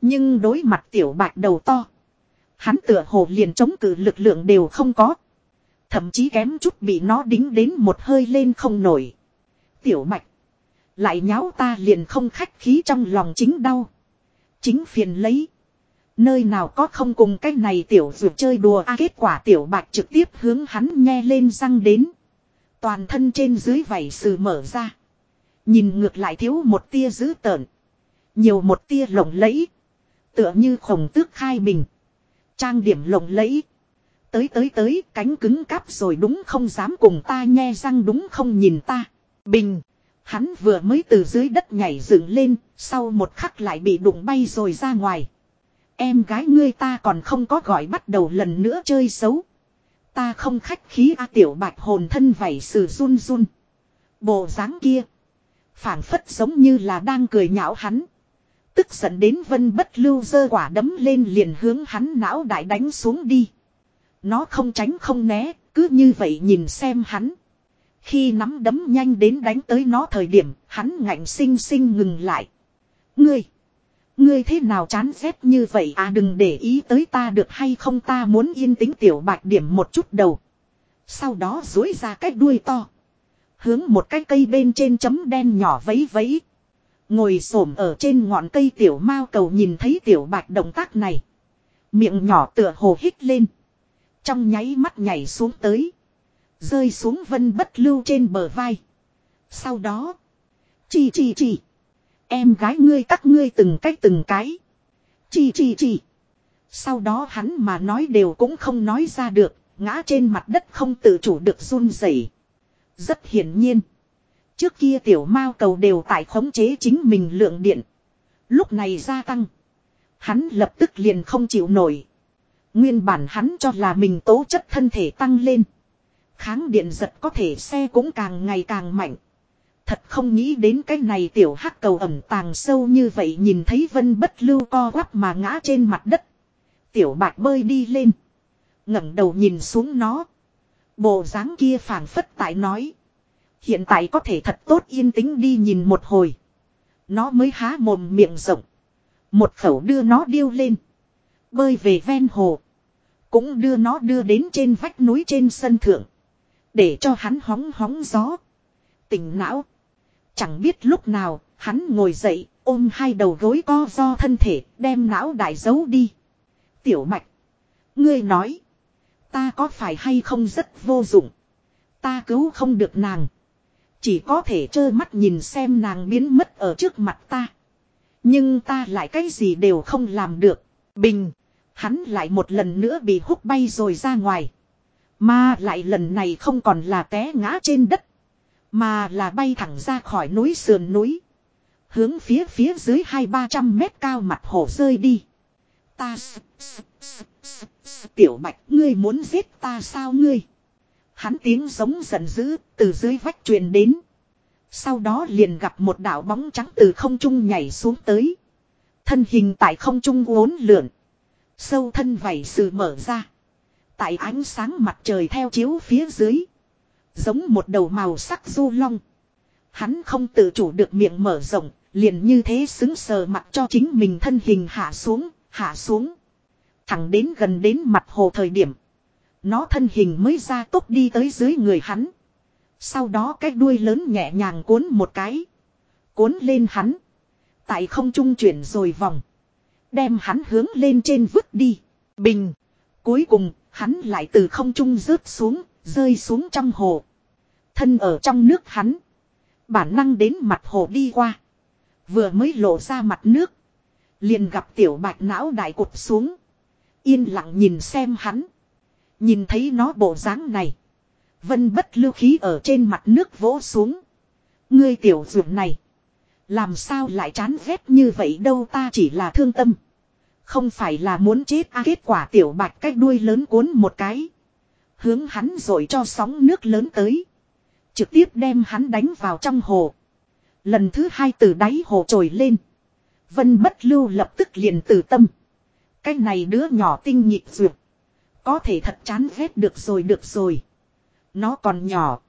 Nhưng đối mặt tiểu bạch đầu to. Hắn tựa hồ liền chống cự lực lượng đều không có. Thậm chí kém chút bị nó đính đến một hơi lên không nổi. Tiểu bạch. Lại nháo ta liền không khách khí trong lòng chính đau. Chính phiền lấy. Nơi nào có không cùng cái này tiểu vượt chơi đùa a kết quả tiểu bạch trực tiếp hướng hắn nghe lên răng đến. Toàn thân trên dưới vảy sừ mở ra. Nhìn ngược lại thiếu một tia dữ tợn. Nhiều một tia lộng lẫy. Tựa như khổng tước khai bình. Trang điểm lộng lẫy. Tới tới tới, cánh cứng cáp rồi đúng không dám cùng ta nghe răng đúng không nhìn ta. Bình. Hắn vừa mới từ dưới đất nhảy dựng lên. Sau một khắc lại bị đụng bay rồi ra ngoài. Em gái ngươi ta còn không có gọi bắt đầu lần nữa chơi xấu. Ta không khách khí a tiểu bạch hồn thân vảy sử run run. Bộ dáng kia. phảng phất giống như là đang cười nhạo hắn. Tức giận đến vân bất lưu dơ quả đấm lên liền hướng hắn não đại đánh xuống đi. Nó không tránh không né, cứ như vậy nhìn xem hắn. Khi nắm đấm nhanh đến đánh tới nó thời điểm, hắn ngạnh sinh sinh ngừng lại. Ngươi! Ngươi thế nào chán ghét như vậy à đừng để ý tới ta được hay không ta muốn yên tĩnh tiểu bạch điểm một chút đầu. Sau đó dối ra cái đuôi to. Hướng một cái cây bên trên chấm đen nhỏ vấy vấy. Ngồi xổm ở trên ngọn cây tiểu mao cầu nhìn thấy tiểu bạch động tác này. Miệng nhỏ tựa hồ hít lên. Trong nháy mắt nhảy xuống tới. Rơi xuống vân bất lưu trên bờ vai. Sau đó. Chỉ chỉ chỉ. Em gái ngươi các ngươi từng cái từng cái. chỉ chỉ chỉ. Sau đó hắn mà nói đều cũng không nói ra được, ngã trên mặt đất không tự chủ được run rẩy. Rất hiển nhiên. Trước kia tiểu mao cầu đều tại khống chế chính mình lượng điện. Lúc này gia tăng. Hắn lập tức liền không chịu nổi. Nguyên bản hắn cho là mình tố chất thân thể tăng lên. Kháng điện giật có thể xe cũng càng ngày càng mạnh. Thật không nghĩ đến cái này tiểu hắc cầu ẩm tàng sâu như vậy nhìn thấy vân bất lưu co quắp mà ngã trên mặt đất. Tiểu bạc bơi đi lên. ngẩng đầu nhìn xuống nó. Bộ dáng kia phảng phất tại nói. Hiện tại có thể thật tốt yên tĩnh đi nhìn một hồi. Nó mới há mồm miệng rộng. Một khẩu đưa nó điêu lên. Bơi về ven hồ. Cũng đưa nó đưa đến trên vách núi trên sân thượng. Để cho hắn hóng hóng gió. Tỉnh não. Chẳng biết lúc nào, hắn ngồi dậy, ôm hai đầu gối co do thân thể, đem não đại giấu đi. Tiểu mạch. Ngươi nói. Ta có phải hay không rất vô dụng. Ta cứu không được nàng. Chỉ có thể trơ mắt nhìn xem nàng biến mất ở trước mặt ta. Nhưng ta lại cái gì đều không làm được. Bình. Hắn lại một lần nữa bị hút bay rồi ra ngoài. Mà lại lần này không còn là té ngã trên đất. Mà là bay thẳng ra khỏi núi sườn núi. Hướng phía phía dưới hai ba trăm mét cao mặt hồ rơi đi. Ta Tiểu bạch ngươi muốn giết ta sao ngươi? Hắn tiếng giống giận dữ từ dưới vách truyền đến. Sau đó liền gặp một đạo bóng trắng từ không trung nhảy xuống tới. Thân hình tại không trung uốn lượn. Sâu thân vảy sự mở ra. Tại ánh sáng mặt trời theo chiếu phía dưới. Giống một đầu màu sắc du long. Hắn không tự chủ được miệng mở rộng, liền như thế xứng sờ mặt cho chính mình thân hình hạ xuống, hạ xuống. Thẳng đến gần đến mặt hồ thời điểm. Nó thân hình mới ra tốc đi tới dưới người hắn. Sau đó cái đuôi lớn nhẹ nhàng cuốn một cái. Cuốn lên hắn. Tại không trung chuyển rồi vòng. Đem hắn hướng lên trên vứt đi. Bình. Cuối cùng, hắn lại từ không trung rớt xuống, rơi xuống trong hồ. Thân ở trong nước hắn. Bản năng đến mặt hồ đi qua. Vừa mới lộ ra mặt nước. Liền gặp tiểu bạch não đại cụt xuống. Yên lặng nhìn xem hắn. Nhìn thấy nó bộ dáng này. Vân bất lưu khí ở trên mặt nước vỗ xuống. Ngươi tiểu dụng này. Làm sao lại chán ghét như vậy đâu ta chỉ là thương tâm. Không phải là muốn chết à, kết quả tiểu bạch cách đuôi lớn cuốn một cái. Hướng hắn rồi cho sóng nước lớn tới. Trực tiếp đem hắn đánh vào trong hồ. Lần thứ hai từ đáy hồ trồi lên. Vân bất lưu lập tức liền từ tâm. Cái này đứa nhỏ tinh nhịp duyệt. Có thể thật chán ghét được rồi được rồi. Nó còn nhỏ.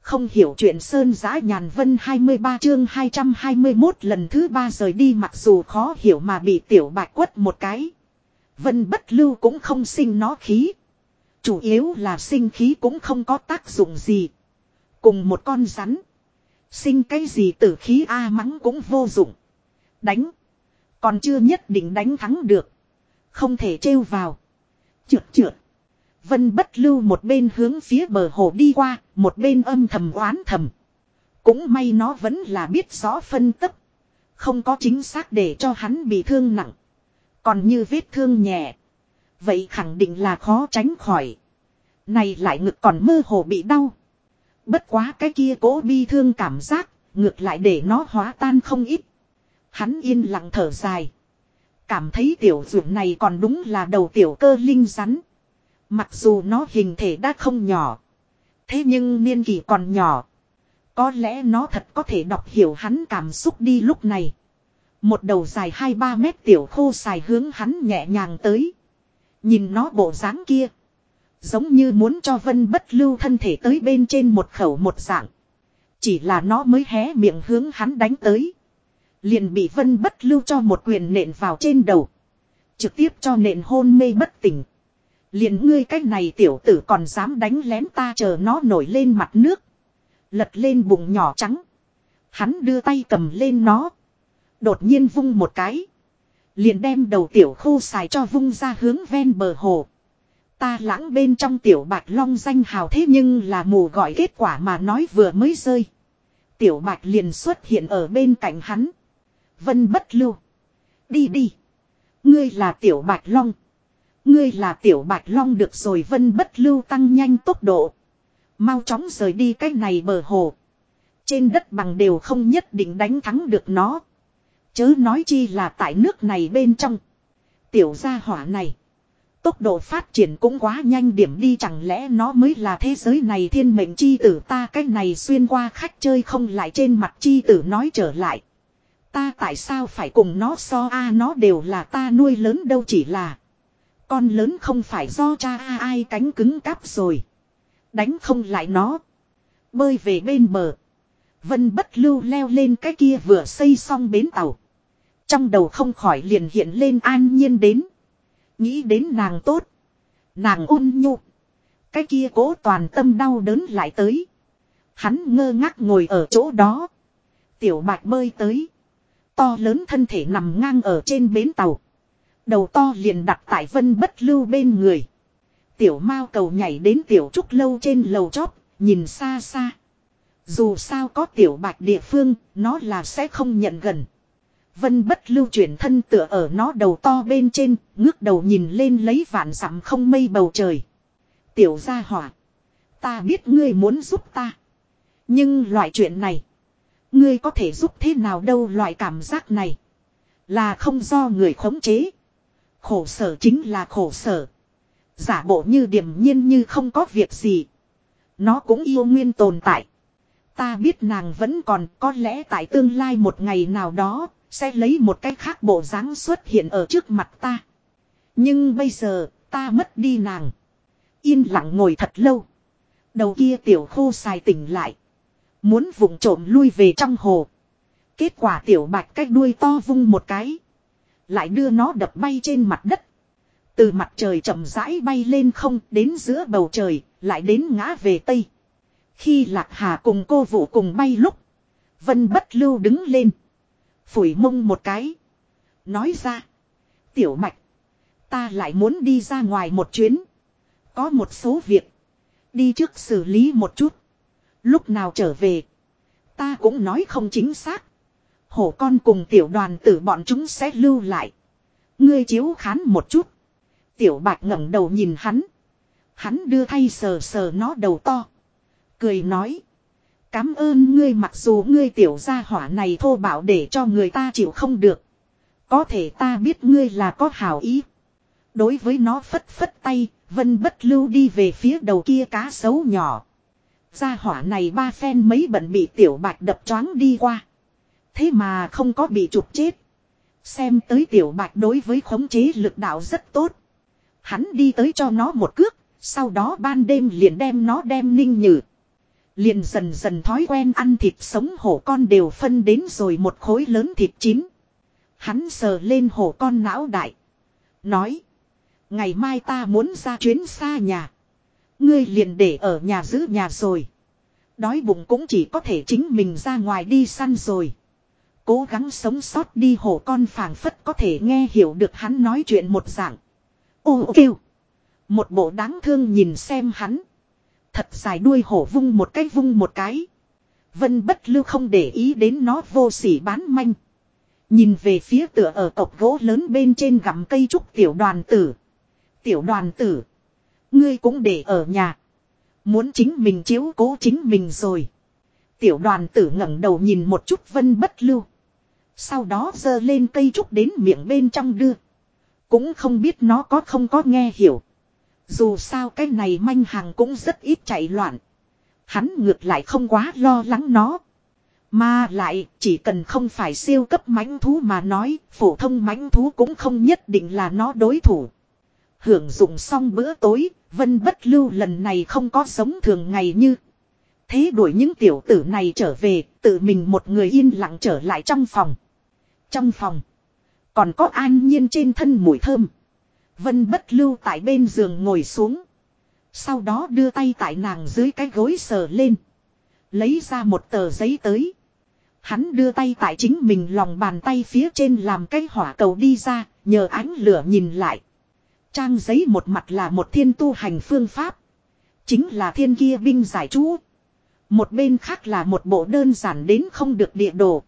Không hiểu chuyện Sơn Giã Nhàn Vân 23 chương 221 lần thứ ba rời đi mặc dù khó hiểu mà bị tiểu bạch quất một cái. Vân bất lưu cũng không sinh nó khí. Chủ yếu là sinh khí cũng không có tác dụng gì. Cùng một con rắn. Sinh cái gì tử khí A mắng cũng vô dụng. Đánh. Còn chưa nhất định đánh thắng được. Không thể trêu vào. Trượt trượt. Vân bất lưu một bên hướng phía bờ hồ đi qua, một bên âm thầm oán thầm. Cũng may nó vẫn là biết rõ phân tích. Không có chính xác để cho hắn bị thương nặng. Còn như vết thương nhẹ. Vậy khẳng định là khó tránh khỏi. Này lại ngực còn mơ hồ bị đau. Bất quá cái kia cố bi thương cảm giác, ngược lại để nó hóa tan không ít. Hắn yên lặng thở dài. Cảm thấy tiểu dưỡng này còn đúng là đầu tiểu cơ linh rắn. Mặc dù nó hình thể đã không nhỏ. Thế nhưng niên kỷ còn nhỏ. Có lẽ nó thật có thể đọc hiểu hắn cảm xúc đi lúc này. Một đầu dài 2-3 mét tiểu khô xài hướng hắn nhẹ nhàng tới. Nhìn nó bộ dáng kia. Giống như muốn cho vân bất lưu thân thể tới bên trên một khẩu một dạng. Chỉ là nó mới hé miệng hướng hắn đánh tới. Liền bị vân bất lưu cho một quyền nện vào trên đầu. Trực tiếp cho nện hôn mê bất tỉnh. Liền ngươi cái này tiểu tử còn dám đánh lén ta chờ nó nổi lên mặt nước. Lật lên bụng nhỏ trắng. Hắn đưa tay cầm lên nó. Đột nhiên vung một cái. Liền đem đầu tiểu khô xài cho vung ra hướng ven bờ hồ. Ta lãng bên trong tiểu bạch long danh hào thế nhưng là mù gọi kết quả mà nói vừa mới rơi. Tiểu bạch liền xuất hiện ở bên cạnh hắn. Vân bất lưu. Đi đi. Ngươi là tiểu bạch long. Ngươi là tiểu bạch long được rồi vân bất lưu tăng nhanh tốc độ. Mau chóng rời đi cái này bờ hồ. Trên đất bằng đều không nhất định đánh thắng được nó. Chớ nói chi là tại nước này bên trong. Tiểu gia hỏa này. Tốc độ phát triển cũng quá nhanh điểm đi chẳng lẽ nó mới là thế giới này thiên mệnh chi tử ta cái này xuyên qua khách chơi không lại trên mặt chi tử nói trở lại. Ta tại sao phải cùng nó so a nó đều là ta nuôi lớn đâu chỉ là. Con lớn không phải do cha a, ai cánh cứng cáp rồi. Đánh không lại nó. Bơi về bên bờ. Vân bất lưu leo lên cái kia vừa xây xong bến tàu. Trong đầu không khỏi liền hiện lên an nhiên đến. Nghĩ đến nàng tốt. Nàng ôn nhu. Cái kia cố toàn tâm đau đớn lại tới. Hắn ngơ ngác ngồi ở chỗ đó. Tiểu bạch bơi tới. To lớn thân thể nằm ngang ở trên bến tàu. Đầu to liền đặt tại vân bất lưu bên người. Tiểu mao cầu nhảy đến tiểu trúc lâu trên lầu chót, nhìn xa xa. Dù sao có tiểu bạch địa phương, nó là sẽ không nhận gần. Vân bất lưu chuyển thân tựa ở nó đầu to bên trên, ngước đầu nhìn lên lấy vạn dặm không mây bầu trời. Tiểu gia hỏa. Ta biết ngươi muốn giúp ta. Nhưng loại chuyện này. Ngươi có thể giúp thế nào đâu loại cảm giác này. Là không do người khống chế. Khổ sở chính là khổ sở. Giả bộ như điềm nhiên như không có việc gì. Nó cũng yêu nguyên tồn tại. Ta biết nàng vẫn còn có lẽ tại tương lai một ngày nào đó, Sẽ lấy một cái khác bộ dáng xuất hiện ở trước mặt ta. Nhưng bây giờ, ta mất đi nàng. Yên lặng ngồi thật lâu. Đầu kia tiểu khô xài tỉnh lại. Muốn vụng trộm lui về trong hồ. Kết quả tiểu bạch cách đuôi to vung một cái. Lại đưa nó đập bay trên mặt đất. Từ mặt trời chậm rãi bay lên không đến giữa bầu trời, lại đến ngã về tây. Khi Lạc Hà cùng cô vụ cùng bay lúc. Vân bất lưu đứng lên. Phủi mông một cái. Nói ra. Tiểu mạch. Ta lại muốn đi ra ngoài một chuyến. Có một số việc. Đi trước xử lý một chút. Lúc nào trở về. Ta cũng nói không chính xác. Hổ con cùng tiểu đoàn tử bọn chúng sẽ lưu lại. Ngươi chiếu khán một chút. Tiểu bạch ngẩng đầu nhìn hắn. Hắn đưa thay sờ sờ nó đầu to. Cười nói. Cám ơn ngươi mặc dù ngươi tiểu gia hỏa này thô bạo để cho người ta chịu không được. Có thể ta biết ngươi là có hảo ý. Đối với nó phất phất tay, vân bất lưu đi về phía đầu kia cá sấu nhỏ. Gia hỏa này ba phen mấy bận bị tiểu bạch đập choáng đi qua. Thế mà không có bị chụp chết. Xem tới tiểu bạch đối với khống chế lực đạo rất tốt. Hắn đi tới cho nó một cước, sau đó ban đêm liền đem nó đem ninh nhử. Liền dần dần thói quen ăn thịt sống hổ con đều phân đến rồi một khối lớn thịt chín. Hắn sờ lên hổ con não đại. Nói. Ngày mai ta muốn ra chuyến xa nhà. Ngươi liền để ở nhà giữ nhà rồi. Đói bụng cũng chỉ có thể chính mình ra ngoài đi săn rồi. Cố gắng sống sót đi hổ con phảng phất có thể nghe hiểu được hắn nói chuyện một dạng. Ô kêu. Một bộ đáng thương nhìn xem hắn. Thật dài đuôi hổ vung một cái vung một cái. Vân bất lưu không để ý đến nó vô sỉ bán manh. Nhìn về phía tựa ở cọc gỗ lớn bên trên gặm cây trúc tiểu đoàn tử. Tiểu đoàn tử. Ngươi cũng để ở nhà. Muốn chính mình chiếu cố chính mình rồi. Tiểu đoàn tử ngẩng đầu nhìn một chút vân bất lưu. Sau đó giơ lên cây trúc đến miệng bên trong đưa. Cũng không biết nó có không có nghe hiểu. Dù sao cái này manh hàng cũng rất ít chạy loạn. Hắn ngược lại không quá lo lắng nó. Mà lại chỉ cần không phải siêu cấp mãnh thú mà nói, phổ thông mãnh thú cũng không nhất định là nó đối thủ. Hưởng dụng xong bữa tối, Vân Bất Lưu lần này không có sống thường ngày như. Thế đuổi những tiểu tử này trở về, tự mình một người yên lặng trở lại trong phòng. Trong phòng, còn có an nhiên trên thân mùi thơm. Vân bất lưu tại bên giường ngồi xuống. Sau đó đưa tay tại nàng dưới cái gối sờ lên. Lấy ra một tờ giấy tới. Hắn đưa tay tại chính mình lòng bàn tay phía trên làm cái hỏa cầu đi ra, nhờ ánh lửa nhìn lại. Trang giấy một mặt là một thiên tu hành phương pháp. Chính là thiên kia binh giải chú. Một bên khác là một bộ đơn giản đến không được địa đồ.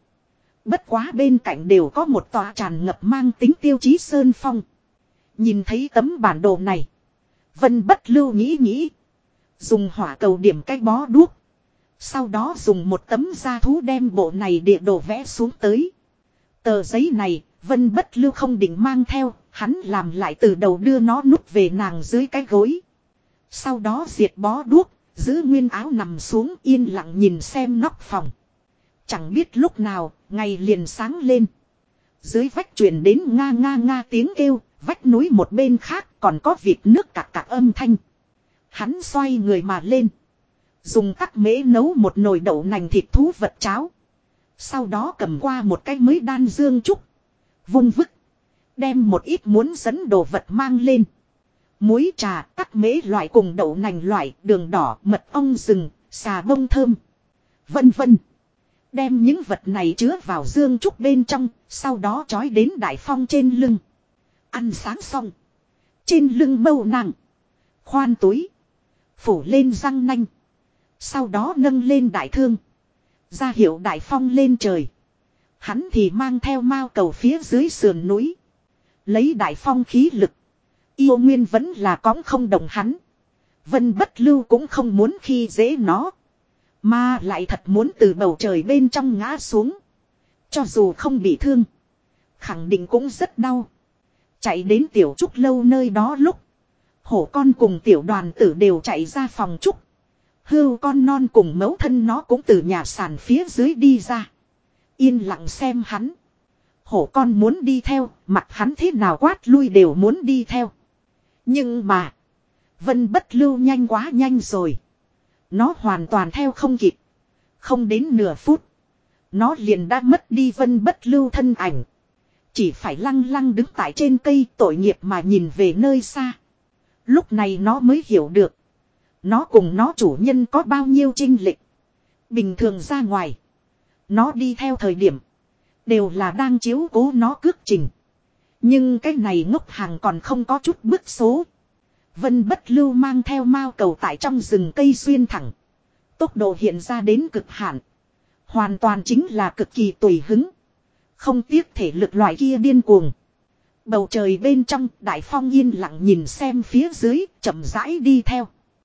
Bất quá bên cạnh đều có một tòa tràn ngập mang tính tiêu chí sơn phong. Nhìn thấy tấm bản đồ này. Vân bất lưu nghĩ nghĩ. Dùng hỏa cầu điểm cái bó đuốc. Sau đó dùng một tấm da thú đem bộ này địa đồ vẽ xuống tới. Tờ giấy này, Vân bất lưu không định mang theo, hắn làm lại từ đầu đưa nó nút về nàng dưới cái gối. Sau đó diệt bó đuốc, giữ nguyên áo nằm xuống yên lặng nhìn xem nóc phòng. Chẳng biết lúc nào, ngày liền sáng lên. Dưới vách truyền đến nga nga nga tiếng kêu, vách núi một bên khác còn có việc nước cạc cạc âm thanh. Hắn xoay người mà lên. Dùng tắc mễ nấu một nồi đậu nành thịt thú vật cháo. Sau đó cầm qua một cái mới đan dương trúc. Vung vứt. Đem một ít muốn dẫn đồ vật mang lên. Muối trà, tắc mễ loại cùng đậu nành loại, đường đỏ, mật ong rừng, xà bông thơm. Vân vân. Đem những vật này chứa vào dương trúc bên trong, sau đó trói đến đại phong trên lưng. Ăn sáng xong. Trên lưng mâu nặng. Khoan túi. Phủ lên răng nanh. Sau đó nâng lên đại thương. ra hiệu đại phong lên trời. Hắn thì mang theo mao cầu phía dưới sườn núi. Lấy đại phong khí lực. Yêu nguyên vẫn là cõng không đồng hắn. Vân bất lưu cũng không muốn khi dễ nó. Mà lại thật muốn từ bầu trời bên trong ngã xuống. Cho dù không bị thương. Khẳng định cũng rất đau. Chạy đến tiểu trúc lâu nơi đó lúc. Hổ con cùng tiểu đoàn tử đều chạy ra phòng trúc. Hưu con non cùng mẫu thân nó cũng từ nhà sàn phía dưới đi ra. Yên lặng xem hắn. Hổ con muốn đi theo, mặt hắn thế nào quát lui đều muốn đi theo. Nhưng mà, Vân bất lưu nhanh quá nhanh rồi. Nó hoàn toàn theo không kịp. Không đến nửa phút. Nó liền đã mất đi vân bất lưu thân ảnh. Chỉ phải lăng lăng đứng tại trên cây tội nghiệp mà nhìn về nơi xa. Lúc này nó mới hiểu được. Nó cùng nó chủ nhân có bao nhiêu trinh lịch. Bình thường ra ngoài. Nó đi theo thời điểm. Đều là đang chiếu cố nó cước trình. Nhưng cái này ngốc hàng còn không có chút bức số. Vân bất lưu mang theo mao cầu tại trong rừng cây xuyên thẳng. Tốc độ hiện ra đến cực hạn. Hoàn toàn chính là cực kỳ tùy hứng. Không tiếc thể lực loại kia điên cuồng. Bầu trời bên trong, đại phong yên lặng nhìn xem phía dưới, chậm rãi đi theo.